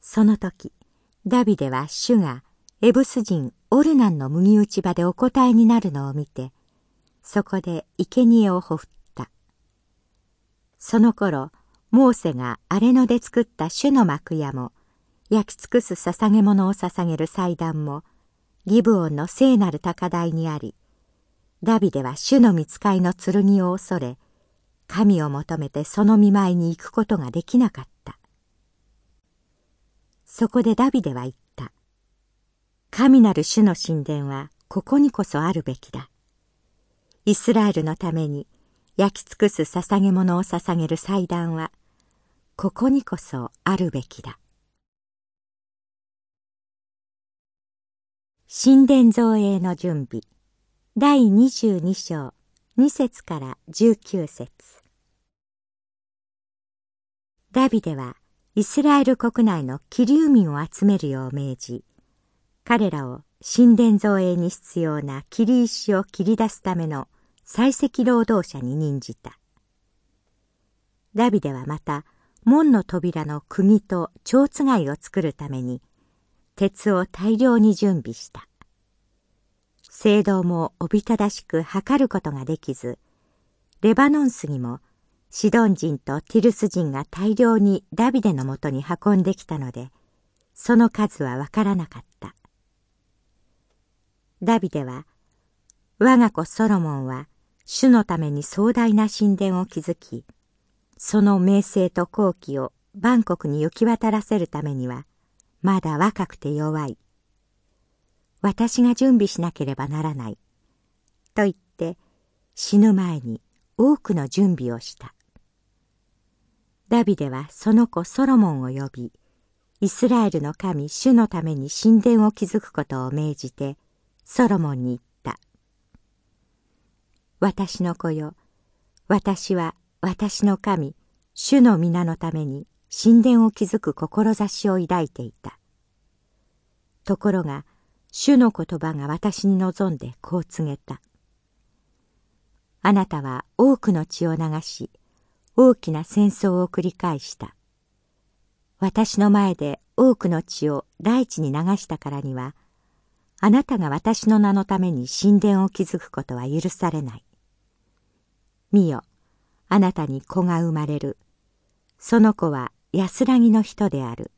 その時、ダビデは主がエブス人オルナンの麦打ち場でお答えになるのを見て、そこで生贄をほふった。その頃、モーセが荒れ野で作った主の幕屋も、焼き尽くす捧げ物を捧げる祭壇も、ギブオンの聖なる高台にあり、ダビデは主の見つかいの剣を恐れ、神を求めてその見舞いに行くことができなかった。そこでダビデは言った。神なる主の神殿はここにこそあるべきだ。イスラエルのために焼き尽くす捧げ物を捧げる祭壇はここにこそあるべきだ。神殿造営の準備第22章2節から19節ダビデはイスラエル国内の気流民を集めるよう命じ彼らを神殿造営に必要な切り石を切り出すための採石労働者に任じたダビデはまた門の扉の釘と蝶つがいを作るために鉄を大量に準備した。聖堂もおびただしく測ることができず、レバノン杉もシドン人とティルス人が大量にダビデのもとに運んできたので、その数はわからなかった。ダビデは、我が子ソロモンは主のために壮大な神殿を築き、その名声と好機をバンコクに行き渡らせるためには、まだ若くて弱い。私が準備しなければならない。と言って死ぬ前に多くの準備をした。ダビデはその子ソロモンを呼び、イスラエルの神主のために神殿を築くことを命じて、ソロモンに言っ。私の子よ、私は私の神、主の皆のために神殿を築く志を抱いていた。ところが、主の言葉が私に望んでこう告げた。あなたは多くの血を流し、大きな戦争を繰り返した。私の前で多くの血を大地に流したからには、あなたが私の名のために神殿を築くことは許されない。見よ、あなたに子が生まれる。その子は安らぎの人である。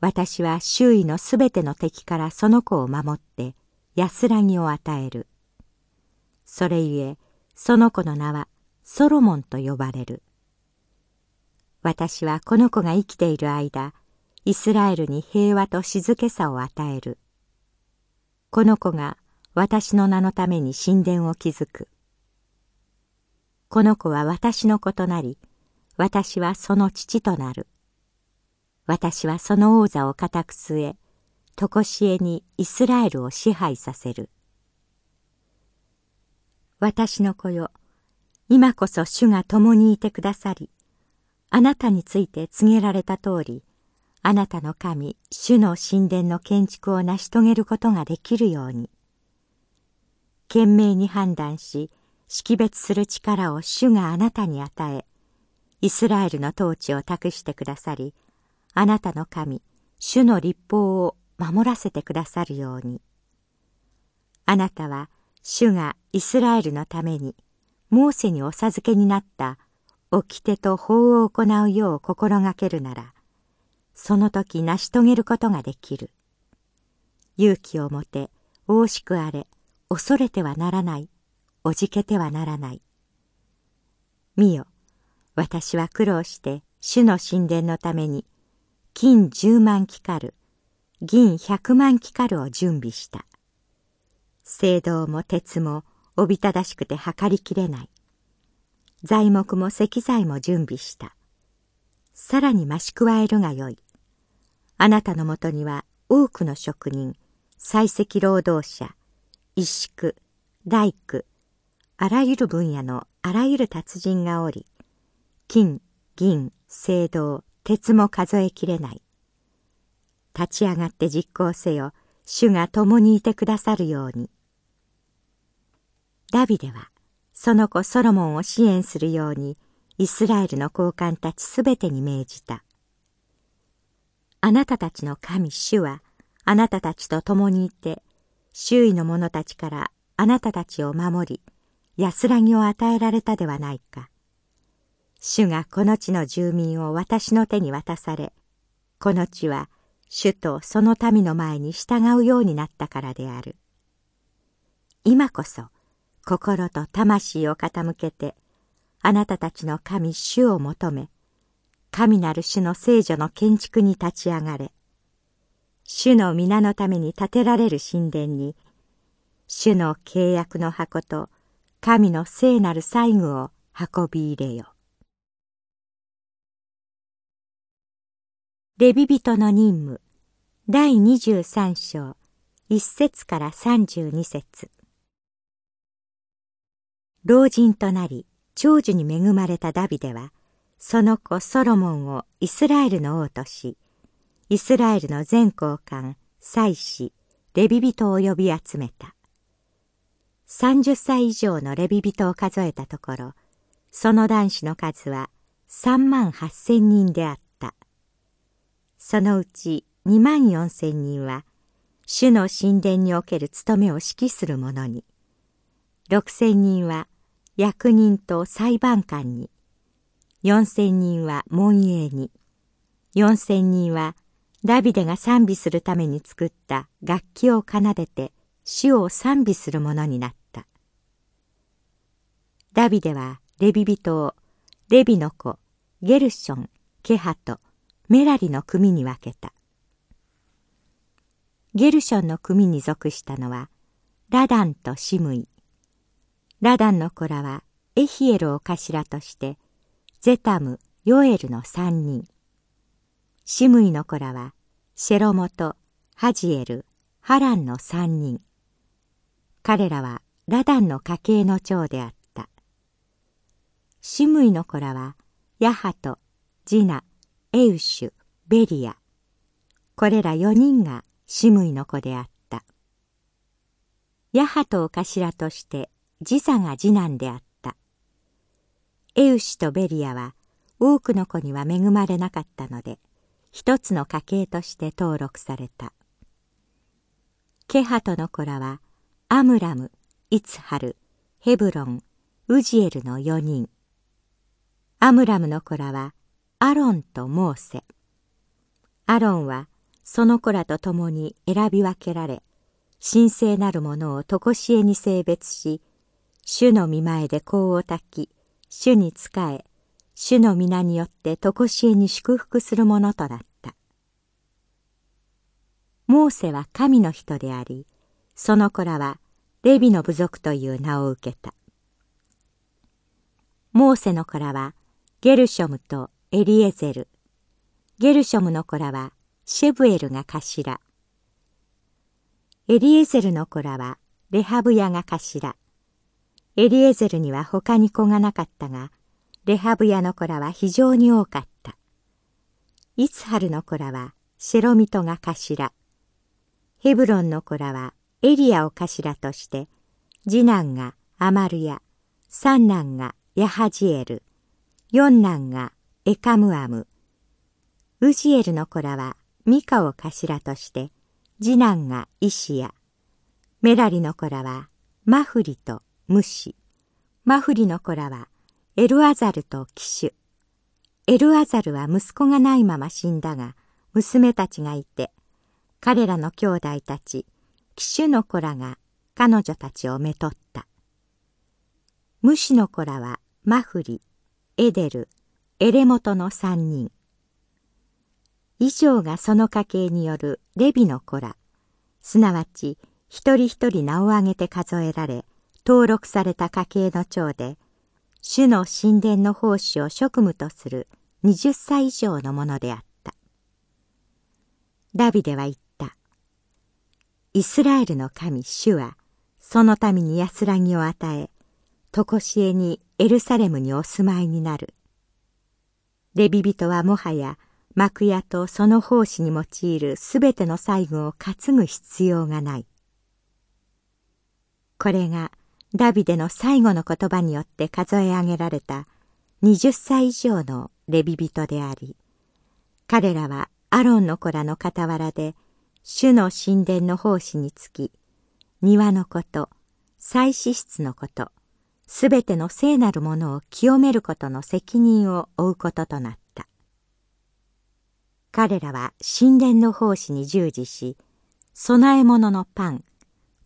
私は周囲のすべての敵からその子を守って安らぎを与える。それゆえ、その子の名はソロモンと呼ばれる。私はこの子が生きている間、イスラエルに平和と静けさを与える。この子が私の名のために神殿を築く。この子は私の子となり、私はその父となる。私はその王座を固く据え、とこしえにイスラエルを支配させる。私の子よ、今こそ主が共にいてくださり、あなたについて告げられた通り、あなたの神、主の神殿の建築を成し遂げることができるように。懸命に判断し、識別する力を主があなたに与え、イスラエルの統治を託してくださり、あなたの神、主の立法を守らせてくださるように。あなたは、主がイスラエルのために、モーセにお授けになった掟と法を行うよう心がけるなら、その時成し遂げることができる。勇気を持て、大しくあれ、恐れてはならない、おじけてはならない。見よ、私は苦労して主の神殿のために、金十万キカル、銀百万キカルを準備した。聖堂も鉄もおびただしくて測りきれない。材木も石材も準備した。さらに増し加えるがよい。あなたのもとには多くの職人、採石労働者、一宿、大工、あらゆる分野のあらゆる達人がおり、金、銀、青銅、鉄も数えきれない。立ち上がって実行せよ、主が共にいてくださるように。ダビデは、その子ソロモンを支援するように、イスラエルの高官たちすべてに命じた。あなたたちの神主はあなたたちと共にいて周囲の者たちからあなたたちを守り安らぎを与えられたではないか。主がこの地の住民を私の手に渡されこの地は主とその民の前に従うようになったからである。今こそ心と魂を傾けてあなたたちの神主を求め神なる主の聖女の建築に立ち上がれ。主の皆のために建てられる神殿に、主の契約の箱と神の聖なる細具を運び入れよ。レビ人の任務第23章1節から32節老人となり長寿に恵まれたダビデはその子ソロモンをイスラエルの王とし、イスラエルの全交官、祭司、レビ人を呼び集めた。30歳以上のレビ人を数えたところ、その男子の数は3万8千人であった。そのうち2万4千人は、主の神殿における務めを指揮する者に、6千人は役人と裁判官に、四千人は門営に、四千人はダビデが賛美するために作った楽器を奏でて主を賛美するものになった。ダビデはレビ人をレビの子、ゲルション、ケハト、メラリの組に分けた。ゲルションの組に属したのはラダンとシムイ。ラダンの子らはエヒエルを頭としてゼタム、ヨエルの三人。シムイの子らは、シェロモト、ハジエル、ハランの三人。彼らはラダンの家系の長であった。シムイの子らは、ヤハト、ジナ、エウシュ、ベリア。これら四人がシムイの子であった。ヤハトを頭として、ジサが次男であった。エウシとベリアは多くの子には恵まれなかったので一つの家系として登録された。ケハトの子らはアムラムイツハルヘブロンウジエルの4人。アムラムの子らはアロンとモーセ。アロンはその子らと共に選び分けられ神聖なるものを常しえに性別し主の見前で香を焚き主に仕え、主の皆によって常しえに祝福するものとなった。モーセは神の人であり、その子らはレビの部族という名を受けた。モーセの子らはゲルショムとエリエゼル。ゲルショムの子らはシェブエルが頭。エリエゼルの子らはレハブヤが頭。エリエゼルには他に子がなかったが、レハブヤの子らは非常に多かった。イツハルの子らはシェロミトが頭。ヘブロンの子らはエリアを頭として、次男がアマルヤ、三男がヤハジエル、四男がエカムアム。ウジエルの子らはミカを頭として、次男がイシヤ。メラリの子らはマフリとムシ。マフリの子らはエルアザルとキシュ。エルアザルは息子がないまま死んだが、娘たちがいて、彼らの兄弟たち、騎手の子らが彼女たちをめとった。ムシの子らはマフリ、エデル、エレモトの三人。以上がその家系によるレビの子ら、すなわち一人一人名を挙げて数えられ、登録された家系の長で、主の神殿の奉仕を職務とする20歳以上のものであった。ダビデは言った。イスラエルの神主は、その民に安らぎを与え、とこしえにエルサレムにお住まいになる。レビ人はもはや幕屋とその奉仕に用いるすべての細具を担ぐ必要がない。これがダビデの最後の言葉によって数え上げられた20歳以上のレビ人であり、彼らはアロンの子らの傍らで、主の神殿の奉仕につき、庭のこと、祭祀室のこと、すべての聖なるものを清めることの責任を負うこととなった。彼らは神殿の奉仕に従事し、供え物のパン、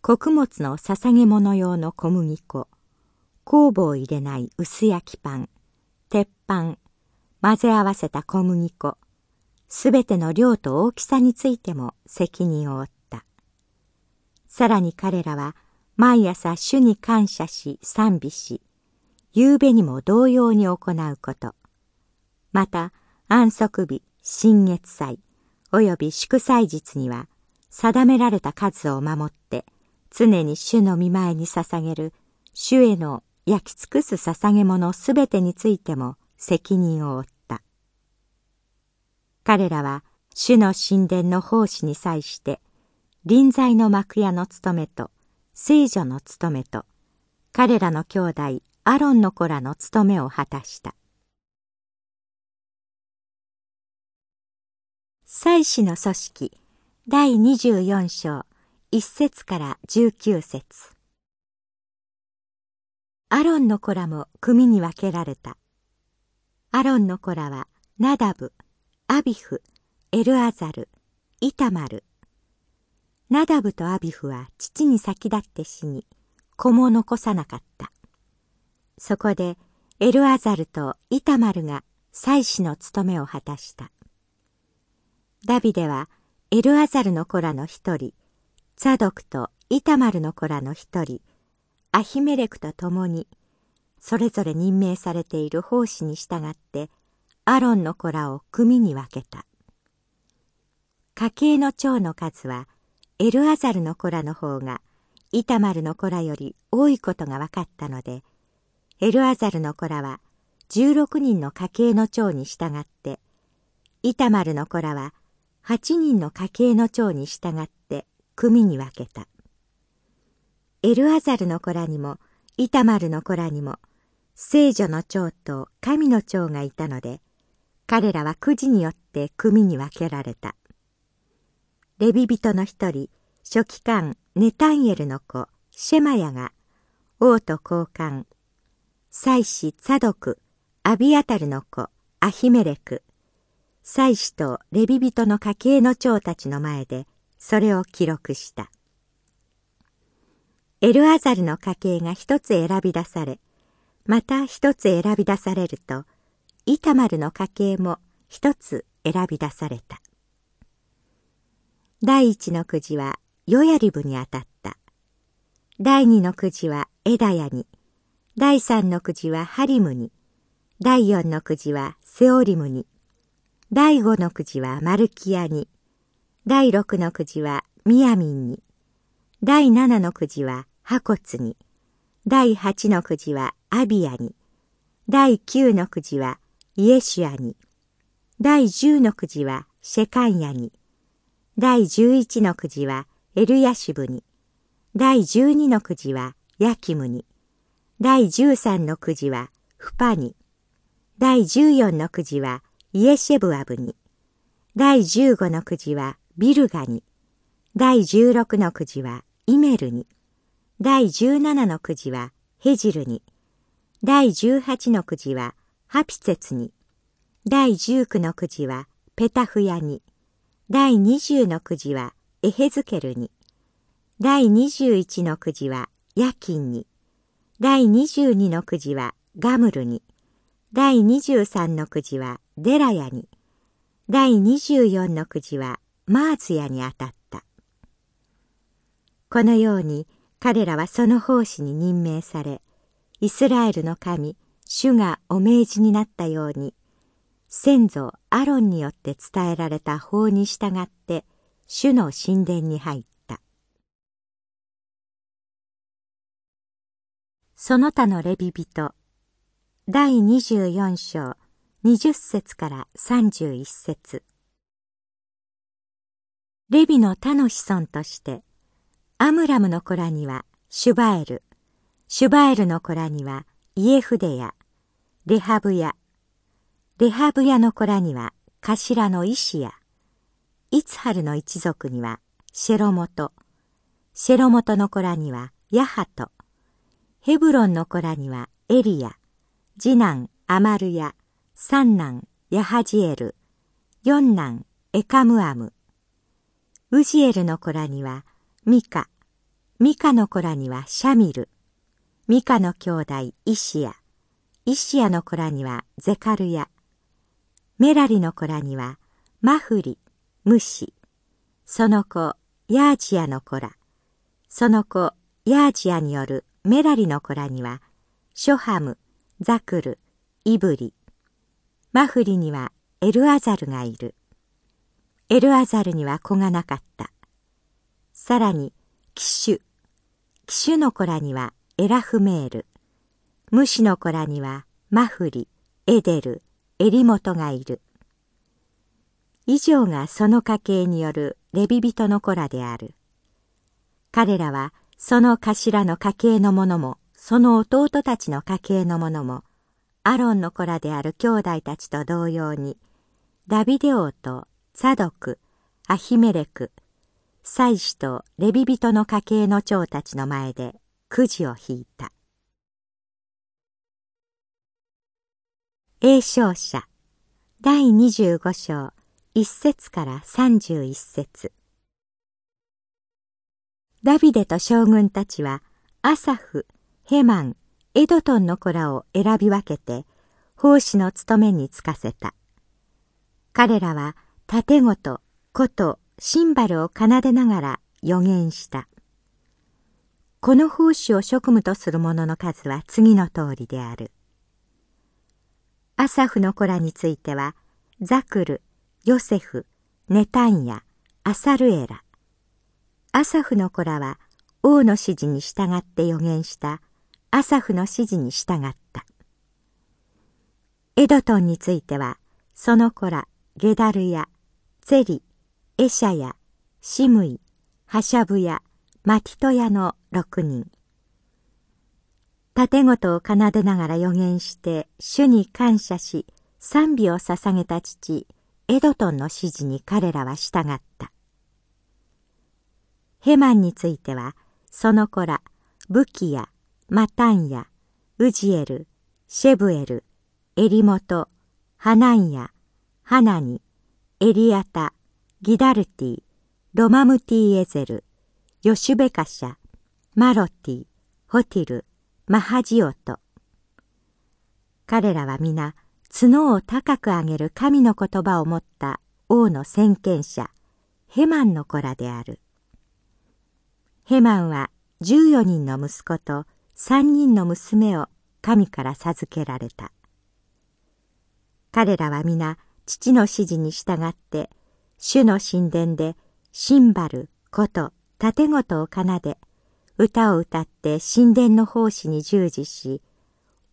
穀物の捧げ物用の小麦粉、酵母を入れない薄焼きパン、鉄板、混ぜ合わせた小麦粉、すべての量と大きさについても責任を負った。さらに彼らは毎朝主に感謝し賛美し、夕べにも同様に行うこと。また安息日、新月祭、および祝祭日には定められた数を守って、常に主の見前に捧げる主への焼き尽くす捧げ物すべてについても責任を負った。彼らは主の神殿の奉仕に際して臨在の幕屋の務めと聖女の務めと彼らの兄弟アロンの子らの務めを果たした。祭司の組織第24章1節から19節アロンの子らも組に分けられた。アロンの子らはナダブ、アビフ、エルアザル、イタマル。ナダブとアビフは父に先立って死に、子も残さなかった。そこでエルアザルとイタマルが祭司の務めを果たした。ダビデはエルアザルの子らの一人、ザドクとイタマルの子らの一人、アヒメレクと共に、それぞれ任命されている奉仕に従って、アロンの子らを組に分けた。家系の長の数は、エルアザルの子らの方が、イタマルの子らより多いことが分かったので、エルアザルの子らは16人の家系の長に従って、イタマルの子らは8人の家系の長に従って組に分けた。エルアザルの子らにも、イタマルの子らにも、聖女の長と神の長がいたので、彼らはくじによって組に分けられた。レビ人の一人、書記官ネタンエルの子、シェマヤが、王と交換、祭司ザドク、アビアタルの子、アヒメレク、祭司とレビ人の家系の長たちの前で、それを記録した。エルアザルの家系が一つ選び出され、また一つ選び出されると、イタマルの家系も一つ選び出された。第一のくじはヨヤリブに当たった。第二のくじはエダヤに、第三のくじはハリムに、第四のくじはセオリムに、第五のくじはマルキアに、第六のくじはミヤミンに、第七のくじはハコツに、第八のくじはアビアに、第九のくじはイエシュアに、第十のくじはシェカンヤに、第十一のくじはエルヤシブに、第十二のくじはヤキムに、第十三のくじはフパに、第十四のくじはイエシェブアブに、第十五のくじはビルガに、第十六のくじはイメルに、第十七のくじはヘジルに、第十八のくじはハピセツに、第十九のくじはペタフヤに、第二十のくじはエヘズケルに、第二十一のくじはヤキンに、第二十二のくじはガムルに、第二十三のくじはデラヤに、第二十四のくじはマーズヤにあたった。このように彼らはその奉仕に任命され、イスラエルの神、主がお命じになったように、先祖アロンによって伝えられた法に従って主の神殿に入った。その他のレビ人第24章20節から31節レビの他の子孫としてアムラムの子らにはシュバエルシュバエルの子らにはイエフデヤレハブヤレハブヤの子らには頭のイシヤイツハルの一族にはシェロモトシェロモトの子らにはヤハトヘブロンの子らにはエリヤ次男アマルヤ三男ヤハジエル四男エカムアムウジエルの子らにはミカ。ミカの子らにはシャミル。ミカの兄弟イシア。イシアの子らにはゼカルヤ。メラリの子らにはマフリ。ムシ。その子ヤージアの子ら。その子ヤージアによるメラリの子らにはショハムザクル、イブリ。マフリにはエルアザルがいる。エルアザルには子がなかった。さらに、キシュ。キシュの子らにはエラフメール。ムシの子らにはマフリ、エデル、エリモトがいる。以上がその家系によるレビ人の子らである。彼らはその頭の家系の者もその弟たちの家系の者もアロンの子らである兄弟たちと同様にダビデ王とザドクアヒメレク祭司とレビ人の家系の長たちの前でくじを引いた栄唱者第25章1節から31節ダビデと将軍たちはアサフヘマン、エドトンの子らを選び分けて、奉仕の務めに就かせた。彼らは盾ごと、琴、シンバルを奏でながら予言した。この奉仕を職務とする者の数は次の通りである。アサフの子らについては、ザクル、ヨセフ、ネタンヤ、アサルエラ。アサフの子らは王の指示に従って予言したアサフの指示に従った。エドトンについては、その子ら、ゲダルヤ、ゼリ、エシャヤ、シムイ、ハシャブヤ、マティトヤの六人。盾事を奏でながら予言して主に感謝し賛美を捧げた父エドトンの指示に彼らは従った。ヘマンについてはその子ら武器やマタンヤ、ウジエル、シェブエル、エリモト、ハナンヤ、ハナニ、エリアタ、ギダルティ、ロマムティエゼル、ヨシュベカシャ、マロティ、ホティル、マハジオト。彼らは皆、角を高く上げる神の言葉を持った王の先見者、ヘマンの子らである。ヘマンは14人の息子と三人の娘を神から授けられた。彼らは皆父の指示に従って主の神殿でシンバル、琴、盾事を奏で歌を歌って神殿の奉仕に従事し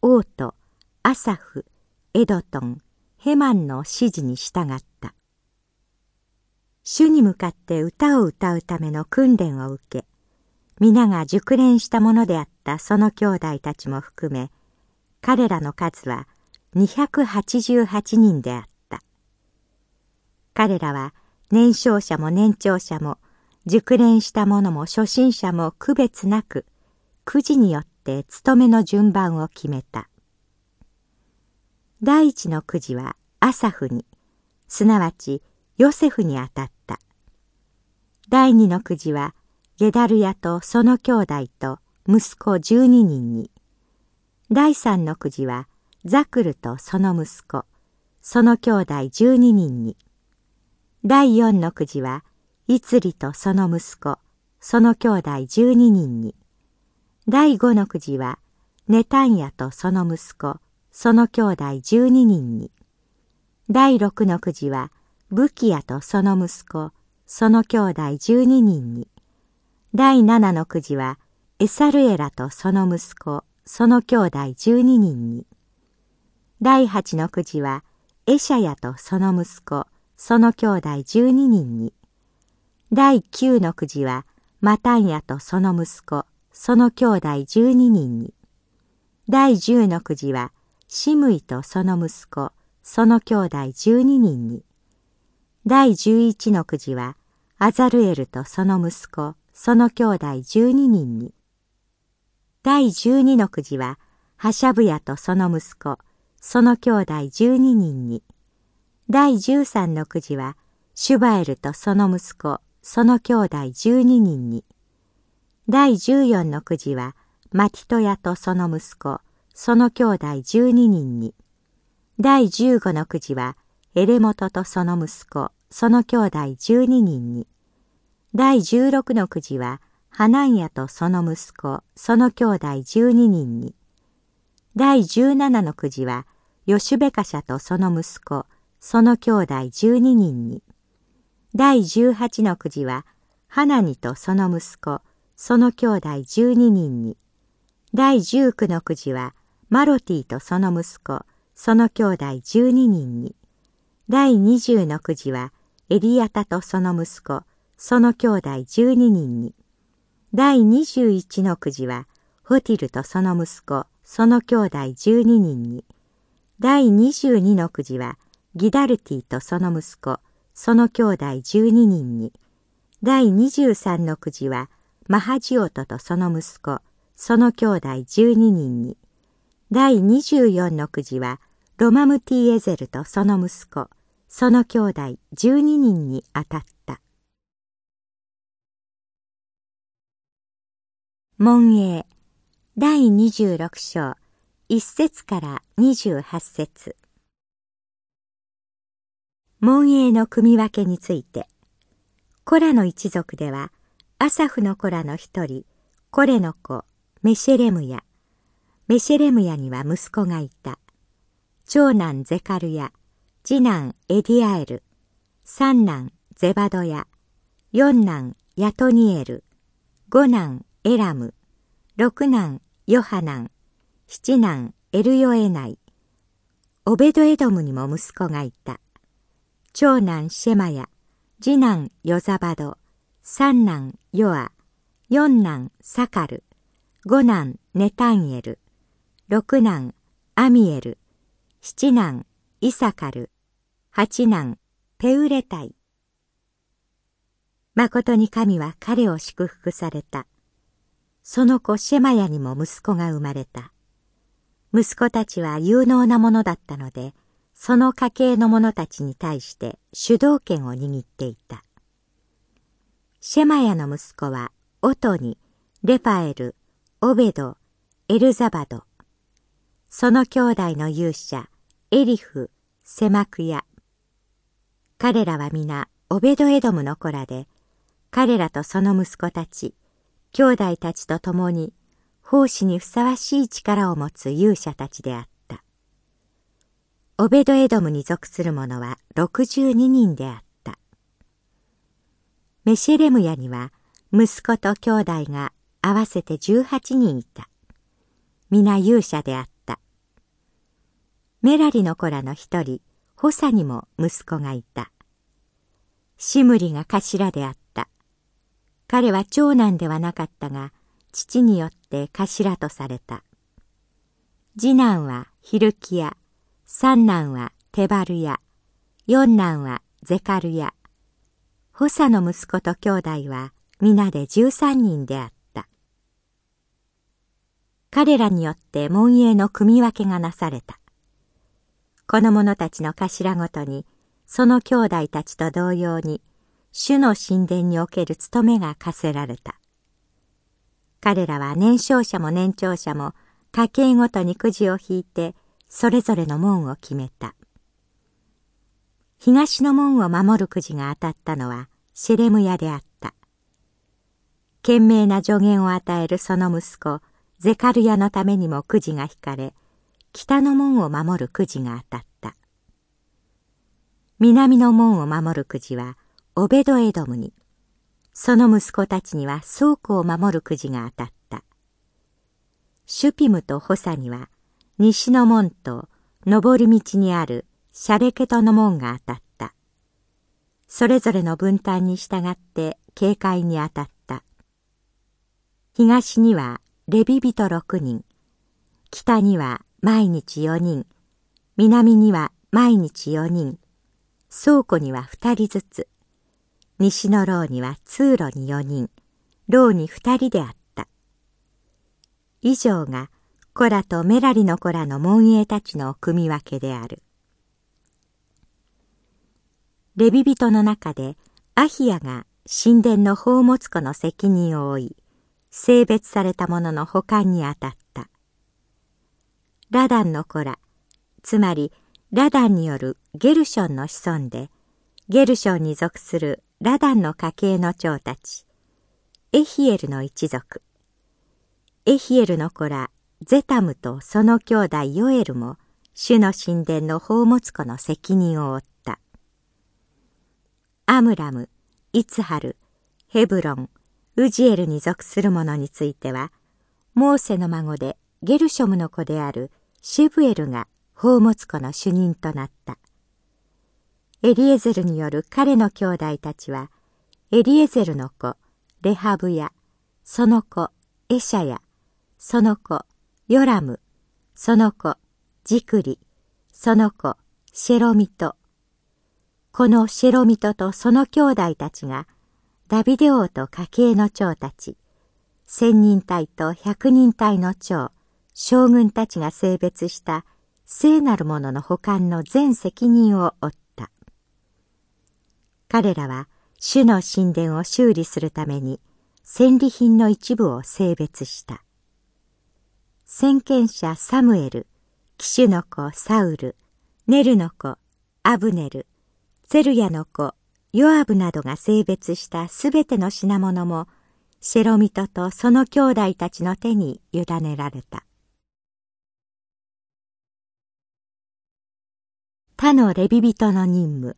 王とアサフ、エドトン、ヘマンの指示に従った。主に向かって歌を歌うための訓練を受け、皆が熟練したものであったその兄弟たちも含め、彼らの数は288人であった。彼らは年少者も年長者も熟練した者も初心者も区別なく、くじによって務めの順番を決めた。第一のくじはアサフに、すなわちヨセフに当たった。第二のくじはゲダルヤとその兄弟と息子十二人に。第三のくじはザクルとその息子、その兄弟十二人に。第四のくじはイツリとその息子、その兄弟十二人に。第五のくじはネタンヤとその息子、その兄弟十二人に。第六のくじはブキヤとその息子、その兄弟十二人に。第七のくじはエサルエラとその息子、その兄弟十二人に。第八のくじはエシャヤとその息子、その兄弟十二人に。第九のくじはマタンヤとその息子、その兄弟十二人に。第十のくじはシムイとその息子、その兄弟十二人に。第十一のくじはアザルエルとその息子、その兄弟十二人に。第十二のくじはハシャブヤとその息子、その兄弟十二人に。第十三のくじはシュバエルとその息子、その兄弟十二人に。第十四のくじはマティトヤとその息子、その兄弟十二人に。第十五のくじはエレモトとその息子、その兄弟十二人に。第十六のくじは、ハナンヤとその息子、その兄弟十二人に。第十七のくじは、ヨシュベカシャとその息子、その兄弟十二人に。第十八のくじは、ハナニとその息子、その兄弟十二人に。第十九のくじは、マロティとその息子、その兄弟十二人に。第二十のくじは、エリアタとその息子、その兄弟十二人に。第二十一のくじは、ホティルとその息子、その兄弟十二人に。第二十二のくじは、ギダルティとその息子、その兄弟十二人に。第二十三のくじは、マハジオトとその息子、その兄弟十二人に。第二十四のくじは、ロマムティエゼルとその息子、その兄弟十二人に当たった。門営第二十六章一節から二十八節門営の組み分けについて、コラの一族では、アサフの子らの一人、コレの子、メシェレムヤ。メシェレムヤには息子がいた。長男ゼカルヤ、次男エディアエル、三男ゼバドヤ、四男ヤトニエル、五男エラム、六男ヨハナン、七男エルヨエナイ、オベドエドムにも息子がいた。長男シェマヤ、次男ヨザバド、三男ヨア、四男サカル、五男ネタンエル、六男アミエル、七男イサカル、八男ペウレタイ。誠に神は彼を祝福された。その子シェマヤにも息子が生まれた。息子たちは有能なものだったので、その家系の者たちに対して主導権を握っていた。シェマヤの息子はオトニ、レパエル、オベド、エルザバド。その兄弟の勇者、エリフ、セマクヤ。彼らは皆オベドエドムの子らで、彼らとその息子たち、兄弟たちと共に奉仕にふさわしい力を持つ勇者たちであった。オベドエドムに属する者は62人であった。メシェレムヤには息子と兄弟が合わせて18人いた。皆勇者であった。メラリの子らの一人、補佐にも息子がいた。シムリが頭であった。彼は長男ではなかったが、父によって頭とされた。次男はヒルキヤ、三男はテバルヤ、四男はゼカルヤ。補佐の息子と兄弟は皆で十三人であった。彼らによって門営の組み分けがなされた。この者たちの頭ごとに、その兄弟たちと同様に、主の神殿における務めが課せられた。彼らは年少者も年長者も家計ごとにくじを引いて、それぞれの門を決めた。東の門を守るくじが当たったのはシェレムヤであった。懸命な助言を与えるその息子、ゼカルヤのためにもくじが引かれ、北の門を守るくじが当たった。南の門を守るくじはオベドエドムに、その息子たちには倉庫を守るくじが当たった。シュピムとホサには西の門と登り道にあるシャレケトの門が当たった。それぞれの分担に従って警戒に当たった。東にはレビ人六人、北には毎日4人、南には毎日4人、倉庫には2人ずつ、西の牢には通路に4人、牢に2人であった。以上がコラとメラリの子らの門営たちの組み分けである。レビ人の中でアヒアが神殿の宝物庫の責任を負い、性別された者の保管にあたった。ラダンの子ら、つまりラダンによるゲルションの子孫で、ゲルションに属するラダンの家系の長たち、エヒエルの一族、エヒエルの子らゼタムとその兄弟ヨエルも主の神殿の宝物庫の責任を負った。アムラム、イツハル、ヘブロン、ウジエルに属する者については、モーセの孫でゲルショムの子であるシェブエルが宝物庫の主任となった。エリエゼルによる彼の兄弟たちは、エリエゼルの子、レハブヤ、その子、エシャヤ、その子、ヨラム、その子、ジクリ、その子、シェロミト。このシェロミトとその兄弟たちが、ダビデ王と家系の長たち、千人隊と百人隊の長、将軍たちが性別した聖なるものの保管の全責任を負った。彼らは主の神殿を修理するために戦利品の一部を性別した。先見者サムエル、騎手の子サウル、ネルの子アブネル、ゼルヤの子ヨアブなどが性別したすべての品物もシェロミトとその兄弟たちの手に委ねられた。他のレビ人の任務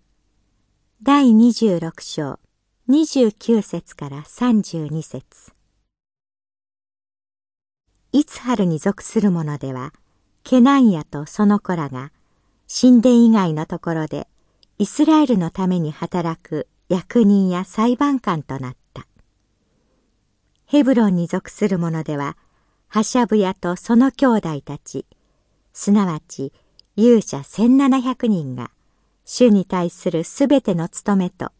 第26章29節から32節いつ春に属する者ではケナンヤとその子らが神殿以外のところでイスラエルのために働く役人や裁判官となった。ヘブロンに属する者ではハシャブヤとその兄弟たちすなわち勇者1700人が主に対するすべての務めと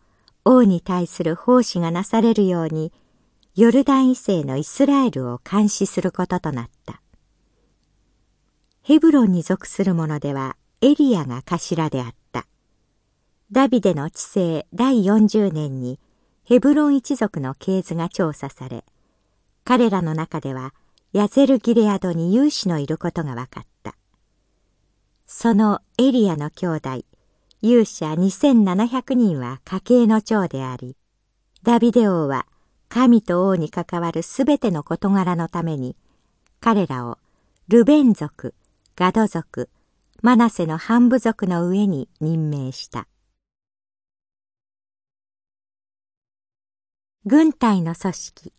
王に対する奉仕がなされるようにヨルダン異性のイスラエルを監視することとなった。ヘブロンに属する者ではエリアが頭であった。ダビデの治世第40年にヘブロン一族の系図が調査され、彼らの中ではヤゼル・ギレアドに有志のいることが分かった。そのエリアの兄弟、勇者2700人は家系の長であり、ダビデ王は神と王に関わるすべての事柄のために、彼らをルベン族、ガド族、マナセの半部族の上に任命した。軍隊の組織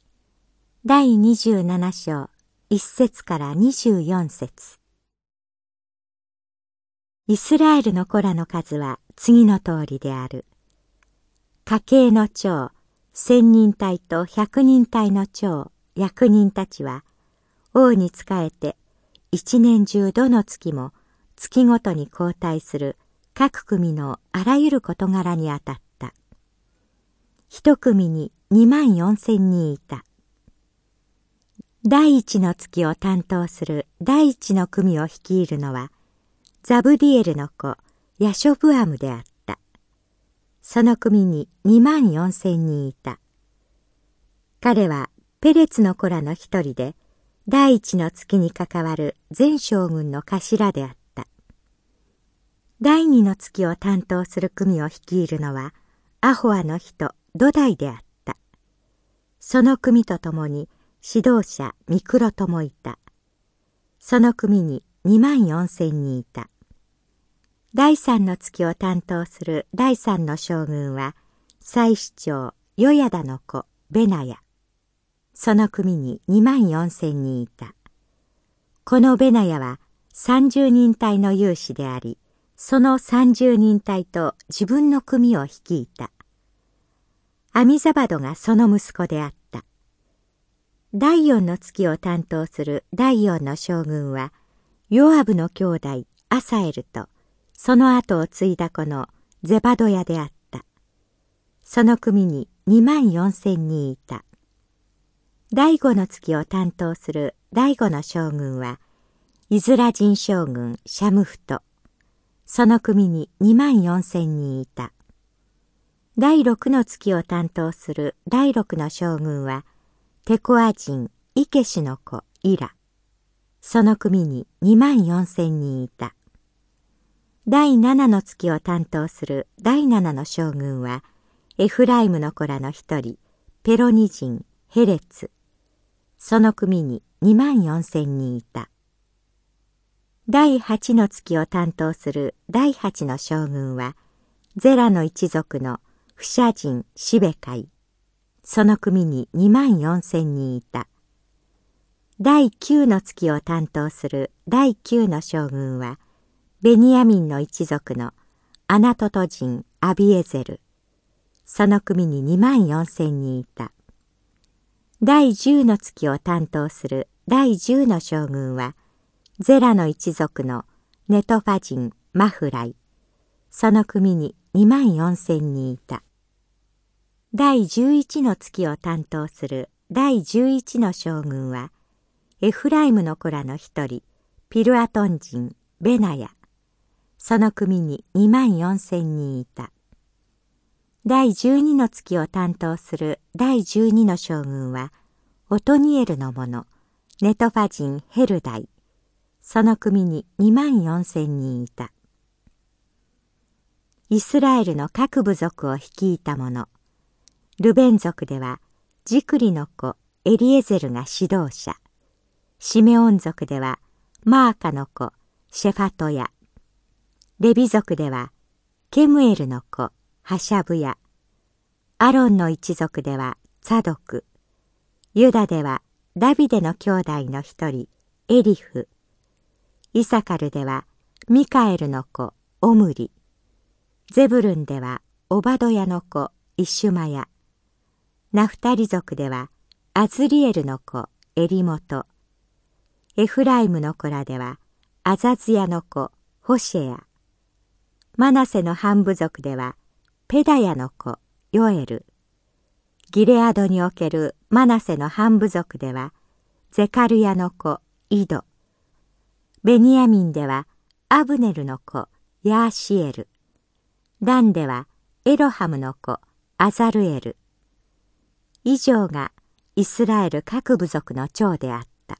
第27章1節から24節イスラエルの子らの数は次の通りである。家計の長、千人隊と百人隊の長、役人たちは、王に仕えて一年中どの月も月ごとに交代する各組のあらゆる事柄にあたった。一組に二万四千人いた。第一の月を担当する第一の組を率いるのは、ザブディエルの子、ヤショブアムであった。その組に二万四千人いた。彼はペレツの子らの一人で、第一の月に関わる全将軍の頭であった。第二の月を担当する組を率いるのは、アホアの人、ドダイであった。その組と共に指導者ミクロともいた。その組に二万四千人いた。第三の月を担当する第三の将軍は、祭司長ヨヤダの子ベナヤ。その組に2万4千人いた。このベナヤは30人隊の有志であり、その30人隊と自分の組を率いた。アミザバドがその息子であった。第四の月を担当する第四の将軍は、ヨアブの兄弟アサエルと、その後を継いだ子のゼバドヤであった。その組に2万4千人いた。第五の月を担当する第五の将軍は、イズラ人将軍シャムフト。その組に二万四千人いた。第六の月を担当する第六の将軍は、テコア人イケシの子イラ。その組に二万四千人いた。第七の月を担当する第七の将軍は、エフライムの子らの一人、ペロニ人ヘレツ。その組に2万4千人いた。第八の月を担当する第八の将軍は、ゼラの一族の不写人シベカイ。その組に2万4千人いた。第九の月を担当する第九の将軍は、ベニヤミンの一族のアナトト人アビエゼル。その組に2万4千人いた。第十の月を担当する第十の将軍は、ゼラの一族のネトファ人マフライ。その組に二万四千人いた。第十一の月を担当する第十一の将軍は、エフライムの子らの一人、ピルアトン人ベナヤ。その組に二万四千人いた。第十二の月を担当する第十二の将軍は、オトニエルの者、ネトファ人ヘルダイ。その組に二万四千人いた。イスラエルの各部族を率いた者、ルベン族では、ジクリの子エリエゼルが指導者。シメオン族では、マーカの子シェファトヤ。レビ族では、ケムエルの子ハシャブヤ。アロンの一族では、ツァドク。ユダでは、ダビデの兄弟の一人、エリフ。イサカルでは、ミカエルの子、オムリ。ゼブルンでは、オバドヤの子、イシュマヤ。ナフタリ族では、アズリエルの子、エリモト。エフライムの子らでは、アザズヤの子、ホシェア。マナセの半部族では、ペダヤの子、ヨエル。ギレアドにおけるマナセの半部族では、ゼカルヤの子、イド。ベニヤミンでは、アブネルの子、ヤーシエル。ダンでは、エロハムの子、アザルエル。以上がイスラエル各部族の長であった。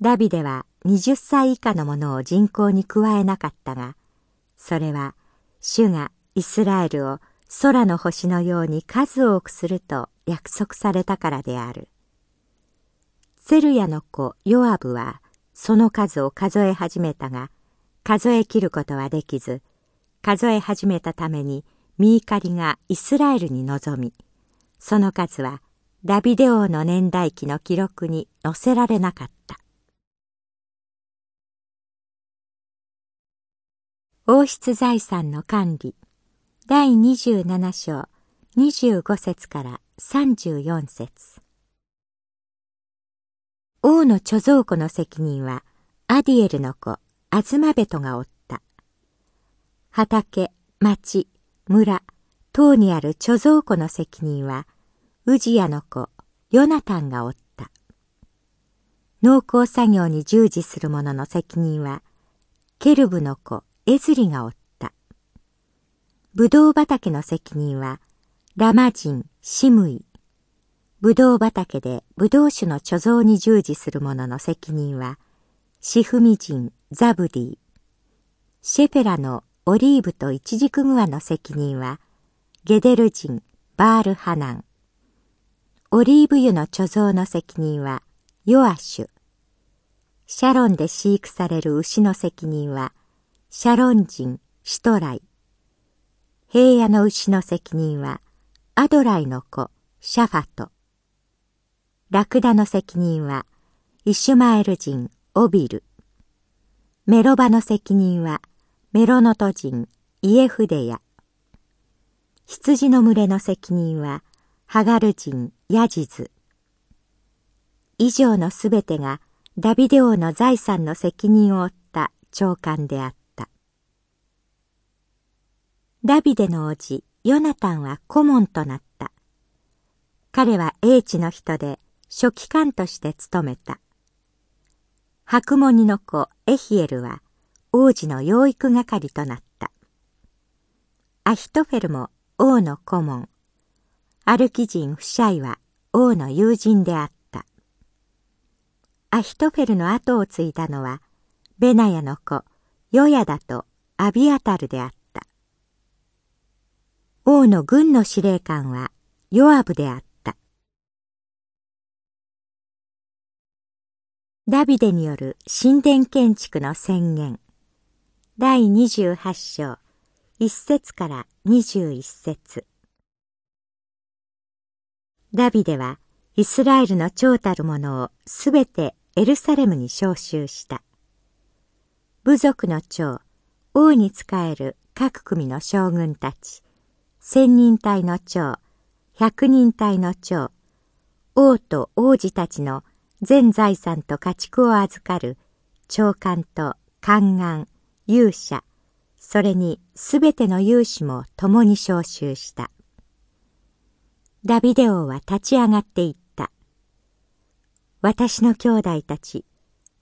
ダビデは20歳以下の者を人口に加えなかったが、それは主がイスラエルを空の星のように数多くすると約束されたからである。セルヤの子ヨアブはその数を数え始めたが、数え切ることはできず、数え始めたためにミーカリがイスラエルに臨み、その数はダビデ王の年代記の記録に載せられなかった。王室財産の管理第27章25節から34節王の貯蔵庫の責任はアディエルの子アズマベトが負った。畑、町、村、等にある貯蔵庫の責任はウジヤの子ヨナタンが負った。農耕作業に従事する者の責任はケルブの子エズリが負った。ブドウ畑の責任は、ラマ人、シムイ。ブドウ畑でブドウ酒の貯蔵に従事する者の責任は、シフミ人、ザブディ。シェペラのオリーブとイチジクグアの責任は、ゲデル人、バールハナン。オリーブ油の貯蔵の責任は、ヨアシュ。シャロンで飼育される牛の責任は、シャロン人、シトライ。平野の牛の責任は、アドライの子、シャファト。ラクダの責任は、イシュマエル人、オビル。メロバの責任は、メロノト人、イエフデヤ。羊の群れの責任は、ハガル人、ヤジズ。以上のすべてが、ダビデ王の財産の責任を負った長官であった。ダビデの叔父、ヨナタンは顧問となった。彼は英知の人で、書記官として務めた。白モニの子エヒエルは王子の養育係となった。アヒトフェルも王の顧問。アルキ人フシャイは王の友人であった。アヒトフェルの後を継いだのは、ベナヤの子、ヨヤダとアビアタルであった。王の軍の司令官はヨアブであった。ダビデによる神殿建築の宣言第28章1節から21節ダビデはイスラエルの長たる者をすべてエルサレムに召集した。部族の長、王に仕える各組の将軍たち、千人隊の長、百人隊の長、王と王子たちの全財産と家畜を預かる長官と宦官、勇者、それにすべての勇士も共に召集した。ダビデ王は立ち上がっていった。私の兄弟たち、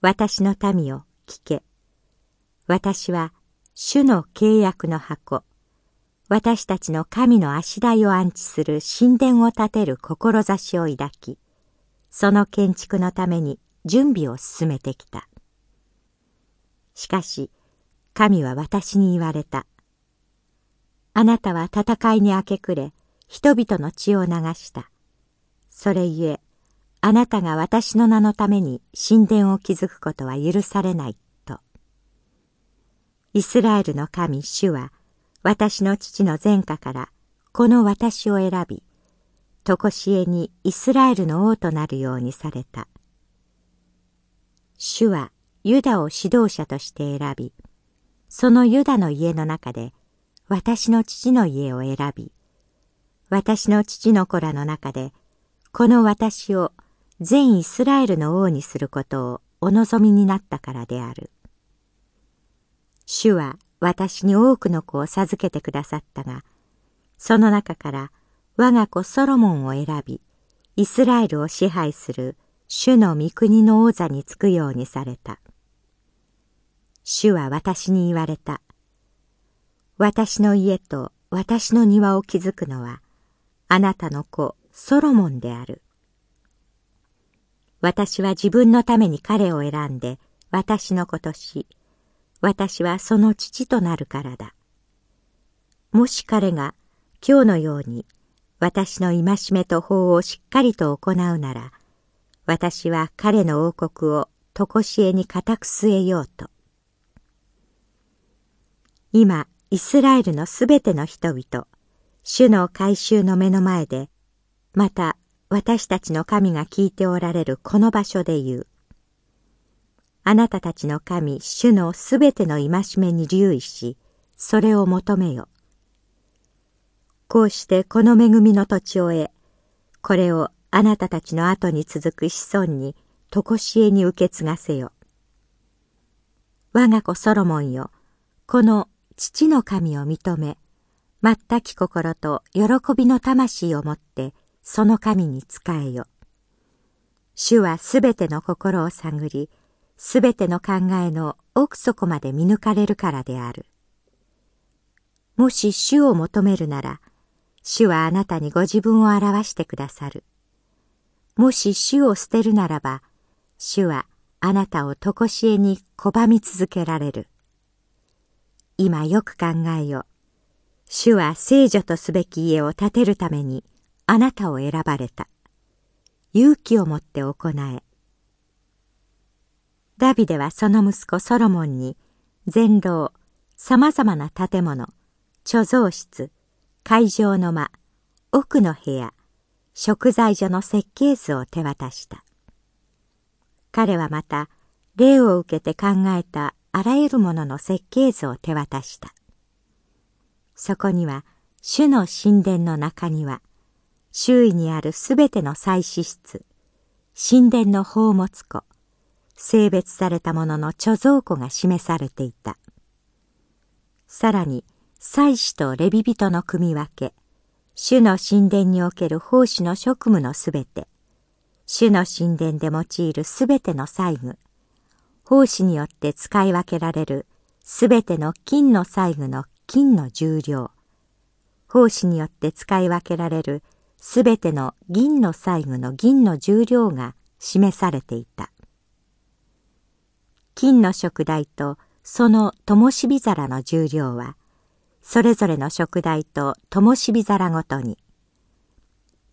私の民を聞け。私は主の契約の箱、私たちの神の足台を安置する神殿を建てる志を抱き、その建築のために準備を進めてきた。しかし、神は私に言われた。あなたは戦いに明け暮れ、人々の血を流した。それゆえ、あなたが私の名のために神殿を築くことは許されない、と。イスラエルの神主は、私の父の前科からこの私を選び、とこしえにイスラエルの王となるようにされた。主はユダを指導者として選び、そのユダの家の中で私の父の家を選び、私の父の子らの中でこの私を全イスラエルの王にすることをお望みになったからである。主は私に多くの子を授けてくださったが、その中から我が子ソロモンを選び、イスラエルを支配する主の御国の王座につくようにされた。主は私に言われた。私の家と私の庭を築くのは、あなたの子ソロモンである。私は自分のために彼を選んで、私の子とし、私はその父となるからだ。もし彼が今日のように私の戒めと法をしっかりと行うなら、私は彼の王国を常しえに固く据えようと。今、イスラエルのすべての人々、主の改宗の目の前で、また私たちの神が聞いておられるこの場所で言う。あなたたちの神、主のすべての戒めに留意し、それを求めよ。こうしてこの恵みの土地を得、これをあなたたちの後に続く子孫に常しえに受け継がせよ。我が子ソロモンよ、この父の神を認め、全き心と喜びの魂をもってその神に仕えよ。主はすべての心を探り、すべての考えの奥底まで見抜かれるからである。もし主を求めるなら、主はあなたにご自分を表してくださる。もし主を捨てるならば、主はあなたを常しえに拒み続けられる。今よく考えよ。主は聖女とすべき家を建てるためにあなたを選ばれた。勇気を持って行え。ダビデはその息子ソロモンに全楼、さまざまな建物、貯蔵室、会場の間、奥の部屋、食材所の設計図を手渡した。彼はまた霊を受けて考えたあらゆるものの設計図を手渡した。そこには主の神殿の中には周囲にあるすべての祭祀室、神殿の宝物庫、性別されたものの貯蔵庫が示されていた。さらに祭司とレビ人の組み分け、主の神殿における奉仕の職務のすべて、主の神殿で用いるすべての細具、奉仕によって使い分けられるすべての金の細具の金の重量、奉仕によって使い分けられるすべての銀の細具の銀の重量が示されていた。金の食台とその灯火皿の重量は、それぞれの食台と灯火皿ごとに、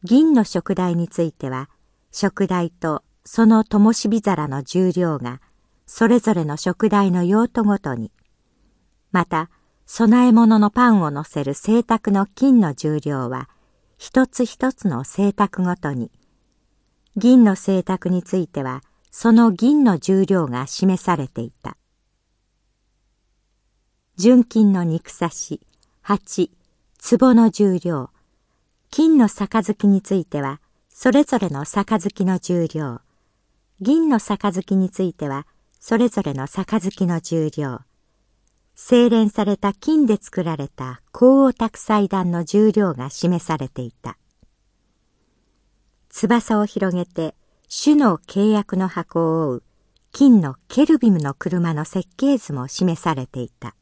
銀の食台については、食台とその灯火皿の重量がそれぞれの食台の用途ごとに、また供え物のパンを乗せる聖卓の金の重量は一つ一つの聖卓ごとに、銀の聖卓についてはその銀の重量が示されていた。純金の肉刺し、鉢、壺の重量、金の杯についてはそれぞれの杯の重量、銀の杯については、それぞれの杯の重量、精錬された金で作られた高王卓祭壇の重量が示されていた。翼を広げて、主の契約の箱を覆う金のケルビムの車の設計図も示されていた。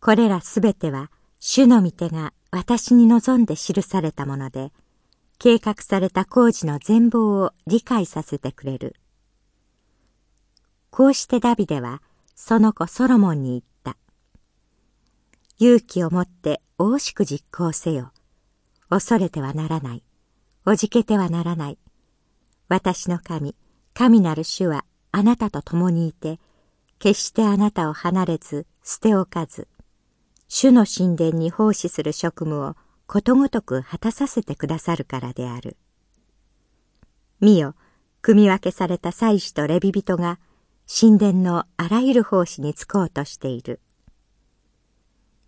これらすべては、主の御手が私に望んで記されたもので、計画された工事の全貌を理解させてくれる。こうしてダビデはその子ソロモンに言った。勇気を持って大しく実行せよ。恐れてはならない。おじけてはならない。私の神、神なる主はあなたと共にいて、決してあなたを離れず捨ておかず、主の神殿に奉仕する職務をことごとく果たさせてくださるからである。見よ、組み分けされた祭司とレビ人が神殿のあらゆる奉仕に就こうとしている。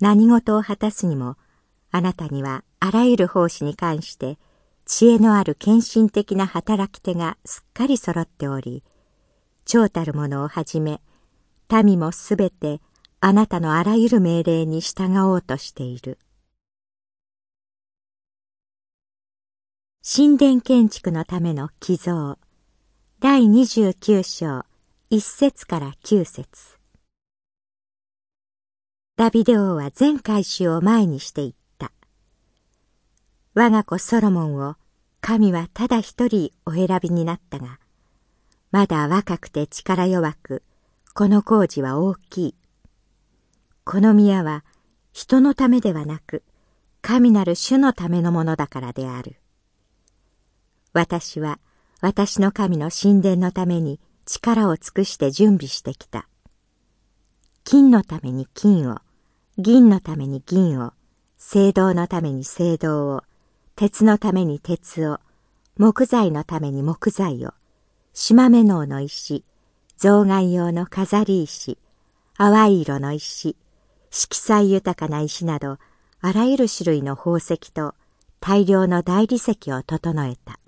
何事を果たすにも、あなたにはあらゆる奉仕に関して知恵のある献身的な働き手がすっかり揃っており、長たるものをはじめ、民もすべてあなたのあらゆる命令に従おうとしている。神殿建築のための寄贈第29章1節から9節ダビデ王は全回収を前にして言った。我が子ソロモンを神はただ一人お選びになったが、まだ若くて力弱く、この工事は大きい。この宮は人のためではなく、神なる主のためのものだからである。私は私の神の神殿のために力を尽くして準備してきた。金のために金を、銀のために銀を、青銅のために青銅を、鉄のために鉄を、木材のために木材を、島目能の石、象眼用の飾り石、淡い色の石、色彩豊かな石など、あらゆる種類の宝石と大量の大理石を整えた。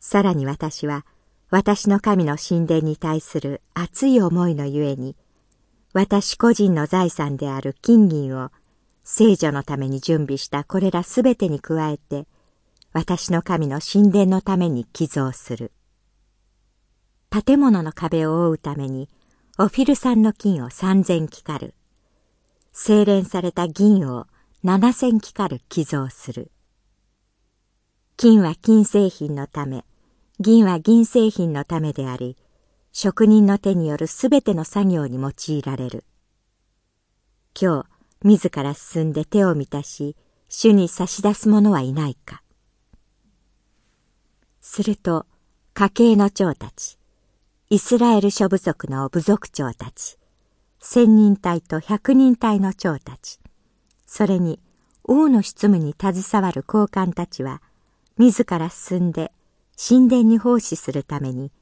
さらに私は、私の神の神殿に対する熱い思いのゆえに、私個人の財産である金銀を聖女のために準備したこれらすべてに加えて、私の神の神殿のために寄贈する。建物の壁を覆うために、オフィル産の金を三千キカル、精錬された銀を七千キカル寄贈する。金は金製品のため、銀は銀製品のためであり、職人の手によるすべての作業に用いられる。今日、自ら進んで手を満たし、主に差し出す者はいないか。すると、家系の長たち、イスラエル諸部族の部族長たち、千人隊と百人隊の長たち、それに王の執務に携わる高官たちは、自ら進んで神殿に奉仕するために、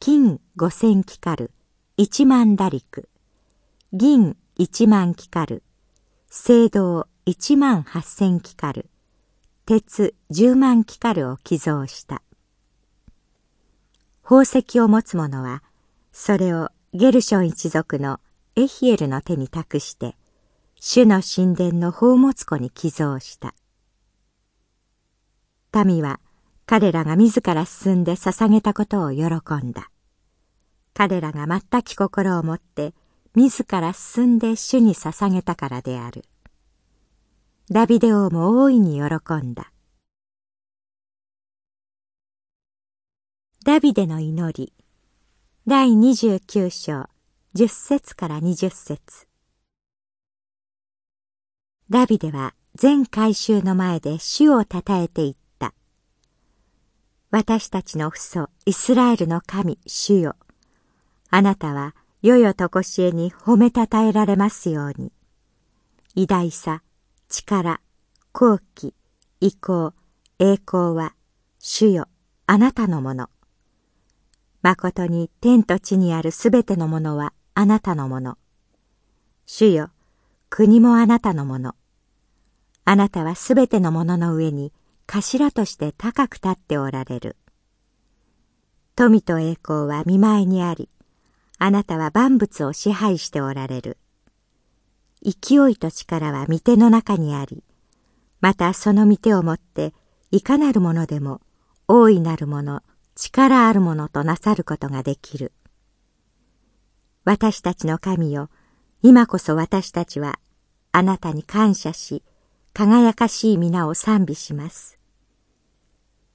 金五千キカル、一万打陸、銀一万キカル、青銅一万八千キカル、鉄十万キカルを寄贈した。宝石を持つ者は、それをゲルション一族のエヒエルの手に託して、主の神殿の宝物庫に寄贈した。民は彼らが自ら進んで捧げたことを喜んだ。彼らが全き心を持って自ら進んで主に捧げたからである。ダビデ王も大いに喜んだ。ダビデの祈り第29章10節から20節ダビデは全改宗の前で主を称えていった。私たちの父祖イスラエルの神主よあなたは世々とこしえに褒めたたえられますように。偉大さ力好奇意向栄光は主よあなたのもの。誠に天と地にあるすべてのものはあなたのもの。主よ国もあなたのもの。あなたはすべてのものの上に頭として高く立っておられる。富と栄光は見舞いにあり、あなたは万物を支配しておられる。勢いと力は御手の中にあり、またその御手をもって、いかなるものでも、大いなるもの、力あるものとなさることができる。私たちの神よ、今こそ私たちは、あなたに感謝し、輝かしい皆を賛美します。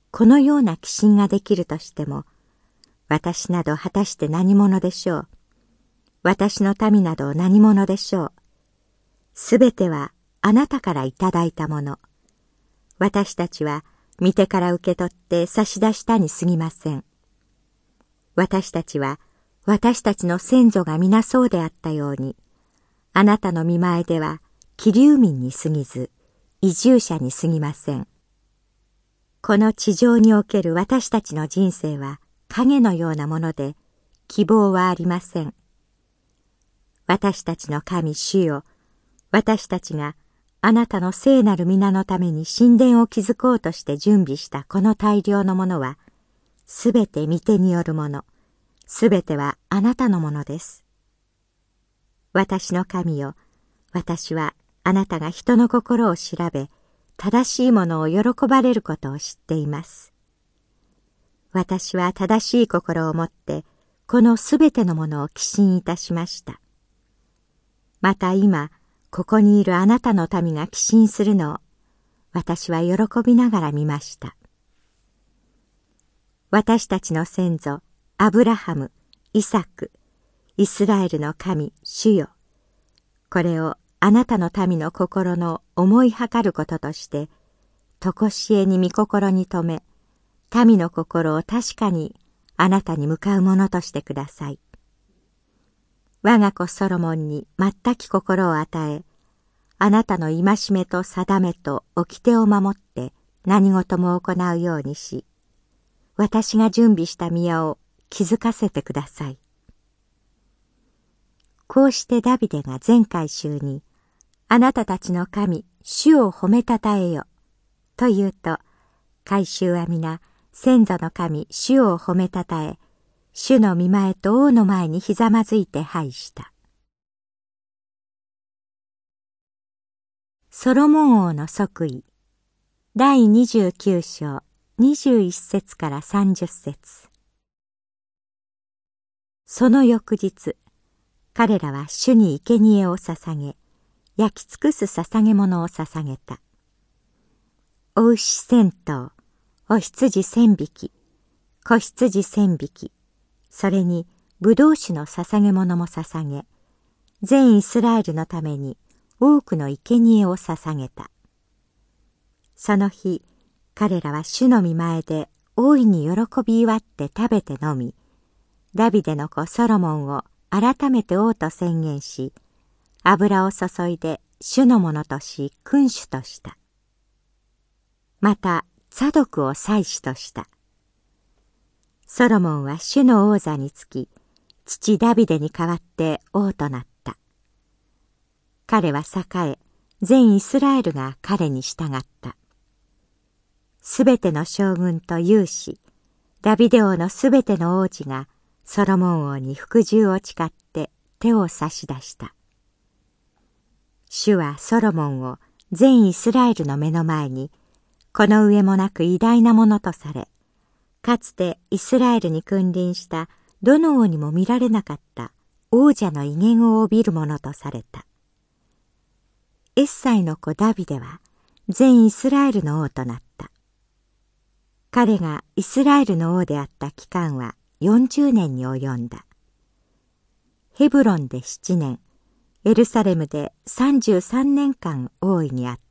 このような寄進ができるとしても、私など果たして何者でしょう？私の民など何者でしょう？すべてはあなたからいただいたもの。私たちは見てから受け取って差し出したに過ぎません。私たちは私たちの先祖が皆そうであったように、あなたの見前では気流民に過ぎず、移住者に過ぎません。この地上における私たちの人生は影のようなもので希望はありません。私たちの神主よ、私たちがあなたの聖なる皆のために神殿を築こうとして準備したこの大量のものは、すべて御手によるもの、すべてはあなたのものです。私の神よ、私はあなたが人の心を調べ、正しいものを喜ばれることを知っています。私は正しい心を持って、このすべてのものを寄進いたしました。また今、ここにいるあなたの民が寄進するのを、私は喜びながら見ました。私たちの先祖、アブラハム、イサク、イスラエルの神、主よ。これをあなたの民の心の思いはかることとして、とこしえに御心に留め、民の心を確かにあなたに向かうものとしてください。我が子ソロモンに全き心を与え、あなたの戒めと定めと掟を守って何事も行うようにし、私が準備した宮を気づかせてください。こうしてダビデが前回週に、あなたたちの神、主を褒めたたえよ、と言うと、改宗は皆、先祖の神、主を褒めたたえ、主の見前と王の前にひざまずいて拝した。ソロモン王の即位。第29章21節から30節。その翌日彼らは主に生贄を捧げ焼き尽くす捧げ物を捧げた。お牛千頭お羊千匹子羊千匹それに葡萄酒の捧げ物も捧げ全イスラエルのために多くの生贄を捧げた。その日、彼らは主の見前で大いに喜び祝って食べて飲み、ダビデの子ソロモンを改めて王と宣言し、油を注いで主のものとし君主とした。また、ザドクを祭司とした。ソロモンは主の王座につき、父ダビデに代わって王となった。彼は栄え、全イスラエルが彼に従った。すべての将軍と勇士、ダビデ王のすべての王子がソロモン王に服従を誓って手を差し出した。主はソロモンを全イスラエルの目の前に、この上もなく偉大なものとされ、かつてイスラエルに君臨したどの王にも見られなかった王者の威厳を帯びるものとされた。エッサイの子ダビデは全イスラエルの王となった。彼がイスラエルの王であった期間は40年に及んだ。ヘブロンで7年、エルサレムで33年間王位にあった。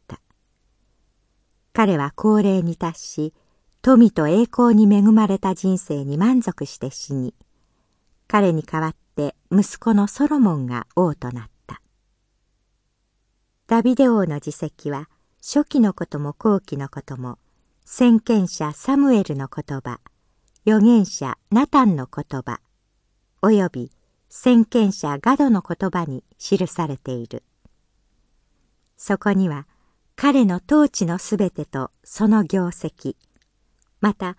彼は高齢に達し、富と栄光に恵まれた人生に満足して死に、彼に代わって息子のソロモンが王となった。ダビデ王の自責は初期のことも後期のことも先見者サムエルの言葉預言者ナタンの言葉および先見者ガドの言葉に記されているそこには彼の統治のすべてとその業績また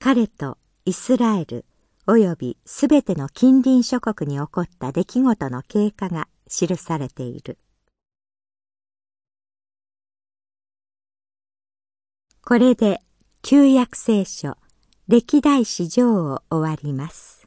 彼とイスラエルおよびすべての近隣諸国に起こった出来事の経過が記されている。これで旧約聖書歴代史上を終わります。